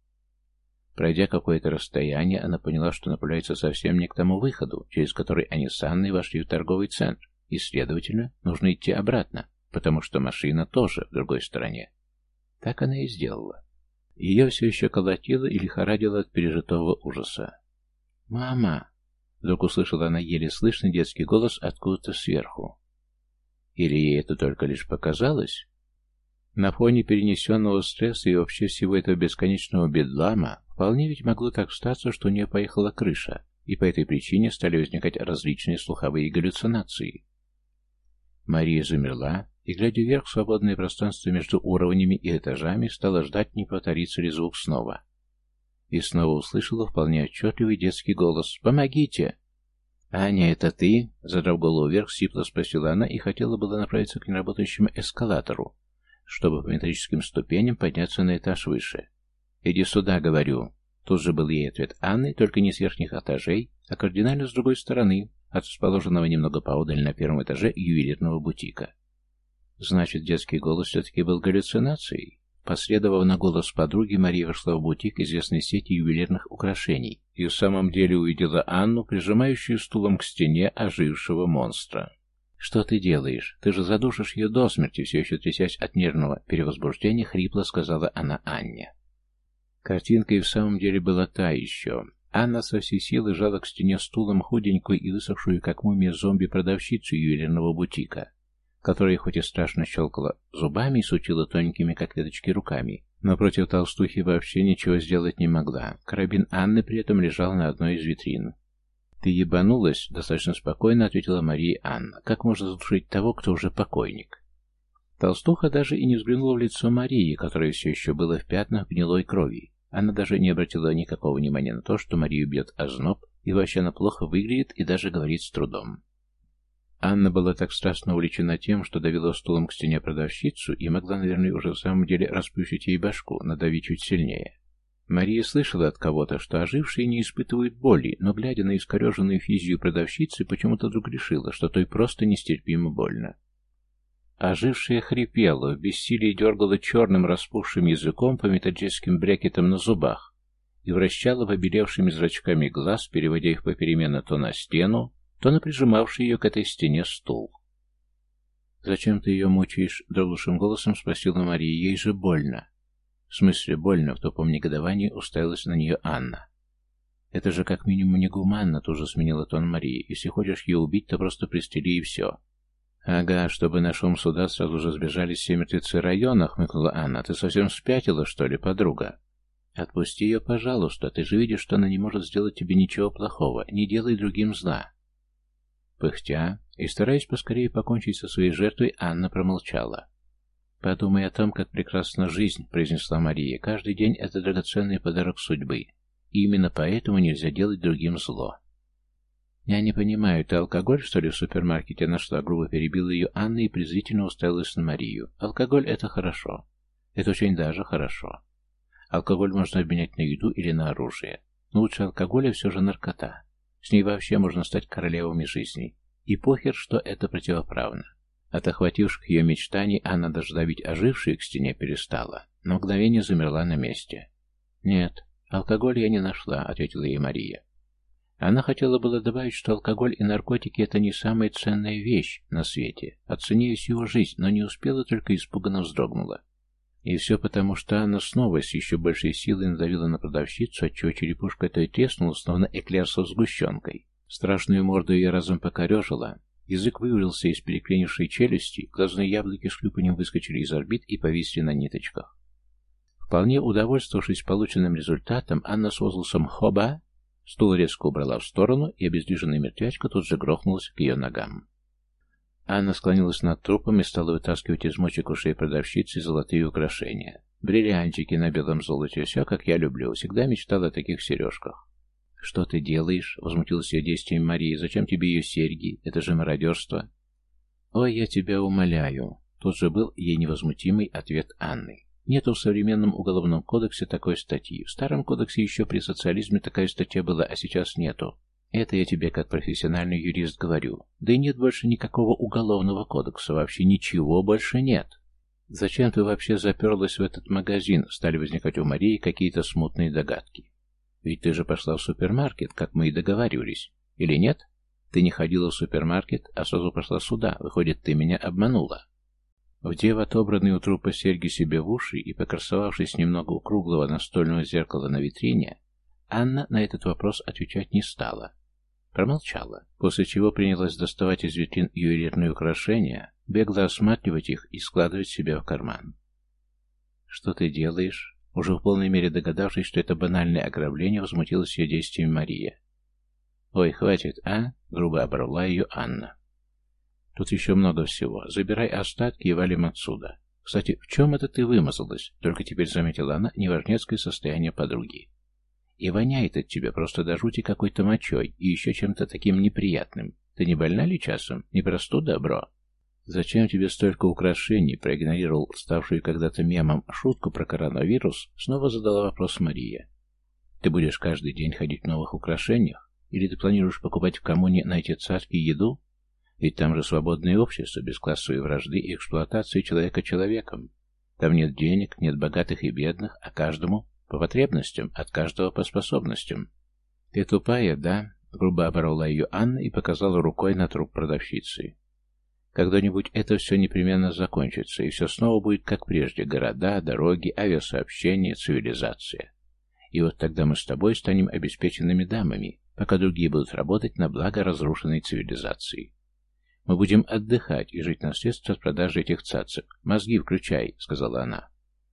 Пройдя какое-то расстояние, она поняла, что направляется совсем не к тому выходу, через который они с Анной вошли в торговый центр, и, следовательно, нужно идти обратно, потому что машина тоже в другой стороне. Так она и сделала. Ее все еще колотило и лихорадило от пережитого ужаса. «Мама!» Вдруг услышала она еле слышный детский голос откуда-то сверху. Или ей это только лишь показалось? На фоне перенесенного стресса и вообще всего этого бесконечного бедлама вполне ведь могло так статься, что у нее поехала крыша, и по этой причине стали возникать различные слуховые галлюцинации. Мария замерла и, глядя вверх в свободное пространство между уровнями и этажами, стала ждать, не повторится ли звук снова. И снова услышала вполне отчетливый детский голос «Помогите!» «Аня, это ты?» Задрав голову вверх, сипло спросила она и хотела было направиться к неработающему эскалатору, чтобы по металлическим ступеням подняться на этаж выше. «Иди сюда», — говорю. Тут же был ей ответ Анны, только не с верхних этажей, а кардинально с другой стороны, от расположенного немного поодаль на первом этаже ювелирного бутика. Значит, детский голос все-таки был галлюцинацией. Последовав на голос подруги, Мария вошла в бутик известной сети ювелирных украшений и в самом деле увидела Анну, прижимающую стулом к стене ожившего монстра. «Что ты делаешь? Ты же задушишь ее до смерти!» Все еще трясясь от нервного перевозбуждения, хрипло сказала она Анне. Картинка и в самом деле была та еще. Анна со всей силы жала к стене стулом худенькую и высохшую, как мумия зомби-продавщицу ювелирного бутика, которая хоть и страшно щелкала зубами и сучила тоненькими, как веточки, руками, но против толстухи вообще ничего сделать не могла. Карабин Анны при этом лежал на одной из витрин. «Ты ебанулась?» — достаточно спокойно ответила Мария Анна. «Как можно задушить того, кто уже покойник?» Толстуха даже и не взглянула в лицо Марии, которое все еще было в пятнах гнилой крови. Она даже не обратила никакого внимания на то, что Марию бьет озноб, и вообще она плохо выглядит и даже говорит с трудом. Анна была так страстно увлечена тем, что давила стулом к стене продавщицу и могла, наверное, уже в самом деле расплющить ей башку, надавить чуть сильнее. Мария слышала от кого-то, что ожившие не испытывают боли, но, глядя на искореженную физию продавщицы, почему-то вдруг решила, что той просто нестерпимо больно. Ожившая хрипела, в бессилии дергала черным распухшим языком по металлическим брекетам на зубах и вращала побелевшими зрачками глаз, переводя их попеременно то на стену, то на прижимавший ее к этой стене стул. «Зачем ты ее мучаешь?» — дрогнувшим голосом спросила Мария. «Ей же больно». «В смысле больно?» — в тупом негодовании уставилась на нее Анна. «Это же как минимум негуманно», — тоже сменила тон Марии. «Если хочешь ее убить, то просто пристрели и все. «Ага, чтобы на шум суда сразу же сбежали все мертвецы района», — хмыкнула Анна. «Ты совсем спятила, что ли, подруга?» «Отпусти ее, пожалуйста. Ты же видишь, что она не может сделать тебе ничего плохого. Не делай другим зла». Пыхтя и стараясь поскорее покончить со своей жертвой, Анна промолчала. «Подумай о том, как прекрасна жизнь», — произнесла Мария. «Каждый день — это драгоценный подарок судьбы. И именно поэтому нельзя делать другим зло». «Я не понимаю, ты алкоголь, что ли, в супермаркете нашла?» Грубо перебила ее Анна и презрительно уставилась на Марию. «Алкоголь — это хорошо. Это очень даже хорошо. Алкоголь можно обменять на еду или на оружие. Но лучше алкоголя все же наркота. С ней вообще можно стать королевами жизни. И похер, что это противоправно». От охвативших ее мечтаний Анна даже давить ожившие к стене перестала. На мгновение замерла на месте. «Нет, алкоголь я не нашла», — ответила ей Мария. Она хотела было добавить, что алкоголь и наркотики – это не самая ценная вещь на свете, ценнее всего жизнь, но не успела, только испуганно вздрогнула. И все потому, что Анна снова с еще большей силой надавила на продавщицу, отчего черепушка этой треснула, словно эклер со сгущенкой. Страшную морду ее разом покорежила, язык вывалился из переклинившей челюсти, глазные яблоки с хлюпанем выскочили из орбит и повисли на ниточках. Вполне удовольствовавшись полученным результатом, Анна с возгласом «Хоба!» Стул резко убрала в сторону, и обездвиженная мертвячка тут же грохнулась к ее ногам. Анна склонилась над трупом и стала вытаскивать из мочек ушей продавщицы золотые украшения. Бриллиантики на белом золоте, все как я люблю, всегда мечтала о таких сережках. «Что ты делаешь?» — возмутилась ее действиями Марии. «Зачем тебе ее серьги? Это же мародерство». «Ой, я тебя умоляю!» Тут же был ей невозмутимый ответ Анны. Нету в современном уголовном кодексе такой статьи. В старом кодексе еще при социализме такая статья была, а сейчас нету. Это я тебе как профессиональный юрист говорю. Да и нет больше никакого уголовного кодекса, вообще ничего больше нет. Зачем ты вообще заперлась в этот магазин? Стали возникать у Марии какие-то смутные догадки. Ведь ты же пошла в супермаркет, как мы и договаривались. Или нет? Ты не ходила в супермаркет, а сразу пошла сюда. Выходит, ты меня обманула. Вдев отобранные у трупа серьги себе в уши и покрасовавшись немного у круглого настольного зеркала на витрине, Анна на этот вопрос отвечать не стала. Промолчала, после чего принялась доставать из витрин ювелирные украшения, бегло осматривать их и складывать себе в карман. «Что ты делаешь?» Уже в полной мере догадавшись, что это банальное ограбление, возмутилась ее действиями Мария. «Ой, хватит, а?» — грубо оборвала ее Анна. «Тут еще много всего. Забирай остатки и валим отсюда. Кстати, в чем это ты вымазалась?» Только теперь заметила она неважнецкое состояние подруги. И воняет от тебя просто до жути какой-то мочой и еще чем-то таким неприятным. Ты не больна ли часом? Не простуда, бро? Зачем тебе столько украшений? Проигнорировал ставшую когда-то мемом шутку про коронавирус, снова задала вопрос Мария. Ты будешь каждый день ходить в новых украшениях? Или ты планируешь покупать в коммуне на эти цацки еду? Ведь там же свободное общество, без классовой вражды и эксплуатации человека человеком. Там нет денег, нет богатых и бедных, а каждому по потребностям, от каждого по способностям. Ты тупая, да? Грубо оборвала ее Анна и показала рукой на труп продавщицы. Когда-нибудь это все непременно закончится, и все снова будет как прежде. Города, дороги, авиасообщение, цивилизация. И вот тогда мы с тобой станем обеспеченными дамами, пока другие будут работать на благо разрушенной цивилизации. Мы будем отдыхать и жить на средства от продажи этих цацек. Мозги включай, сказала она.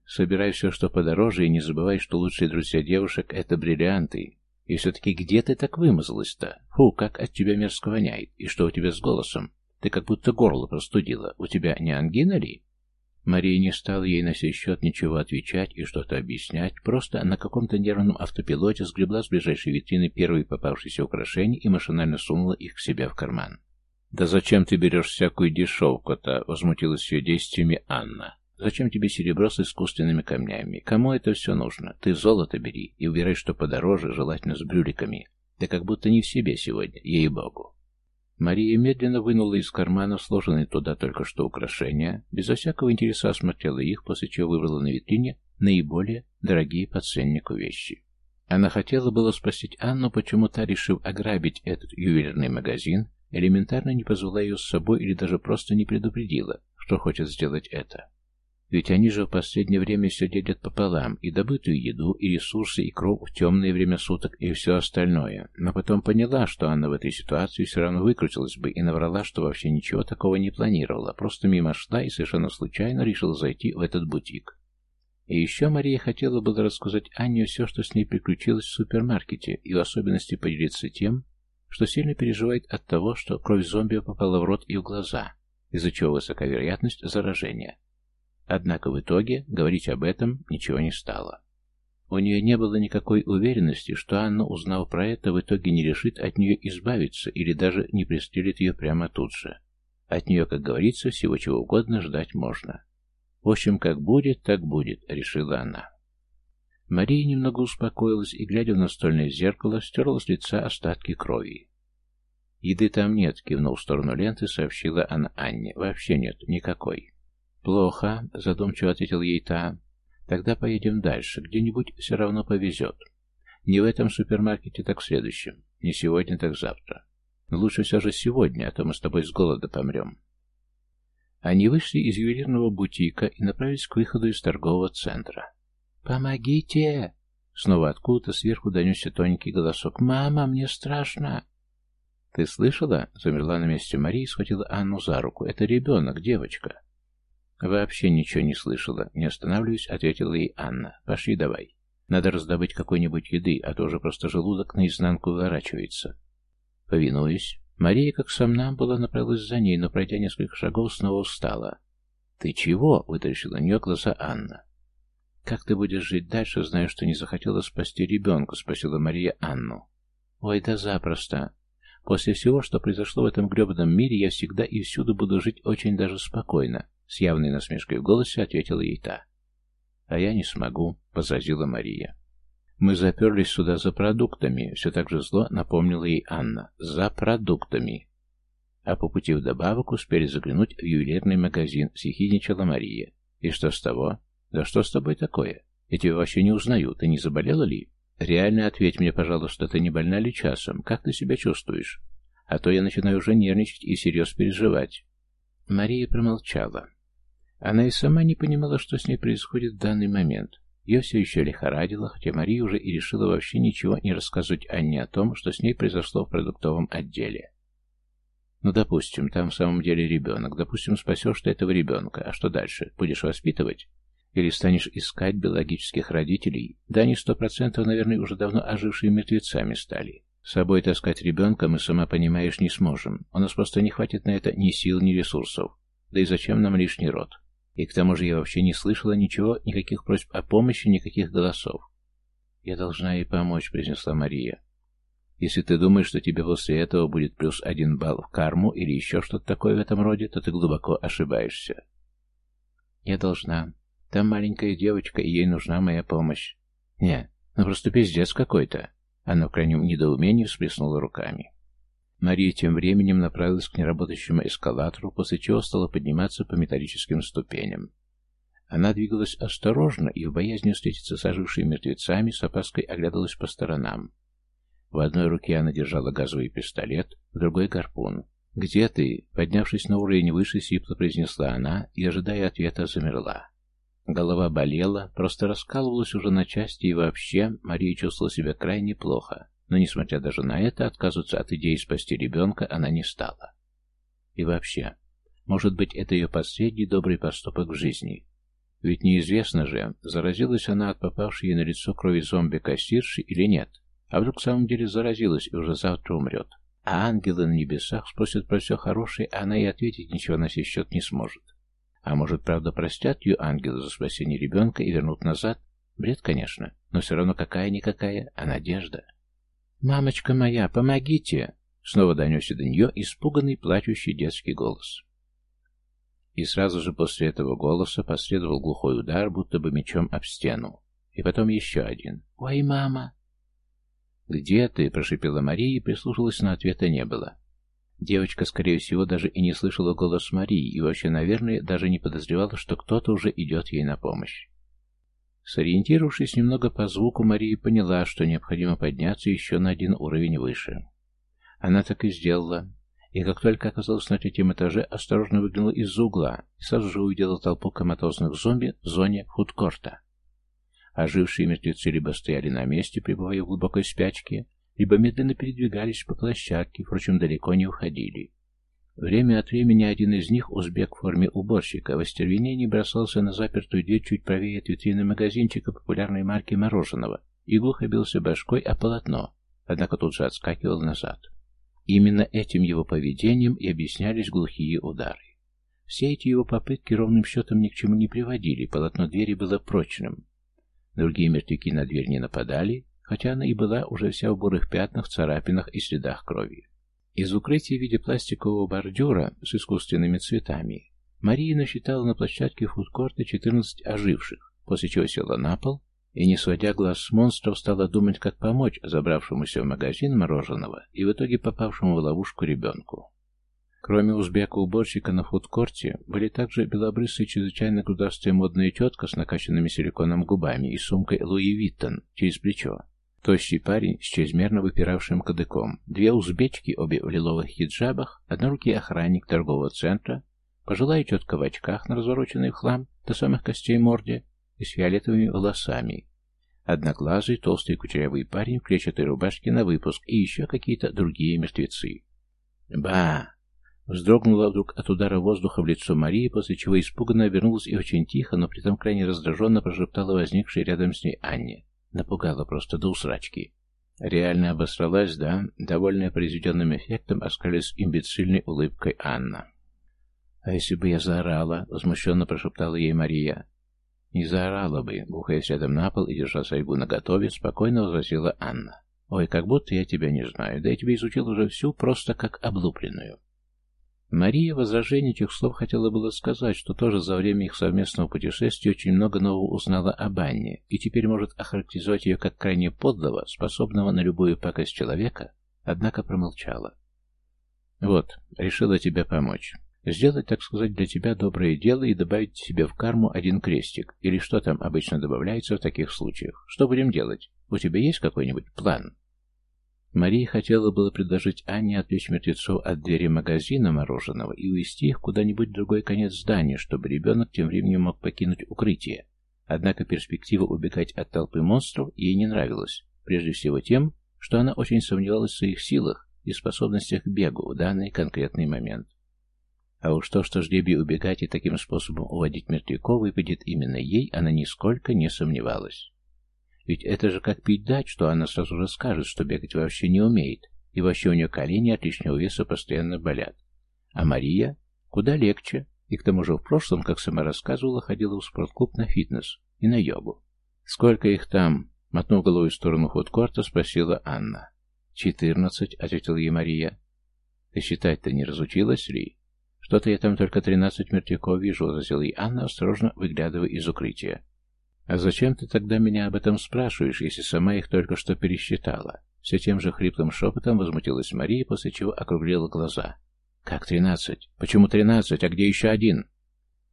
Собирай все, что подороже, и не забывай, что лучшие друзья девушек — это бриллианты. И все-таки где ты так вымазалась-то? Фу, как от тебя мерзко воняет. И что у тебя с голосом? Ты как будто горло простудила. У тебя не ангина ли? Мария не стала ей на сей счет ничего отвечать и что-то объяснять, просто на каком-то нервном автопилоте сгребла с ближайшей витрины первые попавшиеся украшения и машинально сунула их к себе в карман. «Да зачем ты берешь всякую дешевку-то?» — возмутилась ее действиями Анна. Зачем тебе серебро с искусственными камнями? Кому это все нужно? Ты золото бери и убирай, что подороже, желательно с брюликами. Ты как будто не в себе сегодня, ей-богу. Мария медленно вынула из кармана сложенные туда только что украшения, безо всякого интереса осмотрела их, после чего выбрала на витрине наиболее дорогие по ценнику вещи. Она хотела было спросить Анну, почему та, решив ограбить этот ювелирный магазин, элементарно не позвала ее с собой или даже просто не предупредила, что хочет сделать это. Ведь они же в последнее время все делят пополам, и добытую еду, и ресурсы, и кровь в темное время суток, и все остальное. Но потом поняла, что Анна в этой ситуации все равно выкрутилась бы и наврала, что вообще ничего такого не планировала, просто мимо шла и совершенно случайно решила зайти в этот бутик. И еще Мария хотела было рассказать Анне все, что с ней приключилось в супермаркете, и в особенности поделиться тем, что сильно переживает от того, что кровь зомби попала в рот и в глаза, из-за чего высока вероятность заражения. Однако в итоге говорить об этом ничего не стало. У нее не было никакой уверенности, что Анна, узнав про это, в итоге не решит от нее избавиться или даже не пристрелит ее прямо тут же. От нее, как говорится, всего чего угодно ждать можно. В общем, как будет, так будет, решила она. Мария немного успокоилась и, глядя в настольное зеркало, стерла с лица остатки крови. «Еды там нет», — кивнув в сторону ленты, сообщила она Анне. «Вообще нет, никакой». «Плохо», — задумчиво ответил ей та. «Тогда поедем дальше. Где-нибудь все равно повезет. Не в этом супермаркете, так в следующем. Не сегодня, так завтра. Но лучше все же сегодня, а то мы с тобой с голода помрем». Они вышли из ювелирного бутика и направились к выходу из торгового центра. «Помогите!» Снова откуда-то сверху донесся тоненький голосок. «Мама, мне страшно!» «Ты слышала?» Замерла на месте Марии и схватила Анну за руку. «Это ребенок, девочка». «Вообще ничего не слышала. Не останавливаюсь», — ответила ей Анна. «Пошли давай. Надо раздобыть какой-нибудь еды, а то уже просто желудок наизнанку выворачивается». Повинуюсь. Мария, как сам нам была, направилась за ней, но, пройдя несколько шагов, снова устала. «Ты чего?» — вытащила на нее глаза Анна. «Как ты будешь жить дальше, зная, что не захотела спасти ребенка?» — спросила Мария Анну. «Ой, да запросто. После всего, что произошло в этом гребаном мире, я всегда и всюду буду жить очень даже спокойно. С явной насмешкой в голосе ответила ей та. «А я не смогу», — возразила Мария. «Мы заперлись сюда за продуктами», — все так же зло напомнила ей Анна. «За продуктами». А по пути вдобавок успели заглянуть в ювелирный магазин, съехидничала Мария. «И что с того? Да что с тобой такое? Я тебя вообще не узнаю. Ты не заболела ли?» «Реально ответь мне, пожалуйста, ты не больна ли часом? Как ты себя чувствуешь? А то я начинаю уже нервничать и всерьез переживать». Мария промолчала. Она и сама не понимала, что с ней происходит в данный момент. Ее все еще лихорадило, хотя Мария уже и решила вообще ничего не рассказывать Анне о том, что с ней произошло в продуктовом отделе. Ну, допустим, там в самом деле ребенок. Допустим, спасешь ты этого ребенка. А что дальше? Будешь воспитывать? Или станешь искать биологических родителей? Да они сто процентов, наверное, уже давно ожившие мертвецами стали. С собой таскать ребенка мы, сама понимаешь, не сможем. У нас просто не хватит на это ни сил, ни ресурсов. Да и зачем нам лишний род? И к тому же я вообще не слышала ничего, никаких просьб о помощи, никаких голосов. «Я должна ей помочь», — произнесла Мария. «Если ты думаешь, что тебе после этого будет плюс один балл в карму или еще что-то такое в этом роде, то ты глубоко ошибаешься». «Я должна. Там маленькая девочка, и ей нужна моя помощь». «Не, ну просто пиздец какой-то». Она в крайнем недоумении всплеснула руками. Мария тем временем направилась к неработающему эскалатору, после чего стала подниматься по металлическим ступеням. Она двигалась осторожно и в боязни встретиться с ожившими мертвецами с опаской оглядывалась по сторонам. В одной руке она держала газовый пистолет, в другой — гарпун. «Где ты?» Поднявшись на уровень выше, сипло произнесла она и, ожидая ответа, замерла. Голова болела, просто раскалывалась уже на части, и вообще Мария чувствовала себя крайне плохо. Но, несмотря даже на это, отказываться от идеи спасти ребенка она не стала. И вообще, может быть, это ее последний добрый поступок в жизни. Ведь неизвестно же, заразилась она от попавшей ей на лицо крови зомби-кассирши или нет. А вдруг в самом деле заразилась и уже завтра умрет. А ангелы на небесах спросят про все хорошее, а она и ответить ничего на сей счет не сможет. А может, правда, простят ее ангелы за спасение ребенка и вернут назад? Бред, конечно, но все равно какая-никакая, а надежда. «Мамочка моя, помогите!» Снова донесся до нее испуганный, плачущий детский голос. И сразу же после этого голоса последовал глухой удар, будто бы мечом об стену. И потом еще один. «Ой, мама!» «Где ты?» – прошипела Мария и прислушалась, но ответа не было. Девочка, скорее всего, даже и не слышала голос Марии и вообще, наверное, даже не подозревала, что кто-то уже идет ей на помощь. Сориентировавшись немного по звуку, Мария поняла, что необходимо подняться еще на один уровень выше. Она так и сделала, и как только оказалась на третьем этаже, осторожно выглянула из-за угла и сразу же увидела толпу коматозных зомби в зоне фудкорта. Ожившие мертвецы либо стояли на месте, пребывая в глубокой спячке, либо медленно передвигались по площадке, впрочем, далеко не уходили. Время от времени один из них, узбек в форме уборщика, в остервенении бросался на запертую дверь чуть правее от витрины магазинчика популярной марки мороженого и глухо бился башкой о полотно, однако тут же отскакивал назад. Именно этим его поведением и объяснялись глухие удары. Все эти его попытки ровным счетом ни к чему не приводили, полотно двери было прочным. Другие мертвяки на дверь не нападали, хотя она и была уже вся в бурых пятнах, царапинах и следах крови. Из укрытия в виде пластикового бордюра с искусственными цветами Мария насчитала на площадке фудкорта 14 оживших, после чего села на пол и, не сводя глаз с монстров, стала думать, как помочь забравшемуся в магазин мороженого и в итоге попавшему в ловушку ребенку. Кроме узбека-уборщика на фудкорте, были также белобрысая чрезвычайно грудастая модная тетка с накачанными силиконом губами и сумкой Луи Виттон через плечо, Тощий парень с чрезмерно выпиравшим кадыком, две узбечки, обе в лиловых хиджабах, однорукий охранник торгового центра, пожилая тетка в очках на развороченный в хлам до самых костей морде и с фиолетовыми волосами, одноглазый, толстый кучерявый парень в клетчатой рубашке на выпуск и еще какие-то другие мертвецы. «Ба!» Вздрогнула вдруг от удара воздуха в лицо Марии, после чего испуганно обернулась и очень тихо, но при этом крайне раздраженно прошептала возникшей рядом с ней Анне. Напугала просто до усрачки. Реально обосралась, да? Довольная произведенным эффектом, оскалилась имбецильной улыбкой Анна. «А если бы я заорала?» — возмущенно прошептала ей Мария. «Не заорала бы», — бухаясь рядом на пол и держа сайгу наготове, спокойно возразила Анна. «Ой, как будто я тебя не знаю, да я тебя изучил уже всю просто как облупленную». Мария в возражении этих слов хотела было сказать, что тоже за время их совместного путешествия очень много нового узнала об Анне, и теперь может охарактеризовать ее как крайне подлого, способного на любую пакость человека, однако промолчала. «Вот, решила тебе помочь. Сделать, так сказать, для тебя доброе дело и добавить себе в карму один крестик, или что там обычно добавляется в таких случаях. Что будем делать? У тебя есть какой-нибудь план?» Мария хотела было предложить Анне отвлечь мертвецов от двери магазина мороженого и увезти их куда-нибудь в другой конец здания, чтобы ребенок тем временем мог покинуть укрытие. Однако перспектива убегать от толпы монстров ей не нравилась, прежде всего тем, что она очень сомневалась в своих силах и способностях к бегу в данный конкретный момент. А уж то, что жребий убегать и таким способом уводить мертвяков выпадет именно ей, она нисколько не сомневалась. Ведь это же как пить дать, что она сразу же скажет, что бегать вообще не умеет, и вообще у нее колени от лишнего веса постоянно болят. А Мария куда легче, и к тому же в прошлом, как сама рассказывала, ходила в спортклуб на фитнес и на йогу. «Сколько их там?» — мотнув головой в сторону фудкорта, спросила Анна. «Четырнадцать», — ответила ей Мария. «Ты считать-то не разучилась ли?» «Что-то я там только тринадцать мертвяков вижу», — возразила ей Анна, осторожно выглядывая из укрытия. «А зачем ты тогда меня об этом спрашиваешь, если сама их только что пересчитала?» Все тем же хриплым шепотом возмутилась Мария, после чего округлила глаза. «Как тринадцать? Почему тринадцать? А где еще один?»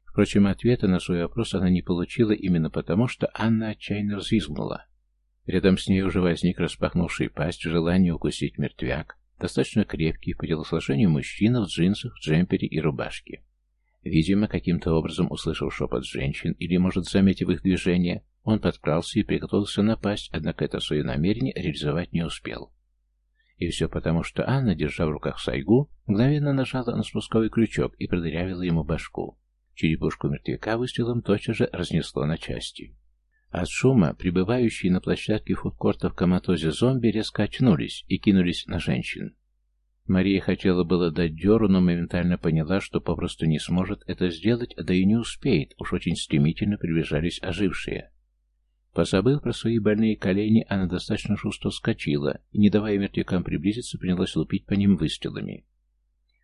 Впрочем, ответа на свой вопрос она не получила именно потому, что Анна отчаянно взвизгнула. Рядом с ней уже возник распахнувший пасть в желании укусить мертвяк, достаточно крепкий по телосложению мужчина в джинсах, джемпере и рубашке. Видимо, каким-то образом услышав шепот женщин или, может, заметив их движение, он подкрался и приготовился напасть, однако это свое намерение реализовать не успел. И все потому, что Анна, держа в руках сайгу, мгновенно нажала на спусковой крючок и продырявила ему башку. Черепушку мертвяка выстрелом тотчас же разнесло на части. От шума прибывающие на площадке фудкорта в коматозе зомби резко очнулись и кинулись на женщин. Мария хотела было дать дёру, но моментально поняла, что попросту не сможет это сделать, да и не успеет, уж очень стремительно приближались ожившие. Позабыв про свои больные колени, она достаточно шустро вскочила и, не давая мертвякам приблизиться, принялась лупить по ним выстрелами.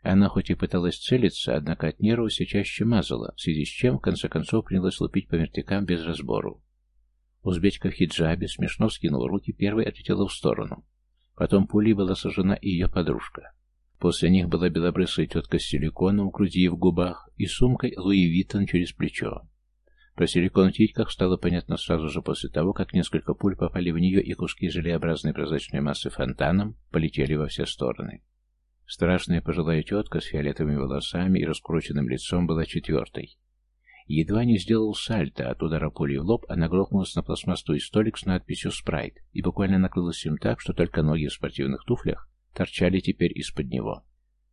Она хоть и пыталась целиться, однако от нервов все чаще мазала, в связи с чем, в конце концов, принялась лупить по мертвякам без разбору. Узбечка в хиджабе смешно скинула руки, первой отлетела в сторону. Потом пулей была сожжена и ее подружка. После них была белобрысая тетка с силиконом в груди и в губах и сумкой Луи Виттон через плечо. Про силикон в титьках стало понятно сразу же после того, как несколько пуль попали в нее и куски желеобразной прозрачной массы фонтаном полетели во все стороны. Страшная пожилая тетка с фиолетовыми волосами и раскрученным лицом была четвертой. Едва не сделал сальто, от удара пули в лоб она грохнулась на пластмассовый столик с надписью «Спрайт» и буквально накрылась им так, что только ноги в спортивных туфлях торчали теперь из-под него.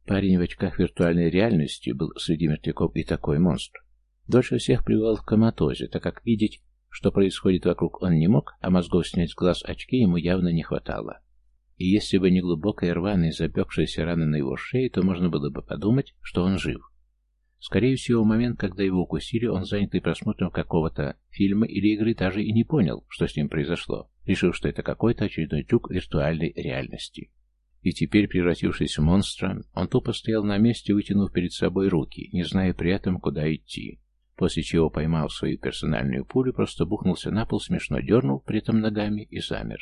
Парень в очках виртуальной реальности был среди мертвяков и такой монстр. Дольше всех пребывал в коматозе, так как видеть, что происходит вокруг, он не мог, а мозгов снять с глаз очки ему явно не хватало. И если бы не глубокая рваная запекшаяся рана на его шее, то можно было бы подумать, что он жив. Скорее всего, в момент, когда его укусили, он, занятый просмотром какого-то фильма или игры, даже и не понял, что с ним произошло, решив, что это какой-то очередной трюк виртуальной реальности. И теперь, превратившись в монстра, он тупо стоял на месте, вытянув перед собой руки, не зная при этом, куда идти. После чего, поймав свою персональную пулю, просто бухнулся на пол, смешно дернул, при этом ногами и замер.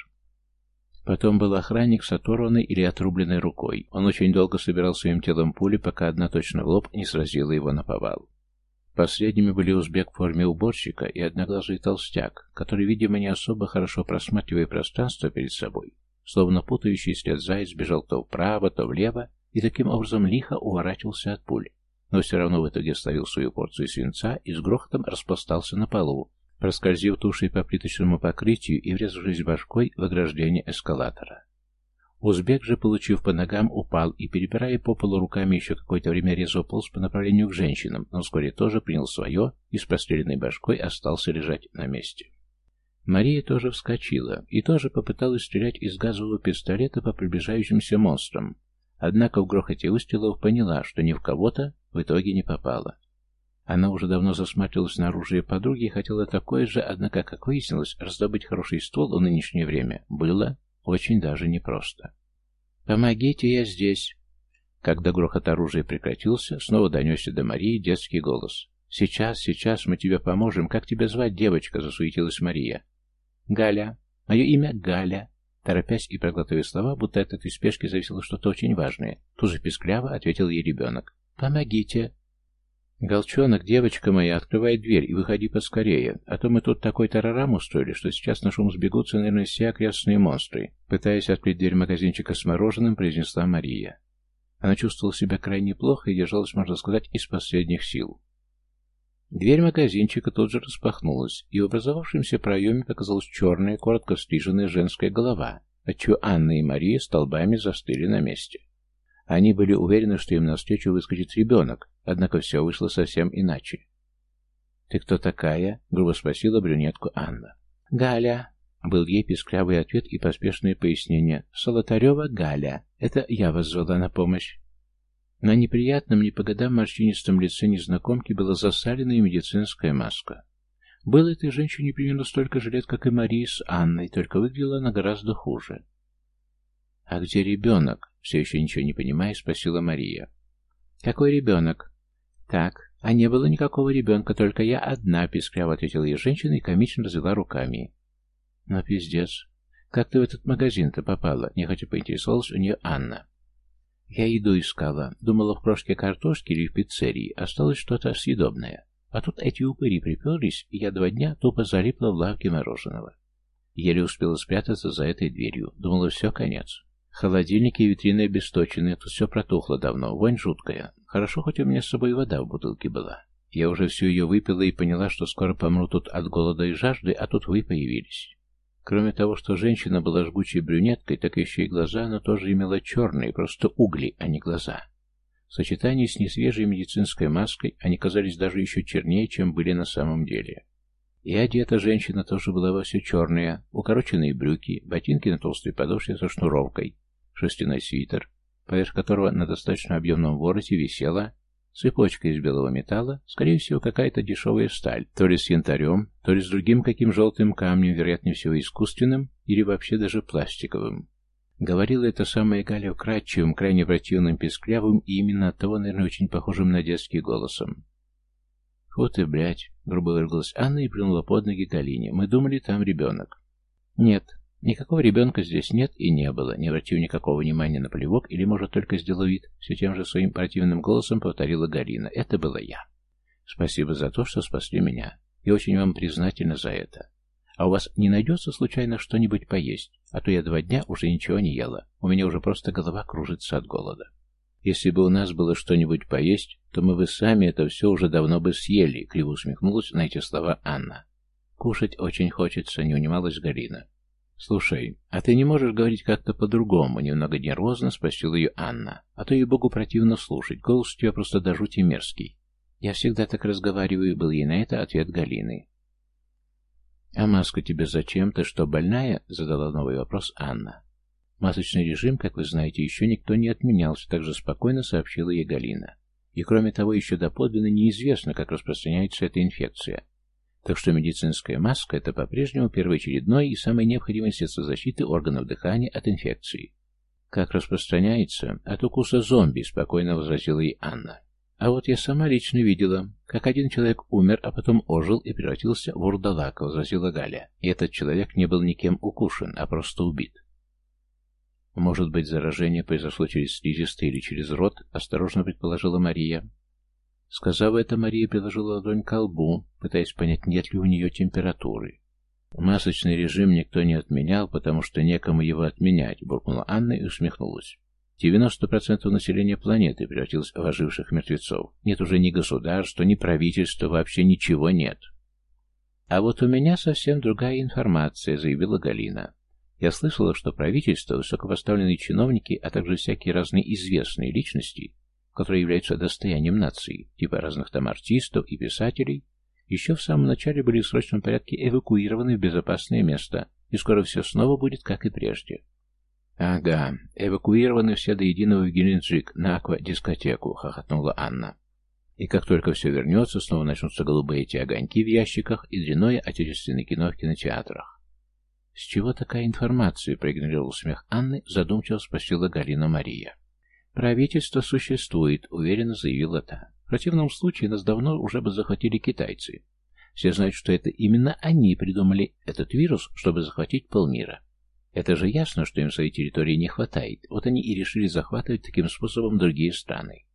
Потом был охранник с оторванной или отрубленной рукой. Он очень долго собирал своим телом пули, пока одна точно в лоб не сразила его на повал. Последними были узбек в форме уборщика и одноглазый толстяк, который, видимо, не особо хорошо просматривая пространство перед собой, словно путающий след заяц бежал то вправо, то влево, и таким образом лихо уворачивался от пуль, но все равно в итоге ставил свою порцию свинца и с грохотом распластался на полу, проскользив тушей по плиточному покрытию и врезавшись башкой в ограждение эскалатора. Узбек же, получив по ногам, упал и, перебирая по полу руками, еще какое-то время резво полз по направлению к женщинам, но вскоре тоже принял свое и с простреленной башкой остался лежать на месте. Мария тоже вскочила и тоже попыталась стрелять из газового пистолета по приближающимся монстрам, однако в грохоте выстрелов поняла, что ни в кого-то в итоге не попала. Она уже давно засматривалась на оружие подруги и хотела такое же, однако, как выяснилось, раздобыть хороший ствол в нынешнее время было очень даже непросто. «Помогите, я здесь!» Когда грохот оружия прекратился, снова донесся до Марии детский голос. «Сейчас, сейчас мы тебе поможем. Как тебя звать, девочка?» — засуетилась Мария. «Галя. Мое имя Галя». Торопясь и проглатывая слова, будто от этой спешки зависело что-то очень важное, тут же пискляво ответил ей ребенок. «Помогите!» «Голчонок, девочка моя, открывай дверь и выходи поскорее, а то мы тут такой тарарам устроили, что сейчас на шум сбегутся, наверное, все окрестные монстры», пытаясь открыть дверь магазинчика с мороженым, произнесла Мария. Она чувствовала себя крайне плохо и держалась, можно сказать, из последних сил. Дверь магазинчика тут же распахнулась, и в образовавшемся проеме показалась черная, коротко стриженная женская голова, отчего Анна и Мария столбами застыли на месте. Они были уверены, что им навстречу выскочит ребенок, однако все вышло совсем иначе. «Ты кто такая?» — грубо спросила брюнетку Анна. «Галя», — был ей песклявый ответ и поспешное пояснение. «Солотарева Галя. Это я вас звала на помощь». На неприятном, не по годам морщинистом лице незнакомки была засаленная медицинская маска. Было этой женщине примерно столько же лет, как и Марии с Анной, только выглядела она гораздо хуже. «А где ребенок?» — все еще ничего не понимая, спросила Мария. «Какой ребенок?» «Так, а не было никакого ребенка, только я одна», — пискляво ответила ей женщина и комично развела руками. «Ну, пиздец. Как ты в этот магазин-то попала?» — нехотя поинтересовалась у нее Анна. «Я еду искала. Думала, в крошке картошки или в пиццерии осталось что-то съедобное. А тут эти упыри приперлись, и я два дня тупо залипла в лавке мороженого. Еле успела спрятаться за этой дверью. Думала, все, конец. Холодильники и витрины обесточены, тут все протухло давно, вонь жуткая. Хорошо, хоть у меня с собой вода в бутылке была. Я уже всю ее выпила и поняла, что скоро помру тут от голода и жажды, а тут вы появились. Кроме того, что женщина была жгучей брюнеткой, так еще и глаза она тоже имела черные, просто угли, а не глаза. В сочетании с несвежей медицинской маской они казались даже еще чернее, чем были на самом деле. И одета женщина тоже была во все черное, укороченные брюки, ботинки на толстой подошве со шнуровкой, шерстяной свитер, поверх которого на достаточно объемном вороте висела цепочка из белого металла, скорее всего, какая-то дешевая сталь, то ли с янтарем, то ли с другим каким желтым камнем, вероятнее всего искусственным, или вообще даже пластиковым. Говорила это самая Галя вкрадчивым, крайне противным, песклявым и именно от того, наверное, очень похожим на детский голосом. «Фу ты, блядь!» — грубо выругалась Анна и плюнула под ноги Галине. «Мы думали, там ребенок». «Нет, Никакого ребенка здесь нет и не было, не обратив никакого внимания на плевок, или, может, только сделал вид, все тем же своим противным голосом повторила Галина. Это была я. Спасибо за то, что спасли меня. Я очень вам признательна за это. А у вас не найдется случайно что-нибудь поесть? А то я два дня уже ничего не ела. У меня уже просто голова кружится от голода. Если бы у нас было что-нибудь поесть, то мы бы сами это все уже давно бы съели, криво усмехнулась на эти слова Анна. Кушать очень хочется, не унималась Галина. «Слушай, а ты не можешь говорить как-то по-другому?» Немного нервозно спросила ее Анна. «А то ей богу противно слушать. Голос у тебя просто до жути мерзкий». «Я всегда так разговариваю», — был ей на это ответ Галины. «А маска тебе зачем? Ты что, больная?» — задала новый вопрос Анна. «Масочный режим, как вы знаете, еще никто не отменялся», — также спокойно сообщила ей Галина. «И кроме того, еще доподлинно неизвестно, как распространяется эта инфекция. Так что медицинская маска – это по-прежнему первоочередное и самое необходимое средство защиты органов дыхания от инфекции. Как распространяется? От укуса зомби, спокойно возразила ей Анна. А вот я сама лично видела, как один человек умер, а потом ожил и превратился в урдалака, возразила Галя. И этот человек не был никем укушен, а просто убит. Может быть, заражение произошло через слизистый или через рот, осторожно предположила Мария. Сказав это, Мария приложила ладонь к лбу, пытаясь понять, нет ли у нее температуры. Масочный режим никто не отменял, потому что некому его отменять, буркнула Анна и усмехнулась. 90% населения планеты превратилось в оживших мертвецов. Нет уже ни государства, ни правительства, вообще ничего нет. А вот у меня совсем другая информация, заявила Галина. Я слышала, что правительство, высокопоставленные чиновники, а также всякие разные известные личности которые являются достоянием нации, типа разных там артистов и писателей, еще в самом начале были в срочном порядке эвакуированы в безопасное место, и скоро все снова будет, как и прежде. «Ага, эвакуированы все до единого в Геленджик на аквадискотеку», — хохотнула Анна. «И как только все вернется, снова начнутся голубые эти огоньки в ящиках и дряное отечественное кино в кинотеатрах». «С чего такая информация?» — проигнорировал смех Анны, задумчиво спросила Галина Мария. «Правительство существует», — уверенно заявила та. «В противном случае нас давно уже бы захватили китайцы. Все знают, что это именно они придумали этот вирус, чтобы захватить полмира. Это же ясно, что им своей территории не хватает. Вот они и решили захватывать таким способом другие страны.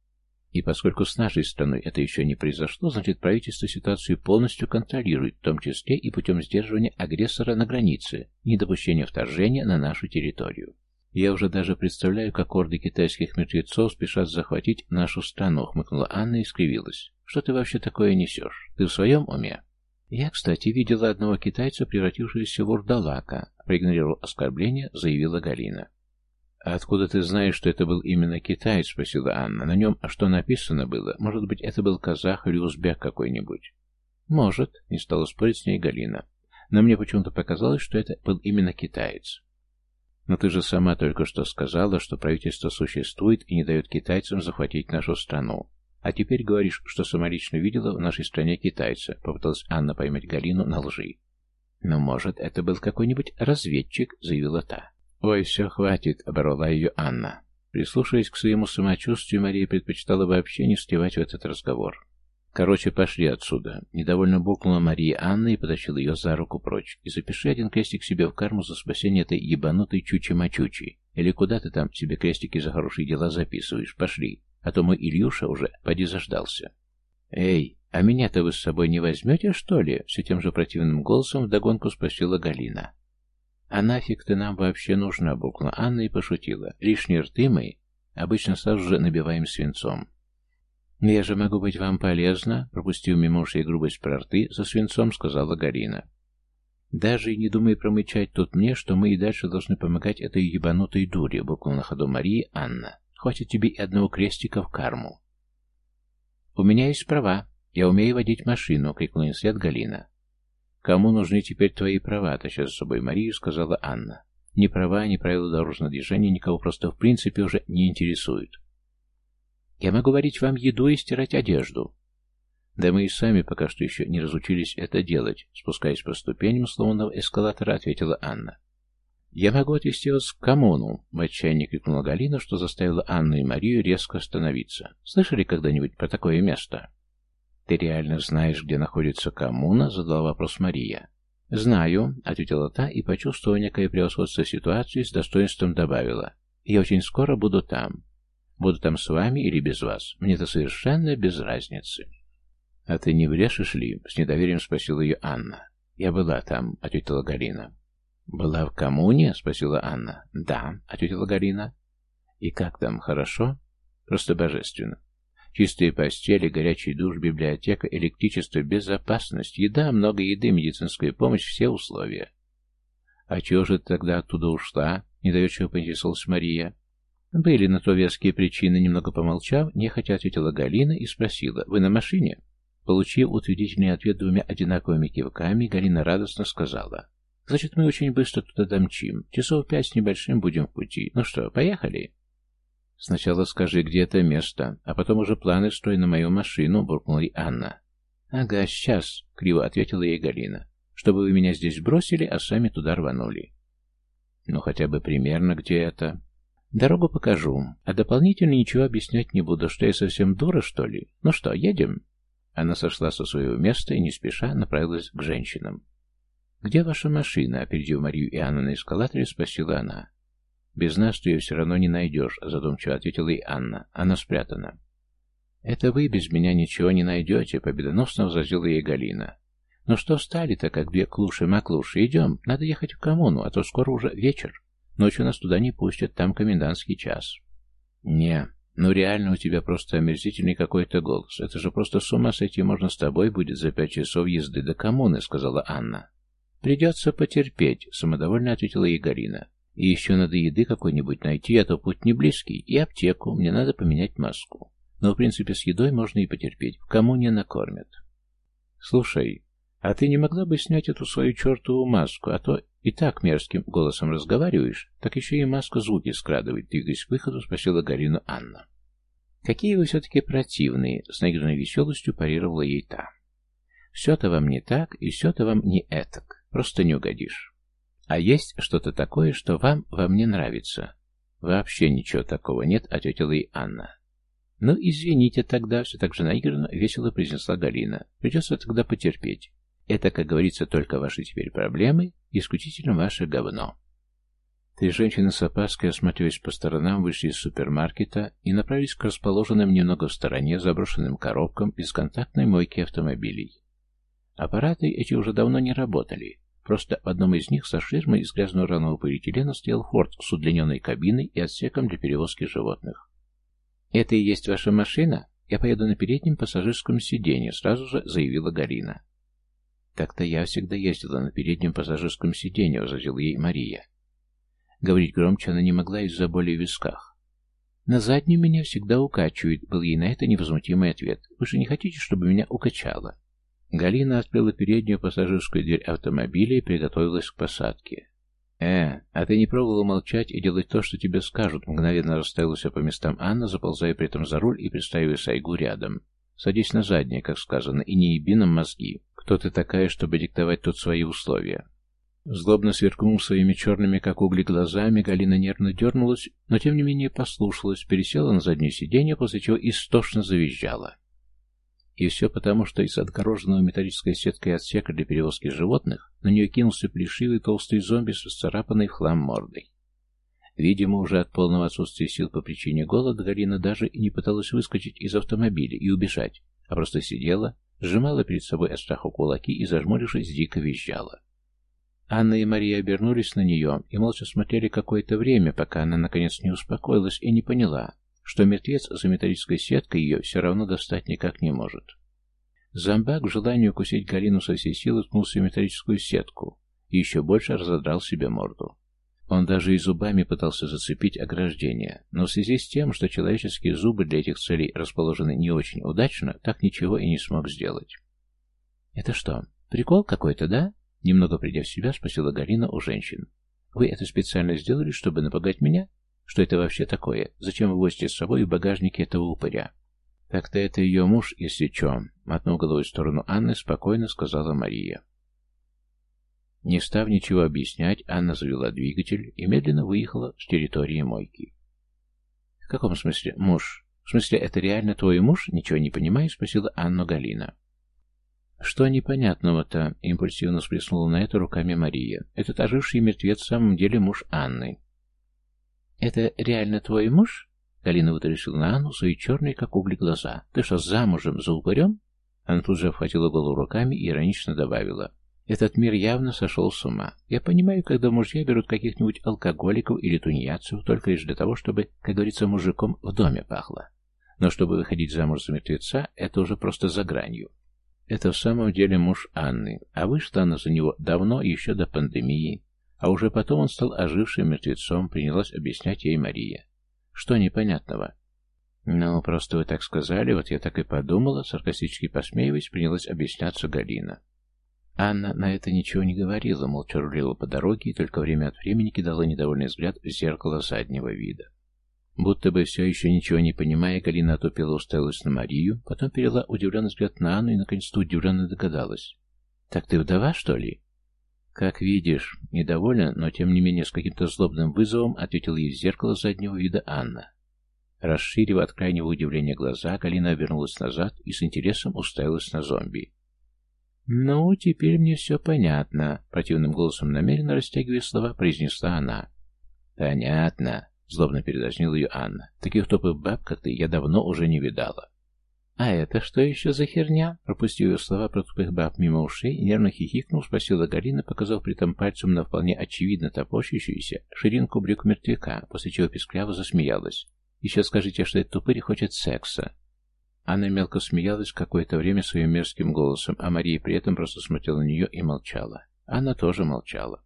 И поскольку с нашей страной это еще не произошло, значит правительство ситуацию полностью контролирует, в том числе и путем сдерживания агрессора на границе, недопущения вторжения на нашу территорию. Я уже даже представляю, как орды китайских мертвецов спешат захватить нашу страну, хмыкнула Анна и скривилась. Что ты вообще такое несешь? Ты в своем уме? Я, кстати, видела одного китайца, превратившегося в урдалака. Проигнорировал оскорбление, заявила Галина. «А откуда ты знаешь, что это был именно китаец?» — спросила Анна. «На нем а что написано было? Может быть, это был казах или узбек какой-нибудь?» «Может», — не стала спорить с ней Галина. «Но мне почему-то показалось, что это был именно китаец». «Но ты же сама только что сказала, что правительство существует и не дает китайцам захватить нашу страну. А теперь говоришь, что сама лично видела в нашей стране китайца», — попыталась Анна поймать Галину на лжи. «Ну, может, это был какой-нибудь разведчик», — заявила та. «Ой, все, хватит», — оборвала ее Анна. Прислушиваясь к своему самочувствию, Мария предпочитала вообще не встревать в этот разговор. «Короче, пошли отсюда». Недовольно букнула Мария Анна и потащила ее за руку прочь. «И запиши один крестик себе в карму за спасение этой ебанутой чучи-мачучи. Или куда ты там себе крестики за хорошие дела записываешь? Пошли. А то мой Ильюша уже поди заждался». «Эй, а меня-то вы с собой не возьмете, что ли?» Все тем же противным голосом вдогонку спросила Галина. «А нафиг ты нам вообще нужна?» — буркнула Анна и пошутила. «Лишние рты мы обычно сразу же набиваем свинцом». «Я же могу быть вам полезна», — пропустив мимо ушей грубость про рты, за свинцом сказала Галина. «Даже и не думай промычать тут мне, что мы и дальше должны помогать этой ебанутой дуре», — буркнула на ходу Марии Анна. «Хватит тебе и одного крестика в карму». «У меня есть права. Я умею водить машину», — крикнула им Галина. «Кому нужны теперь твои права?» — таща за собой Марию, сказала Анна. «Ни права, ни правила дорожного движения никого просто в принципе уже не интересуют. Я могу варить вам еду и стирать одежду». «Да мы и сами пока что еще не разучились это делать», — спускаясь по ступеням сломанного эскалатора, ответила Анна. «Я могу отвезти вас в коммуну», — в отчаянии крикнула Галина, что заставила Анну и Марию резко остановиться. «Слышали когда-нибудь про такое место?» «Ты реально знаешь, где находится коммуна?» — задала вопрос Мария. «Знаю», — ответила та и, почувствовав некое превосходство ситуации, с достоинством добавила. «Я очень скоро буду там. Буду там с вами или без вас. Мне это совершенно без разницы». «А ты не брешешь ли?» — с недоверием спросила ее Анна. «Я была там», — ответила Галина. «Была в коммуне?» — спросила Анна. «Да», — ответила Галина. «И как там, хорошо?» «Просто божественно. Чистые постели, горячий душ, библиотека, электричество, безопасность, еда, много еды, медицинская помощь, все условия. «А чего же ты тогда оттуда ушла?» — недоверчиво поинтересовалась Мария. «Были на то веские причины», — немного помолчав, нехотя ответила Галина и спросила, «Вы на машине?» Получив утвердительный ответ двумя одинаковыми кивками, Галина радостно сказала, «Значит, мы очень быстро туда домчим. Часов пять с небольшим будем в пути. Ну что, поехали?» «Сначала скажи, где это место, а потом уже планы строй на мою машину», — буркнула Анна. «Ага, сейчас», — криво ответила ей Галина. «Чтобы вы меня здесь бросили, а сами туда рванули». «Ну, хотя бы примерно где это?» «Дорогу покажу, а дополнительно ничего объяснять не буду, что я совсем дура, что ли? Ну что, едем?» Она сошла со своего места и не спеша направилась к женщинам. «Где ваша машина?» — опередив Марию и Анну на эскалаторе, спросила она. «Без нас ты ее все равно не найдешь», — задумчиво ответила и Анна. «Она спрятана». «Это вы без меня ничего не найдете», — победоносно возразила ей Галина. «Ну что стали-то, как две клуши-маклуши? Идем, надо ехать в коммуну, а то скоро уже вечер. Ночью нас туда не пустят, там комендантский час». «Не, ну реально у тебя просто омерзительный какой-то голос. Это же просто с ума сойти можно с тобой будет за пять часов езды до коммуны», — сказала Анна. «Придется потерпеть», — самодовольно ответила ей Галина. И еще надо еды какой-нибудь найти, а то путь не близкий. И аптеку, мне надо поменять маску. Но, в принципе, с едой можно и потерпеть. Кому не накормят. Слушай, а ты не могла бы снять эту свою чертову маску, а то и так мерзким голосом разговариваешь, так еще и маска звуки скрадывает, двигаясь к выходу, спросила Галину Анна. Какие вы все-таки противные, с наигранной веселостью парировала ей та. Все-то вам не так, и все-то вам не этак. Просто не угодишь. А есть что-то такое, что вам во мне нравится. «Вообще ничего такого нет», — ответила ей Анна. «Ну, извините тогда», — все так же наигранно, весело произнесла Галина. «Придется тогда потерпеть. Это, как говорится, только ваши теперь проблемы, исключительно ваше говно». Три женщины с опаской, осматриваясь по сторонам, вышли из супермаркета и направились к расположенным немного в стороне заброшенным коробкам бесконтактной мойки автомобилей. Аппараты эти уже давно не работали. Просто в одном из них со ширмой из грязного рваного полиэтилена стоял форт с удлиненной кабиной и отсеком для перевозки животных. «Это и есть ваша машина? Я поеду на переднем пассажирском сиденье», — сразу же заявила Галина. «Так-то я всегда ездила на переднем пассажирском сиденье», — возразила ей Мария. Говорить громче она не могла из-за боли в висках. «На заднем меня всегда укачивает», — был ей на это невозмутимый ответ. «Вы же не хотите, чтобы меня укачало?» Галина открыла переднюю пассажирскую дверь автомобиля и приготовилась к посадке. «Э, а ты не пробовала молчать и делать то, что тебе скажут?» Мгновенно расставилась по местам Анна, заползая при этом за руль и представив Сайгу рядом. «Садись на заднее, как сказано, и не еби нам мозги. Кто ты такая, чтобы диктовать тут свои условия?» Злобно сверкнув своими черными, как угли, глазами, Галина нервно дернулась, но тем не менее послушалась, пересела на заднее сиденье, после чего истошно завизжала. И все потому, что из отгороженного металлической сеткой отсека для перевозки животных на нее кинулся плешивый толстый зомби с расцарапанной в хлам мордой. Видимо, уже от полного отсутствия сил по причине голода Галина даже и не пыталась выскочить из автомобиля и убежать, а просто сидела, сжимала перед собой от страха кулаки и, зажмурившись, дико визжала. Анна и Мария обернулись на нее и молча смотрели какое-то время, пока она наконец не успокоилась и не поняла, что мертвец за металлической сеткой ее все равно достать никак не может. Зомбак в желании укусить Галину со всей силы ткнулся в металлическую сетку и еще больше разодрал себе морду. Он даже и зубами пытался зацепить ограждение, но в связи с тем, что человеческие зубы для этих целей расположены не очень удачно, так ничего и не смог сделать. «Это что, прикол какой-то, да?» Немного придя в себя, спросила Галина у женщин. «Вы это специально сделали, чтобы напугать меня? Что это вообще такое? Зачем вы возите с собой в багажнике этого упыря?» «Так-то это ее муж, если чё», — мотнув головой в сторону Анны, спокойно сказала Мария. Не став ничего объяснять, Анна завела двигатель и медленно выехала с территории мойки. «В каком смысле муж? В смысле, это реально твой муж? Ничего не понимаю?» — спросила Анну Галина. «Что непонятного-то?» — импульсивно сплеснула на это руками Мария. «Этот оживший мертвец в самом деле муж Анны». «Это реально твой муж?» Галина вытащила на Анну свои черные, как угли, глаза. «Ты что, замужем за упырем?» Она тут же обхватила голову руками и иронично добавила. «Этот мир явно сошел с ума. Я понимаю, когда мужья берут каких-нибудь алкоголиков или тунеядцев только лишь для того, чтобы, как говорится, мужиком в доме пахло. Но чтобы выходить замуж за мертвеца, это уже просто за гранью. Это в самом деле муж Анны, а вышла она за него давно, еще до пандемии, а уже потом он стал ожившим мертвецом, принялась объяснять ей Мария. Что непонятного? Ну, просто вы так сказали, вот я так и подумала, саркастически посмеиваясь, принялась объясняться Галина. Анна на это ничего не говорила, молча рулила по дороге и только время от времени кидала недовольный взгляд в зеркало заднего вида. Будто бы все еще ничего не понимая, Галина отупела уставилась на Марию, потом перела удивленный взгляд на Анну и наконец-то удивленно догадалась. «Так ты вдова, что ли?» «Как видишь, недовольна, но тем не менее с каким-то злобным вызовом ответила ей в зеркало заднего вида Анна. Расширив от крайнего удивления глаза, Галина обернулась назад и с интересом уставилась на зомби. «Ну, теперь мне все понятно», — противным голосом намеренно растягивая слова, произнесла она. «Понятно», Злобно передразнила ее Анна. Таких топов баб, как ты, я давно уже не видала. «А это что еще за херня?» Пропустив ее слова про тупых баб мимо ушей, нервно хихикнул, спросила Галина, показав при этом пальцем на вполне очевидно топочущуюся ширинку брюк мертвяка, после чего пискляво засмеялась. «Еще скажите, что этот тупырь хочет секса». Анна мелко смеялась какое-то время своим мерзким голосом, а Мария при этом просто смотрела на нее и молчала. Анна тоже молчала.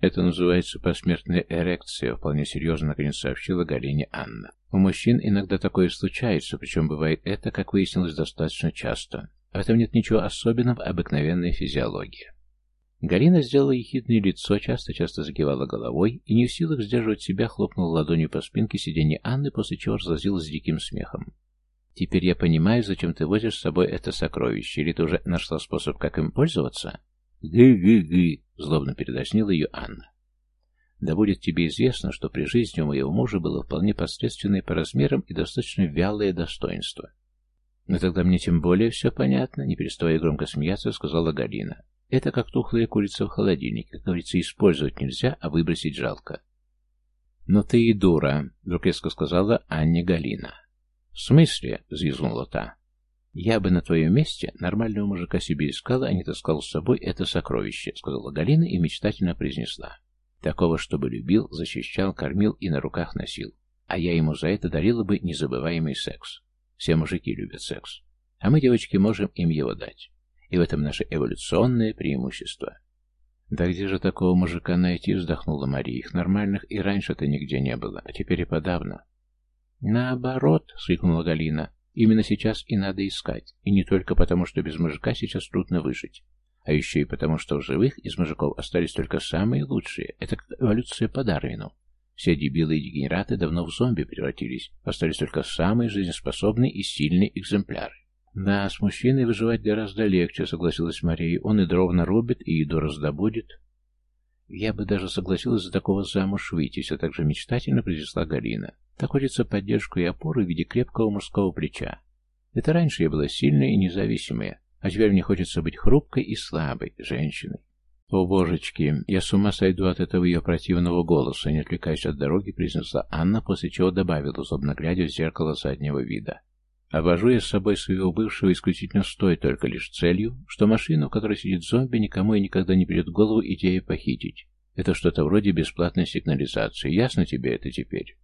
Это называется посмертная эрекция, вполне серьезно наконец сообщила Галине Анна. У мужчин иногда такое случается, причем бывает это, как выяснилось, достаточно часто. В этом нет ничего особенного, обыкновенная физиология. Галина сделала ехидное лицо, часто-часто закивала головой и не в силах сдерживать себя, хлопнула ладонью по спинке сиденья Анны, после чего разразилась диким смехом. «Теперь я понимаю, зачем ты возишь с собой это сокровище, или ты уже нашла способ, как им пользоваться?» «Гы-гы-гы!» — злобно передразнила ее Анна. Да будет тебе известно, что при жизни у моего мужа было вполне посредственное по размерам и достаточно вялое достоинство. Но тогда мне тем более все понятно, не переставая громко смеяться, сказала Галина. Это как тухлая курица в холодильнике, как говорится, использовать нельзя, а выбросить жалко. «Но ты и дура», — вдруг резко сказала Анне Галина. «В смысле?» — взвизгнула та. «Я бы на твоем месте нормального мужика себе искала, а не таскал с собой это сокровище», — сказала Галина и мечтательно произнесла. «Такого, чтобы любил, защищал, кормил и на руках носил. А я ему за это дарила бы незабываемый секс. Все мужики любят секс. А мы, девочки, можем им его дать. И в этом наше эволюционное преимущество». «Да где же такого мужика найти?» — вздохнула Мария. «Их нормальных и раньше-то нигде не было, а теперь и подавно». «Наоборот», — свикнула Галина, — «именно сейчас и надо искать. И не только потому, что без мужика сейчас трудно выжить, а еще и потому, что в живых из мужиков остались только самые лучшие. Это как эволюция по Дарвину. Все дебилы и дегенераты давно в зомби превратились, остались только самые жизнеспособные и сильные экземпляры. «Да, с мужчиной выживать гораздо легче», — согласилась Мария. «Он и дров нарубит, и еду раздобудет». «Я бы даже согласилась за такого замуж выйти», — все так же мечтательно произнесла Галина. «Так хочется поддержку и опору в виде крепкого мужского плеча. Это раньше я была сильная и независимая, а теперь мне хочется быть хрупкой и слабой женщиной». «О, божечки, я с ума сойду от этого ее противного голоса», не отвлекаясь от дороги, произнесла Анна, после чего добавила, злобно глядя в зеркало заднего вида. Обожу я с собой своего бывшего исключительно с той только лишь целью, что машину, в которой сидит зомби, никому и никогда не придет в голову идея похитить. Это что-то вроде бесплатной сигнализации. Ясно тебе это теперь?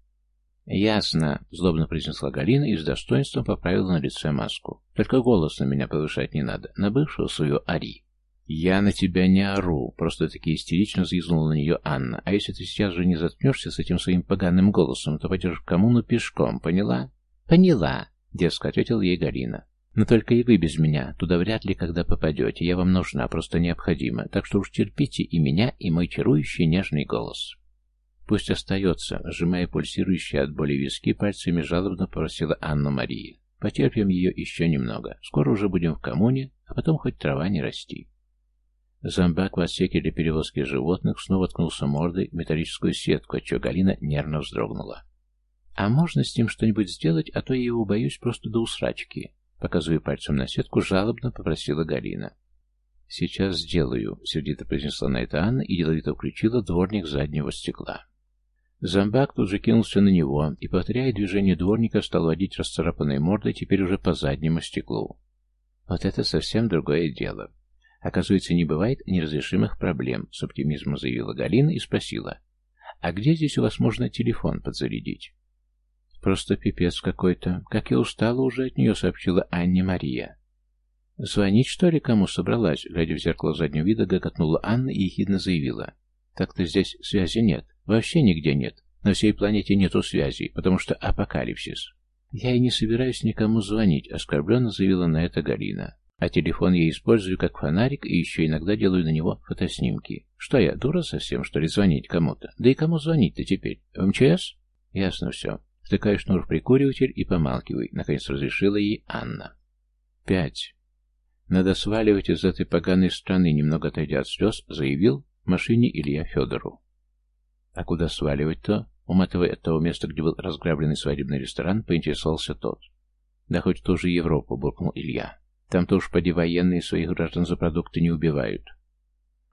«Ясно», — злобно произнесла Галина и с достоинством поправила на лице маску. «Только голос на меня повышать не надо. На бывшего свою ори». «Я на тебя не ору», — просто-таки истерично заизнула на нее Анна. «А если ты сейчас же не заткнешься с этим своим поганым голосом, то пойдешь в коммуну пешком, поняла?» «Поняла», — дерзко ответила ей Галина. «Но только и вы без меня. Туда вряд ли когда попадете. Я вам нужна, просто необходима. Так что уж терпите и меня, и мой чарующий нежный голос». «Пусть остается», — сжимая пульсирующие от боли виски, пальцами жалобно попросила Анна-Мария. «Потерпим ее еще немного. Скоро уже будем в коммуне, а потом хоть трава не расти». Зомбак в отсеке для перевозки животных снова ткнулся мордой в металлическую сетку, отчего Галина нервно вздрогнула. «А можно с ним что-нибудь сделать, а то я его боюсь просто до усрачки», показывая пальцем на сетку, жалобно попросила Галина. «Сейчас сделаю», — сердито произнесла на это Анна и деловито включила дворник заднего стекла. Зомбак тут же кинулся на него и, повторяя движение дворника, стал водить расцарапанной мордой теперь уже по заднему стеклу. Вот это совсем другое дело. Оказывается, не бывает неразрешимых проблем, с оптимизмом заявила Галина и спросила. А где здесь у вас можно телефон подзарядить? Просто пипец какой-то. Как я устала уже от нее, сообщила Анне Мария. Звонить, что ли, кому собралась? Глядя в зеркало заднего вида, гоготнула Анна и ехидно заявила. Так-то здесь связи нет. Вообще нигде нет. На всей планете нету связи, потому что апокалипсис. Я и не собираюсь никому звонить, оскорбленно заявила на это Галина. А телефон я использую как фонарик и еще иногда делаю на него фотоснимки. Что я, дура совсем, что ли, звонить кому-то? Да и кому звонить-то теперь? В МЧС? Ясно все. Втыкай шнур в прикуриватель и помалкивай, наконец разрешила ей Анна. Пять. Надо сваливать из этой поганой страны, немного отойдя от слез, заявил машине Илья Федору. А куда сваливать-то? Уматывая от того места, где был разграбленный свадебный ресторан, поинтересовался тот. Да хоть в ту же Европу, буркнул Илья. Там-то уж поди военные своих граждан за продукты не убивают.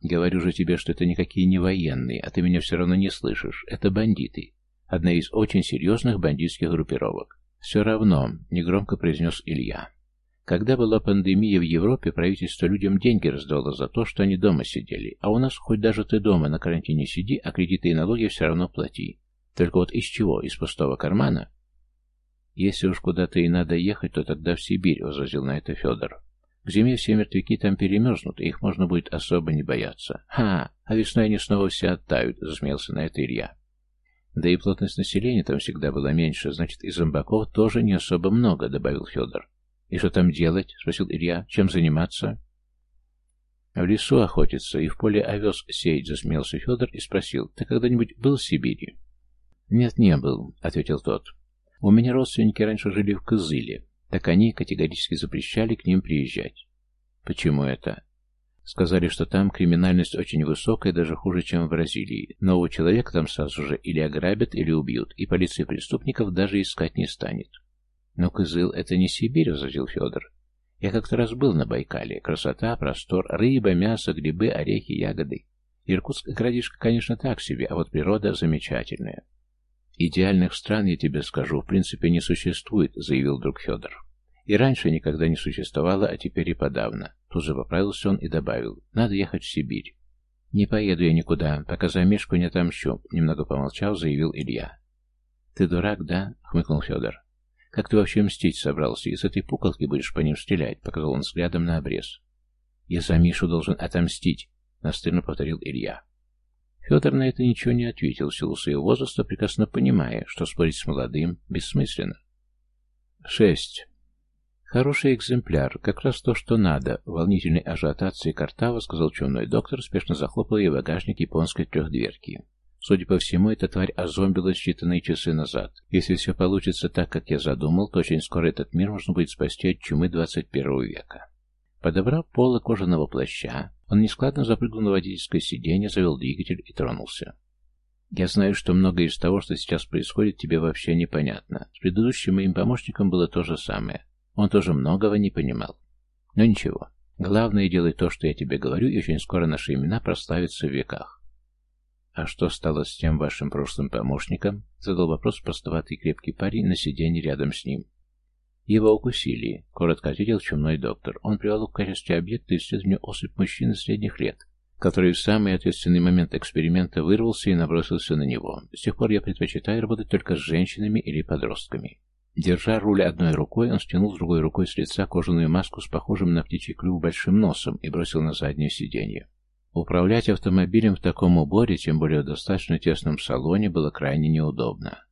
Говорю же тебе, что это никакие не военные, а ты меня все равно не слышишь. Это бандиты. Одна из очень серьезных бандитских группировок. «Все равно», — негромко произнес Илья. Когда была пандемия в Европе, правительство людям деньги раздавало за то, что они дома сидели. А у нас хоть даже ты дома на карантине сиди, а кредиты и налоги все равно плати. Только вот из чего? Из пустого кармана? Если уж куда-то и надо ехать, то тогда в Сибирь, — возразил на это Федор. К зиме все мертвяки там перемерзнут, и их можно будет особо не бояться. Ха! А весной они снова все оттают, — засмеялся на это Илья. Да и плотность населения там всегда была меньше, значит, и зомбаков тоже не особо много, добавил Федор. И что там делать? спросил Илья. Чем заниматься? В лесу охотиться и в поле овес сеять, засмеялся Федор и спросил. Ты когда-нибудь был в Сибири? Нет, не был, ответил тот. У меня родственники раньше жили в Кызыле, так они категорически запрещали к ним приезжать. Почему это? Сказали, что там криминальность очень высокая, даже хуже, чем в Бразилии. Нового человека там сразу же или ограбят, или убьют, и полиция преступников даже искать не станет. «Но Кызыл — это не Сибирь», — возразил Федор. «Я как-то раз был на Байкале. Красота, простор, рыба, мясо, грибы, орехи, ягоды. Иркутск городишко, конечно, так себе, а вот природа замечательная». «Идеальных стран, я тебе скажу, в принципе не существует», — заявил друг Федор. «И раньше никогда не существовало, а теперь и подавно. Тут же поправился он и добавил. «Надо ехать в Сибирь». «Не поеду я никуда, пока за Мишку не отомщу», — немного помолчав, заявил Илья. «Ты дурак, да?» — хмыкнул Федор. «Как ты вообще мстить собрался? Из этой пуколки будешь по ним стрелять», — показал он взглядом на обрез. «Я за Мишу должен отомстить», — настырно повторил Илья. Федор на это ничего не ответил, в силу своего возраста, прекрасно понимая, что спорить с молодым бессмысленно. Шесть. «Хороший экземпляр, как раз то, что надо», — волнительной ажиотации Картава сказал чумной доктор, спешно захлопывая багажник японской трехдверки. Судя по всему, эта тварь озомбилась считанные часы назад. Если все получится так, как я задумал, то очень скоро этот мир можно будет спасти от чумы 21 века. Подобрав полы кожаного плаща, он нескладно запрыгнул на водительское сиденье, завел двигатель и тронулся. «Я знаю, что многое из того, что сейчас происходит, тебе вообще непонятно. С предыдущим моим помощником было то же самое. Он тоже многого не понимал. Но ничего. Главное, делай то, что я тебе говорю, и очень скоро наши имена прославятся в веках. «А что стало с тем вашим прошлым помощником?» — задал вопрос простоватый крепкий парень на сиденье рядом с ним. «Его укусили», — коротко ответил чумной доктор. Он привел в качестве объекта исследования особь мужчины средних лет, который в самый ответственный момент эксперимента вырвался и набросился на него. С тех пор я предпочитаю работать только с женщинами или подростками. Держа руль одной рукой, он стянул другой рукой с лица кожаную маску с похожим на птичий клюв большим носом и бросил на заднее сиденье. Управлять автомобилем в таком уборе, тем более в достаточно тесном салоне, было крайне неудобно.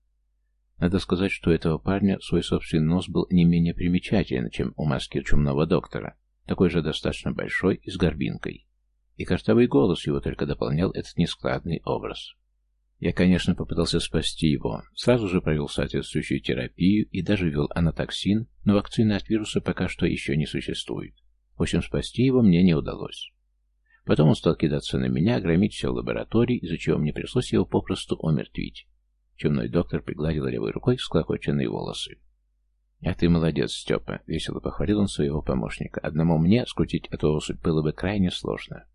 Надо сказать, что у этого парня свой собственный нос был не менее примечателен, чем у маски чумного доктора, такой же достаточно большой и с горбинкой. И картовый голос его только дополнял этот нескладный образ. Я, конечно, попытался спасти его. Сразу же провел соответствующую терапию и даже ввел анатоксин, но вакцины от вируса пока что еще не существует. В общем, спасти его мне не удалось. Потом он стал кидаться на меня, громить все в лаборатории, из-за чего мне пришлось его попросту умертвить. Чумной доктор пригладил левой рукой склокоченные волосы. «А ты молодец, Степа!» — весело похвалил он своего помощника. «Одному мне скрутить эту особь было бы крайне сложно».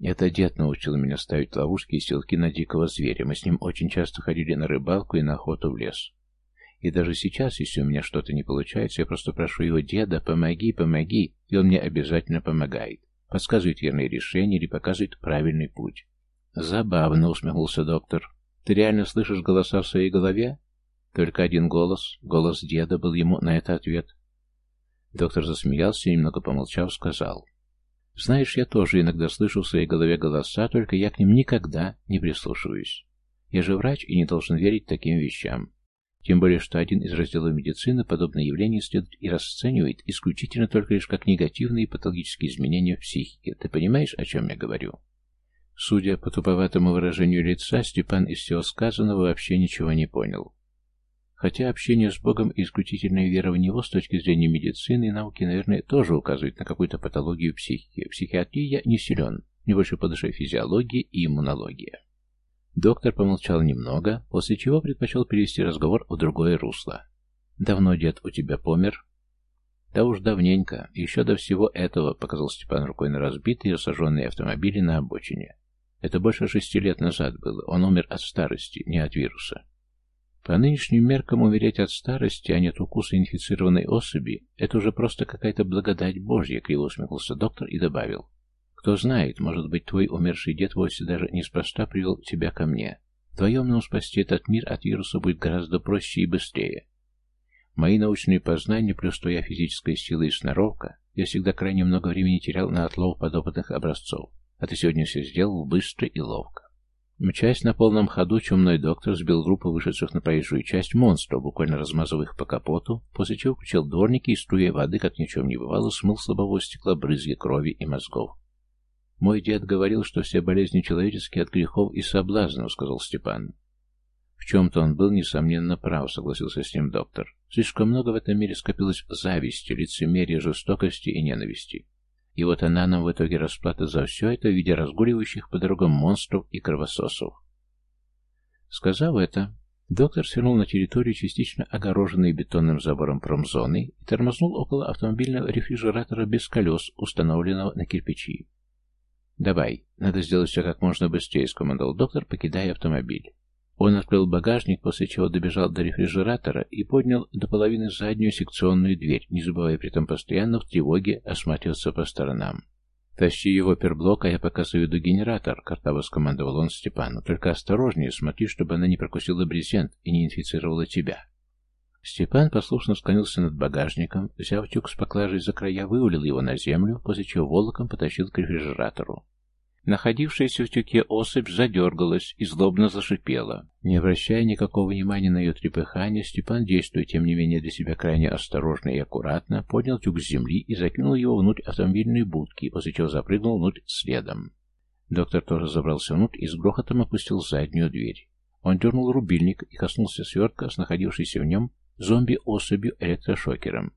Это дед научил меня ставить ловушки и силки на дикого зверя. Мы с ним очень часто ходили на рыбалку и на охоту в лес. И даже сейчас, если у меня что-то не получается, я просто прошу его деда, помоги, помоги, и он мне обязательно помогает. Подсказывает верные решения или показывает правильный путь. Забавно, усмехнулся доктор. Ты реально слышишь голоса в своей голове? Только один голос, голос деда, был ему на это ответ. Доктор засмеялся и, немного помолчав, сказал. Знаешь, я тоже иногда слышу в своей голове голоса, только я к ним никогда не прислушиваюсь. Я же врач и не должен верить таким вещам. Тем более, что один из разделов медицины подобные явления следует и расценивает исключительно только лишь как негативные патологические изменения в психике. Ты понимаешь, о чем я говорю? Судя по туповатому выражению лица, Степан из всего сказанного вообще ничего не понял. Хотя общение с Богом и исключительная вера в Него с точки зрения медицины и науки, наверное, тоже указывает на какую-то патологию психики. В психиатрии я не силен, не больше по душе физиология и иммунология. Доктор помолчал немного, после чего предпочел перевести разговор в другое русло. «Давно дед у тебя помер?» «Да уж давненько. Еще до всего этого», — показал Степан рукой на разбитые и сожженные автомобили на обочине. «Это больше шести лет назад было. Он умер от старости, не от вируса». По нынешним меркам умереть от старости, а нет укуса инфицированной особи, это уже просто какая-то благодать Божья, криво усмехнулся доктор и добавил. Кто знает, может быть, твой умерший дед вовсе даже неспроста привел тебя ко мне. Вдвоем нам спасти этот мир от вируса будет гораздо проще и быстрее. Мои научные познания плюс твоя физическая сила и сноровка, я всегда крайне много времени терял на отлов подопытных образцов, а ты сегодня все сделал быстро и ловко. Мчась на полном ходу, чумной доктор сбил группу вышедших на проезжую часть монстров, буквально размазав их по капоту, после чего включил дворники и, струя воды, как ни в чем не бывало, смыл с лобового стекла брызги крови и мозгов. «Мой дед говорил, что все болезни человеческие от грехов и соблазнов», — сказал Степан. В чем-то он был, несомненно, прав, согласился с ним доктор. Слишком много в этом мире скопилось зависти, лицемерия, жестокости и ненависти. И вот она нам в итоге расплата за все это в виде разгуливающих по дорогам монстров и кровососов. Сказав это, доктор свернул на территорию, частично огороженной бетонным забором промзоны, и тормознул около автомобильного рефрижератора без колес, установленного на кирпичи. «Давай, надо сделать все как можно быстрее», — скомандовал доктор, покидая автомобиль. Он открыл багажник, после чего добежал до рефрижератора и поднял до половины заднюю секционную дверь, не забывая при этом постоянно в тревоге осматриваться по сторонам. «Тащи его перблок, а я пока заведу генератор», — картаво скомандовал он Степану. «Только осторожнее, смотри, чтобы она не прокусила брезент и не инфицировала тебя». Степан послушно склонился над багажником, взяв тюк с поклажей за края, вывалил его на землю, после чего волоком потащил к рефрижератору. Находившаяся в тюке особь задергалась и злобно зашипела. Не обращая никакого внимания на ее трепыхание, Степан, действуя тем не менее для себя крайне осторожно и аккуратно, поднял тюк с земли и закинул его внутрь автомобильной будки, после чего запрыгнул внутрь следом. Доктор тоже забрался внутрь и с грохотом опустил заднюю дверь. Он дернул рубильник и коснулся свертка с находившейся в нем зомби-особью электрошокером.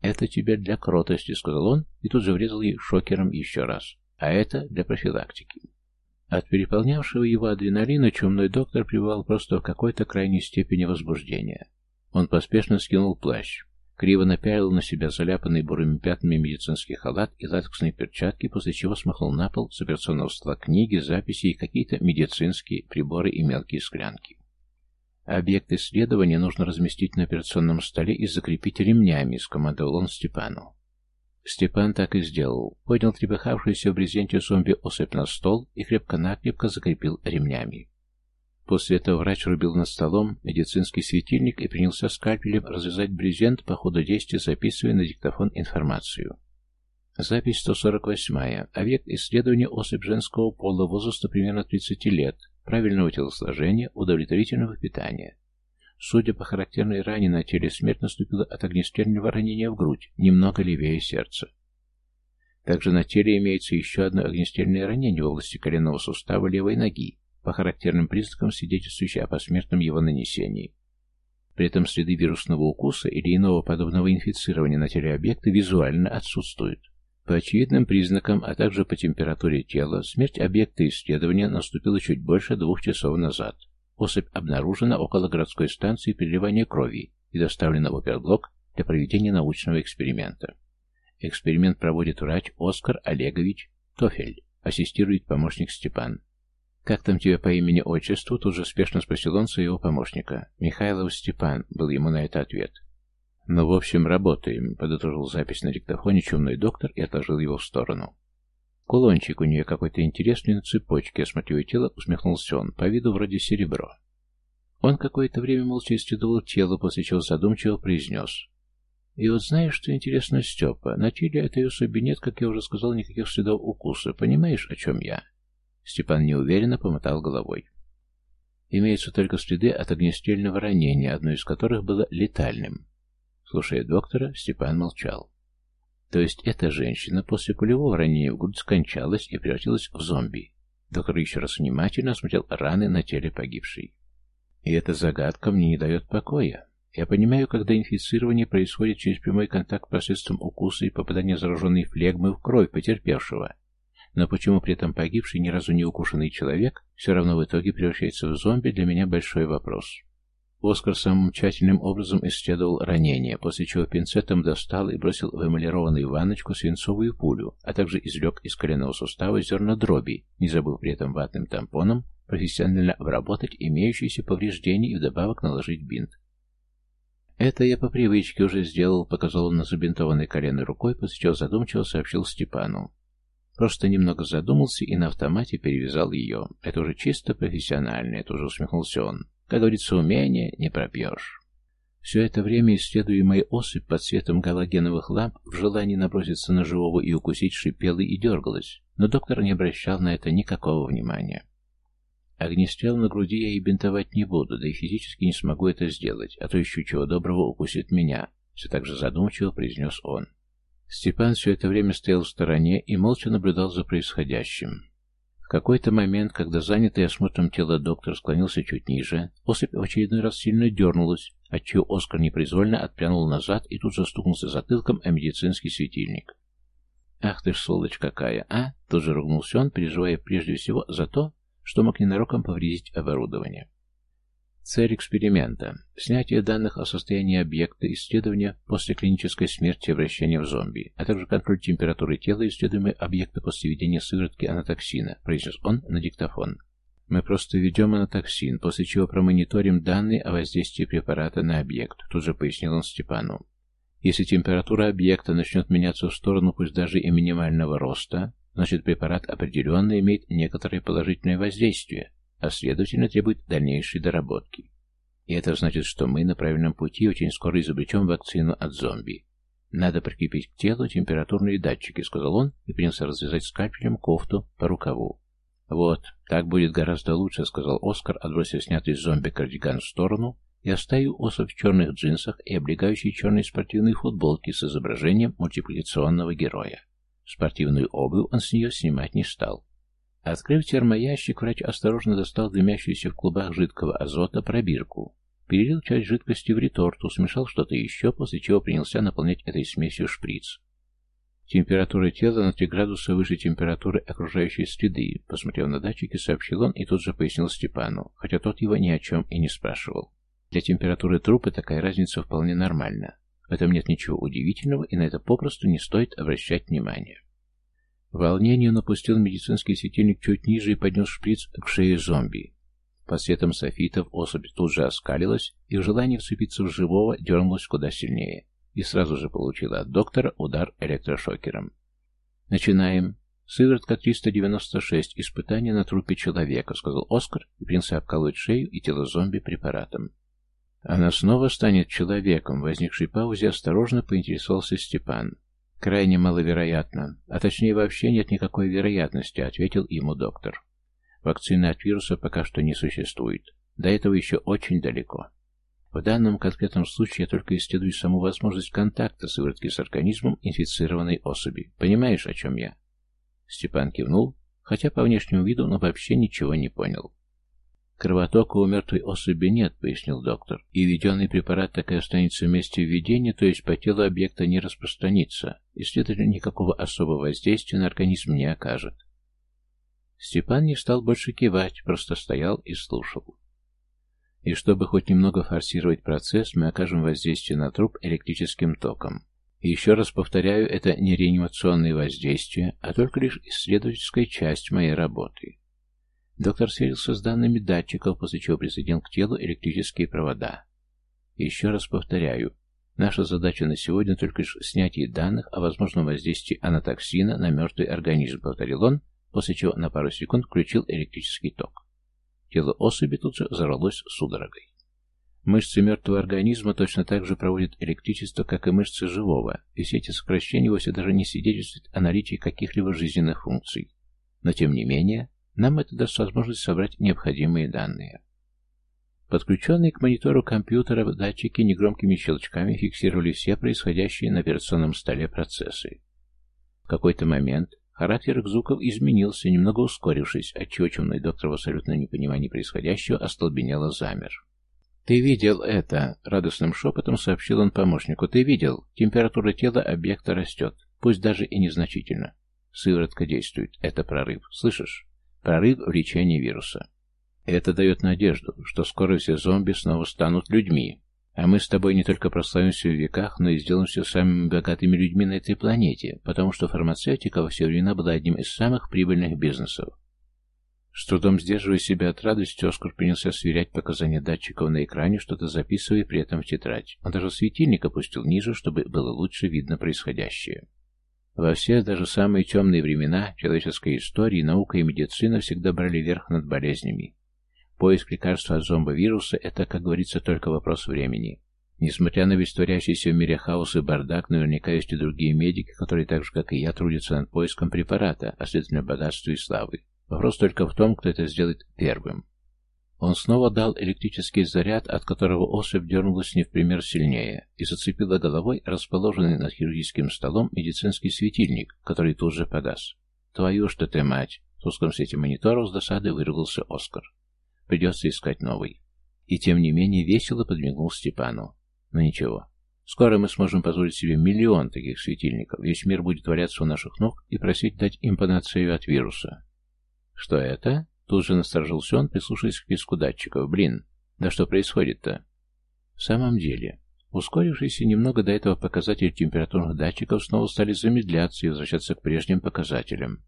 «Это тебе для кротости», — сказал он, и тут же врезал ей шокером еще раз а это для профилактики. От переполнявшего его адреналина чумной доктор пребывал просто в какой-то крайней степени возбуждения. Он поспешно скинул плащ, криво напялил на себя заляпанный бурыми пятнами медицинский халат и латексные перчатки, после чего смахнул на пол с операционного стола книги, записи и какие-то медицинские приборы и мелкие склянки. Объект исследования нужно разместить на операционном столе и закрепить ремнями, скомандовал он Степану. Степан так и сделал. Поднял трепыхавшуюся в брезенте зомби особь на стол и крепко-накрепко закрепил ремнями. После этого врач рубил над столом медицинский светильник и принялся скальпелем развязать брезент, по ходу действия записывая на диктофон информацию. Запись 148. Объект исследования особь женского пола возраста примерно 30 лет, правильного телосложения, удовлетворительного питания. Судя по характерной ране на теле, смерть наступила от огнестрельного ранения в грудь, немного левее сердца. Также на теле имеется еще одно огнестрельное ранение в области коленного сустава левой ноги, по характерным признакам свидетельствующее о посмертном его нанесении. При этом следы вирусного укуса или иного подобного инфицирования на теле объекта визуально отсутствуют. По очевидным признакам, а также по температуре тела, смерть объекта исследования наступила чуть больше двух часов назад. Особь обнаружена около городской станции переливания крови и доставлена в оперблок для проведения научного эксперимента. Эксперимент проводит врач Оскар Олегович Тофель, ассистирует помощник Степан. «Как там тебе по имени-отчеству?» Тут же спешно спросил он своего помощника. «Михайлов Степан», был ему на это ответ. «Ну, в общем, работаем», — подытожил запись на диктофоне чумной доктор и отложил его в сторону. Кулончик у нее какой-то интересный на цепочке, осмотрев тело, усмехнулся он, по виду вроде серебро. Он какое-то время молча исследовал тело, после чего задумчиво произнес. И вот знаешь, что интересно, Степа, на теле этой особи нет, как я уже сказал, никаких следов укуса. Понимаешь, о чем я? Степан неуверенно помотал головой. Имеются только следы от огнестрельного ранения, одно из которых было летальным. Слушая доктора, Степан молчал. То есть эта женщина после пулевого ранения в грудь скончалась и превратилась в зомби. Доктор еще раз внимательно осмотрел раны на теле погибшей. И эта загадка мне не дает покоя. Я понимаю, когда инфицирование происходит через прямой контакт посредством укуса и попадания зараженной флегмы в кровь потерпевшего. Но почему при этом погибший ни разу не укушенный человек все равно в итоге превращается в зомби, для меня большой вопрос. Оскар самым тщательным образом исследовал ранение, после чего пинцетом достал и бросил в эмалированную ванночку свинцовую пулю, а также извлек из коленного сустава зерна дроби, не забыв при этом ватным тампоном профессионально обработать имеющиеся повреждения и вдобавок наложить бинт. «Это я по привычке уже сделал», — показал он на забинтованной коленной рукой, после чего задумчиво сообщил Степану. Просто немного задумался и на автомате перевязал ее. Это уже чисто профессионально, это уже усмехнулся он. Как говорится, умение не пропьешь. Все это время исследуемая особь под светом галогеновых ламп в желании наброситься на живого и укусить шипела и дергалась, но доктор не обращал на это никакого внимания. Огнестрел на груди я и бинтовать не буду, да и физически не смогу это сделать, а то еще чего доброго укусит меня, все так же задумчиво произнес он. Степан все это время стоял в стороне и молча наблюдал за происходящим. В какой-то момент, когда занятый осмотром тела доктор склонился чуть ниже, особь в очередной раз сильно дернулась, отчего Оскар непроизвольно отпрянул назад и тут же затылком о медицинский светильник. «Ах ты ж сволочь какая, а?» Тут же ругнулся он, переживая прежде всего за то, что мог ненароком повредить оборудование. Цель эксперимента – снятие данных о состоянии объекта, исследование после клинической смерти и обращения в зомби, а также контроль температуры тела исследуемого объекта после введения сыворотки анатоксина, произнес он на диктофон. Мы просто ведем анатоксин, после чего промониторим данные о воздействии препарата на объект, тут же пояснил он Степану. Если температура объекта начнет меняться в сторону пусть даже и минимального роста, значит препарат определенно имеет некоторое положительное воздействие, а следовательно требует дальнейшей доработки. И это значит, что мы на правильном пути очень скоро изобретем вакцину от зомби. Надо прикрепить к телу температурные датчики, сказал он и принялся развязать скальпелем кофту по рукаву. Вот, так будет гораздо лучше, сказал Оскар, отбросив снятый зомби-кардиган в сторону и оставив особь в черных джинсах и облегающей черной спортивной футболке с изображением мультипликационного героя. Спортивную обувь он с нее снимать не стал. Открыв термоящик, врач осторожно достал дымящуюся в клубах жидкого азота пробирку, перелил часть жидкости в реторту, смешал что-то еще, после чего принялся наполнять этой смесью шприц. Температура тела на 3 градуса выше температуры окружающей среды, посмотрев на датчики, сообщил он и тут же пояснил Степану, хотя тот его ни о чем и не спрашивал. Для температуры трупа такая разница вполне нормальна. В этом нет ничего удивительного, и на это попросту не стоит обращать внимания. Волнение напустил медицинский светильник чуть ниже и поднес шприц к шее зомби. Под светом софитов особь тут же оскалилась и в желании вцепиться в живого дернулась куда сильнее и сразу же получила от доктора удар электрошокером. Начинаем. Сыворотка 396. Испытание на трупе человека, сказал Оскар и принялся обколоть шею и тело зомби препаратом. Она снова станет человеком. В возникшей паузе осторожно поинтересовался Степан. «Крайне маловероятно. А точнее, вообще нет никакой вероятности», — ответил ему доктор. «Вакцины от вируса пока что не существует. До этого еще очень далеко. В данном конкретном случае я только исследую саму возможность контакта сыворотки с организмом инфицированной особи. Понимаешь, о чем я?» Степан кивнул, хотя по внешнему виду он вообще ничего не понял. «Кровотока у мертвой особи нет», — пояснил доктор. «И введенный препарат так и останется в месте введения, то есть по телу объекта не распространится, и, никакого особого воздействия на организм не окажет». Степан не стал больше кивать, просто стоял и слушал. И чтобы хоть немного форсировать процесс, мы окажем воздействие на труп электрическим током. И еще раз повторяю, это не реанимационное воздействие, а только лишь исследовательская часть моей работы. Доктор сверился с данными датчиков, после чего присоединил к телу электрические провода. Еще раз повторяю, наша задача на сегодня только лишь снятие данных о возможном воздействии анатоксина на мертвый организм, повторил он, после чего на пару секунд включил электрический ток. Тело особи тут же взорвалось судорогой. Мышцы мертвого организма точно так же проводят электричество, как и мышцы живого, и все эти сокращения вовсе даже не свидетельствуют о наличии каких-либо жизненных функций. Но тем не менее, нам это даст возможность собрать необходимые данные. Подключенные к монитору компьютера датчики негромкими щелчками фиксировали все происходящие на операционном столе процессы. В какой-то момент характер звуков изменился, немного ускорившись, отчего чумной доктор в абсолютном непонимании происходящего остолбенело замер. «Ты видел это?» — радостным шепотом сообщил он помощнику. «Ты видел? Температура тела объекта растет, пусть даже и незначительно. Сыворотка действует. Это прорыв. Слышишь?» Прорыв в лечении вируса. Это дает надежду, что скоро все зомби снова станут людьми, а мы с тобой не только прославимся в веках, но и сделаемся самыми богатыми людьми на этой планете, потому что фармацевтика во все времена была одним из самых прибыльных бизнесов. С трудом сдерживая себя от радости, Оскар принялся сверять показания датчиков на экране, что-то записывая при этом в тетрадь. Он даже светильник опустил ниже, чтобы было лучше видно происходящее. Во все, даже самые темные времена человеческой истории наука и медицина всегда брали верх над болезнями. Поиск лекарства от зомбовируса – это, как говорится, только вопрос времени. Несмотря на весь творящийся в мире хаос и бардак, наверняка есть и другие медики, которые так же, как и я, трудятся над поиском препарата, а следовательно богатства и славы. Вопрос только в том, кто это сделает первым. Он снова дал электрический заряд, от которого особь дернулась не в пример сильнее, и зацепила головой расположенный над хирургическим столом медицинский светильник, который тут же подаст. «Твою что ты, мать!» В узком свете мониторов с досады выругался Оскар. «Придется искать новый». И тем не менее весело подмигнул Степану. «Ну ничего, Скоро мы сможем позволить себе миллион таких светильников. Весь мир будет валяться у наших ног и просить дать им панацею от вируса. Что это? Тут же насторожился он, прислушиваясь к писку датчиков. Блин, да что происходит-то? В самом деле, ускорившиеся немного до этого показатели температурных датчиков снова стали замедляться и возвращаться к прежним показателям.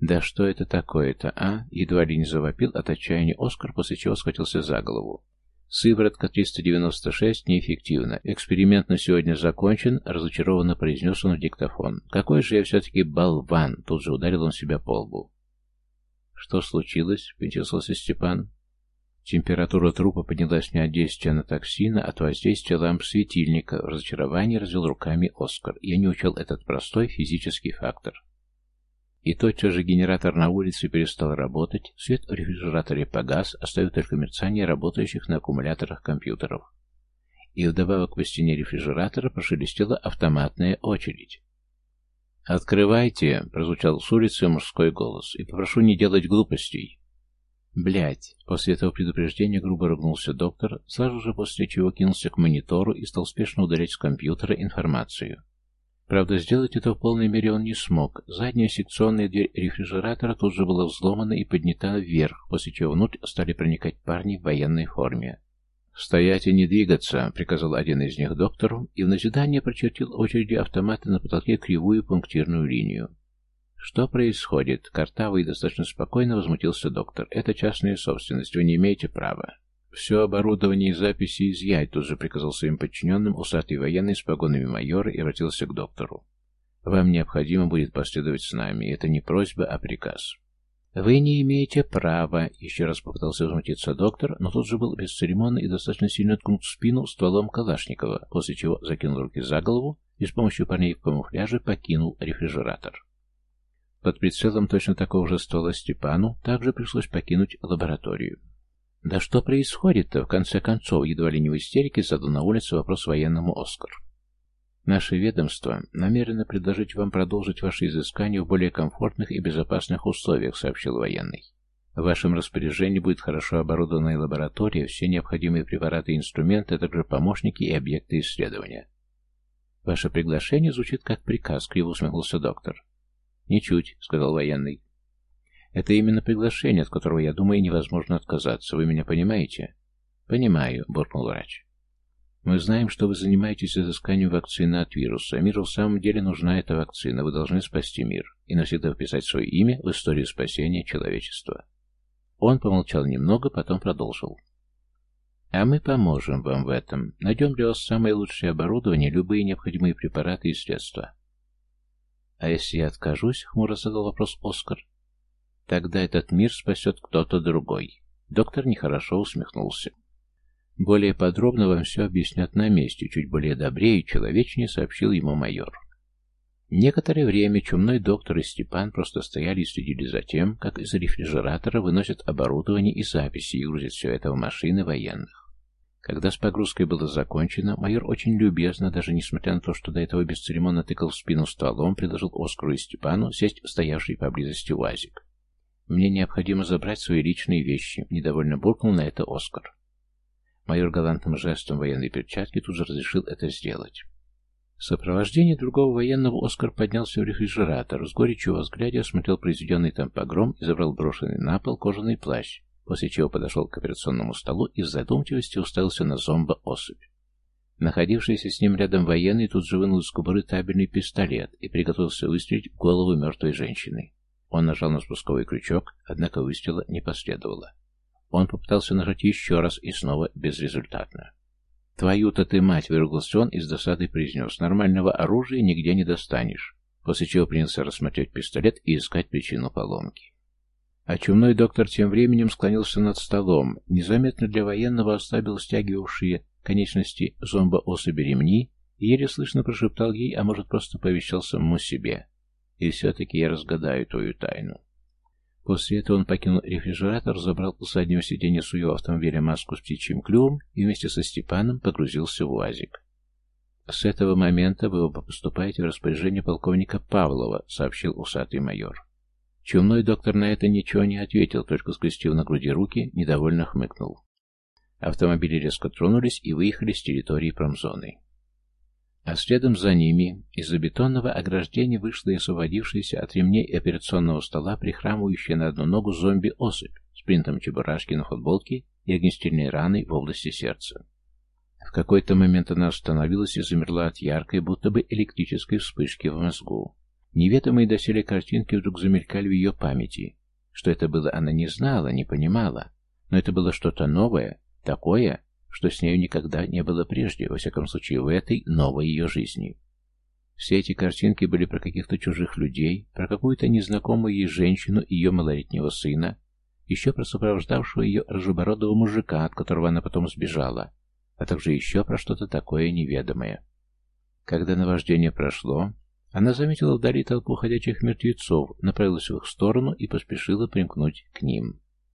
«Да что это такое-то, а?» Едва ли не завопил от отчаяния Оскар, после чего схватился за голову. «Сыворотка 396 неэффективна. Эксперимент на сегодня закончен», — разочарованно произнес он в диктофон. «Какой же я все-таки болван!» — тут же ударил он себя по лбу. «Что случилось?» — поинтересовался Степан. Температура трупа поднялась не от действия на токсина, а от воздействия ламп светильника. В разочаровании развел руками Оскар. Я не учел этот простой физический фактор. И тотчас же генератор на улице перестал работать, свет в рефрижераторе погас, оставив только мерцание работающих на аккумуляторах компьютеров. И вдобавок по стене рефрижератора прошелестела автоматная очередь. «Открывайте!» — прозвучал с улицы мужской голос. «И попрошу не делать глупостей!» Блять! После этого предупреждения грубо ругнулся доктор, сразу же после чего кинулся к монитору и стал спешно удалять с компьютера информацию. Правда, сделать это в полной мере он не смог. Задняя секционная дверь рефрижератора тут же была взломана и поднята вверх, после чего внутрь стали проникать парни в военной форме. «Стоять и не двигаться», — приказал один из них доктору, и в назидание прочертил очереди автомата на потолке кривую пунктирную линию. «Что происходит?» Картавый достаточно спокойно возмутился доктор. «Это частная собственность, вы не имеете права». «Все оборудование и записи изъять», тут же приказал своим подчиненным усатый военный с погонами майора и обратился к доктору. «Вам необходимо будет последовать с нами. Это не просьба, а приказ». «Вы не имеете права», — еще раз попытался возмутиться доктор, но тут же был бесцеремонно и достаточно сильно ткнут в спину стволом Калашникова, после чего закинул руки за голову и с помощью парней в камуфляже покинул рефрижератор. Под прицелом точно такого же ствола Степану также пришлось покинуть лабораторию. «Да что происходит-то?» В конце концов, едва ли не в истерике, задал на улице вопрос военному Оскар. «Наше ведомство намерено предложить вам продолжить ваши изыскания в более комфортных и безопасных условиях», сообщил военный. В вашем распоряжении будет хорошо оборудованная лаборатория, все необходимые препараты и инструменты, а также помощники и объекты исследования. Ваше приглашение звучит как приказ, криво усмехнулся доктор. Ничуть, сказал военный. Это именно приглашение, от которого, я думаю, невозможно отказаться. Вы меня понимаете? Понимаю, буркнул врач. Мы знаем, что вы занимаетесь изысканием вакцины от вируса. Миру в самом деле нужна эта вакцина. Вы должны спасти мир и навсегда вписать свое имя в историю спасения человечества. Он помолчал немного, потом продолжил. А мы поможем вам в этом. Найдем для вас самое лучшее оборудование, любые необходимые препараты и средства. А если я откажусь, хмуро задал вопрос Оскар, Тогда этот мир спасет кто-то другой. Доктор нехорошо усмехнулся. Более подробно вам все объяснят на месте, чуть более добрее и человечнее сообщил ему майор. Некоторое время чумной доктор и Степан просто стояли и следили за тем, как из рефрижератора выносят оборудование и записи и грузят все это в машины военных. Когда с погрузкой было закончено, майор очень любезно, даже несмотря на то, что до этого бесцеремонно тыкал в спину стволом, предложил Оскару и Степану сесть в стоявший поблизости УАЗик. «Мне необходимо забрать свои личные вещи», — недовольно буркнул на это Оскар. Майор галантным жестом военной перчатки тут же разрешил это сделать. В сопровождении другого военного Оскар поднялся в рефрижератор, с горечью взгляде осмотрел произведенный там погром и забрал брошенный на пол кожаный плащ, после чего подошел к операционному столу и в задумчивости уставился на зомбо-особь. Находившийся с ним рядом военный тут же вынул из кобуры табельный пистолет и приготовился выстрелить в голову мертвой женщины. Он нажал на спусковой крючок, однако выстрела не последовало. Он попытался нажать еще раз и снова безрезультатно. «Твою-то ты мать!» — выругался он и с произнес. «Нормального оружия нигде не достанешь». После чего принялся рассмотреть пистолет и искать причину поломки. А доктор тем временем склонился над столом, незаметно для военного ослабил стягивавшие конечности зомбо-особи ремни и еле слышно прошептал ей, а может просто повещал самому себе. И все-таки я разгадаю твою тайну. После этого он покинул рефрижератор, забрал с заднего сиденья свою автомобиля маску с птичьим клювом и вместе со Степаном погрузился в УАЗик. «С этого момента вы оба поступаете в распоряжение полковника Павлова», — сообщил усатый майор. Чумной доктор на это ничего не ответил, только скрестив на груди руки, недовольно хмыкнул. Автомобили резко тронулись и выехали с территории промзоны. А следом за ними из-за бетонного ограждения вышла и освободившаяся от ремней операционного стола прихрамывающая на одну ногу зомби-особь с принтом чебурашки на футболке и огнестрельной раной в области сердца. В какой-то момент она остановилась и замерла от яркой, будто бы электрической вспышки в мозгу. Неведомые доселе картинки вдруг замелькали в ее памяти. Что это было, она не знала, не понимала. Но это было что-то новое, такое, что с нею никогда не было прежде, во всяком случае в этой новой ее жизни. Все эти картинки были про каких-то чужих людей, про какую-то незнакомую ей женщину и ее малолетнего сына, еще про сопровождавшего ее рыжебородого мужика, от которого она потом сбежала, а также еще про что-то такое неведомое. Когда наваждение прошло, она заметила вдали толпу ходячих мертвецов, направилась в их сторону и поспешила примкнуть к ним.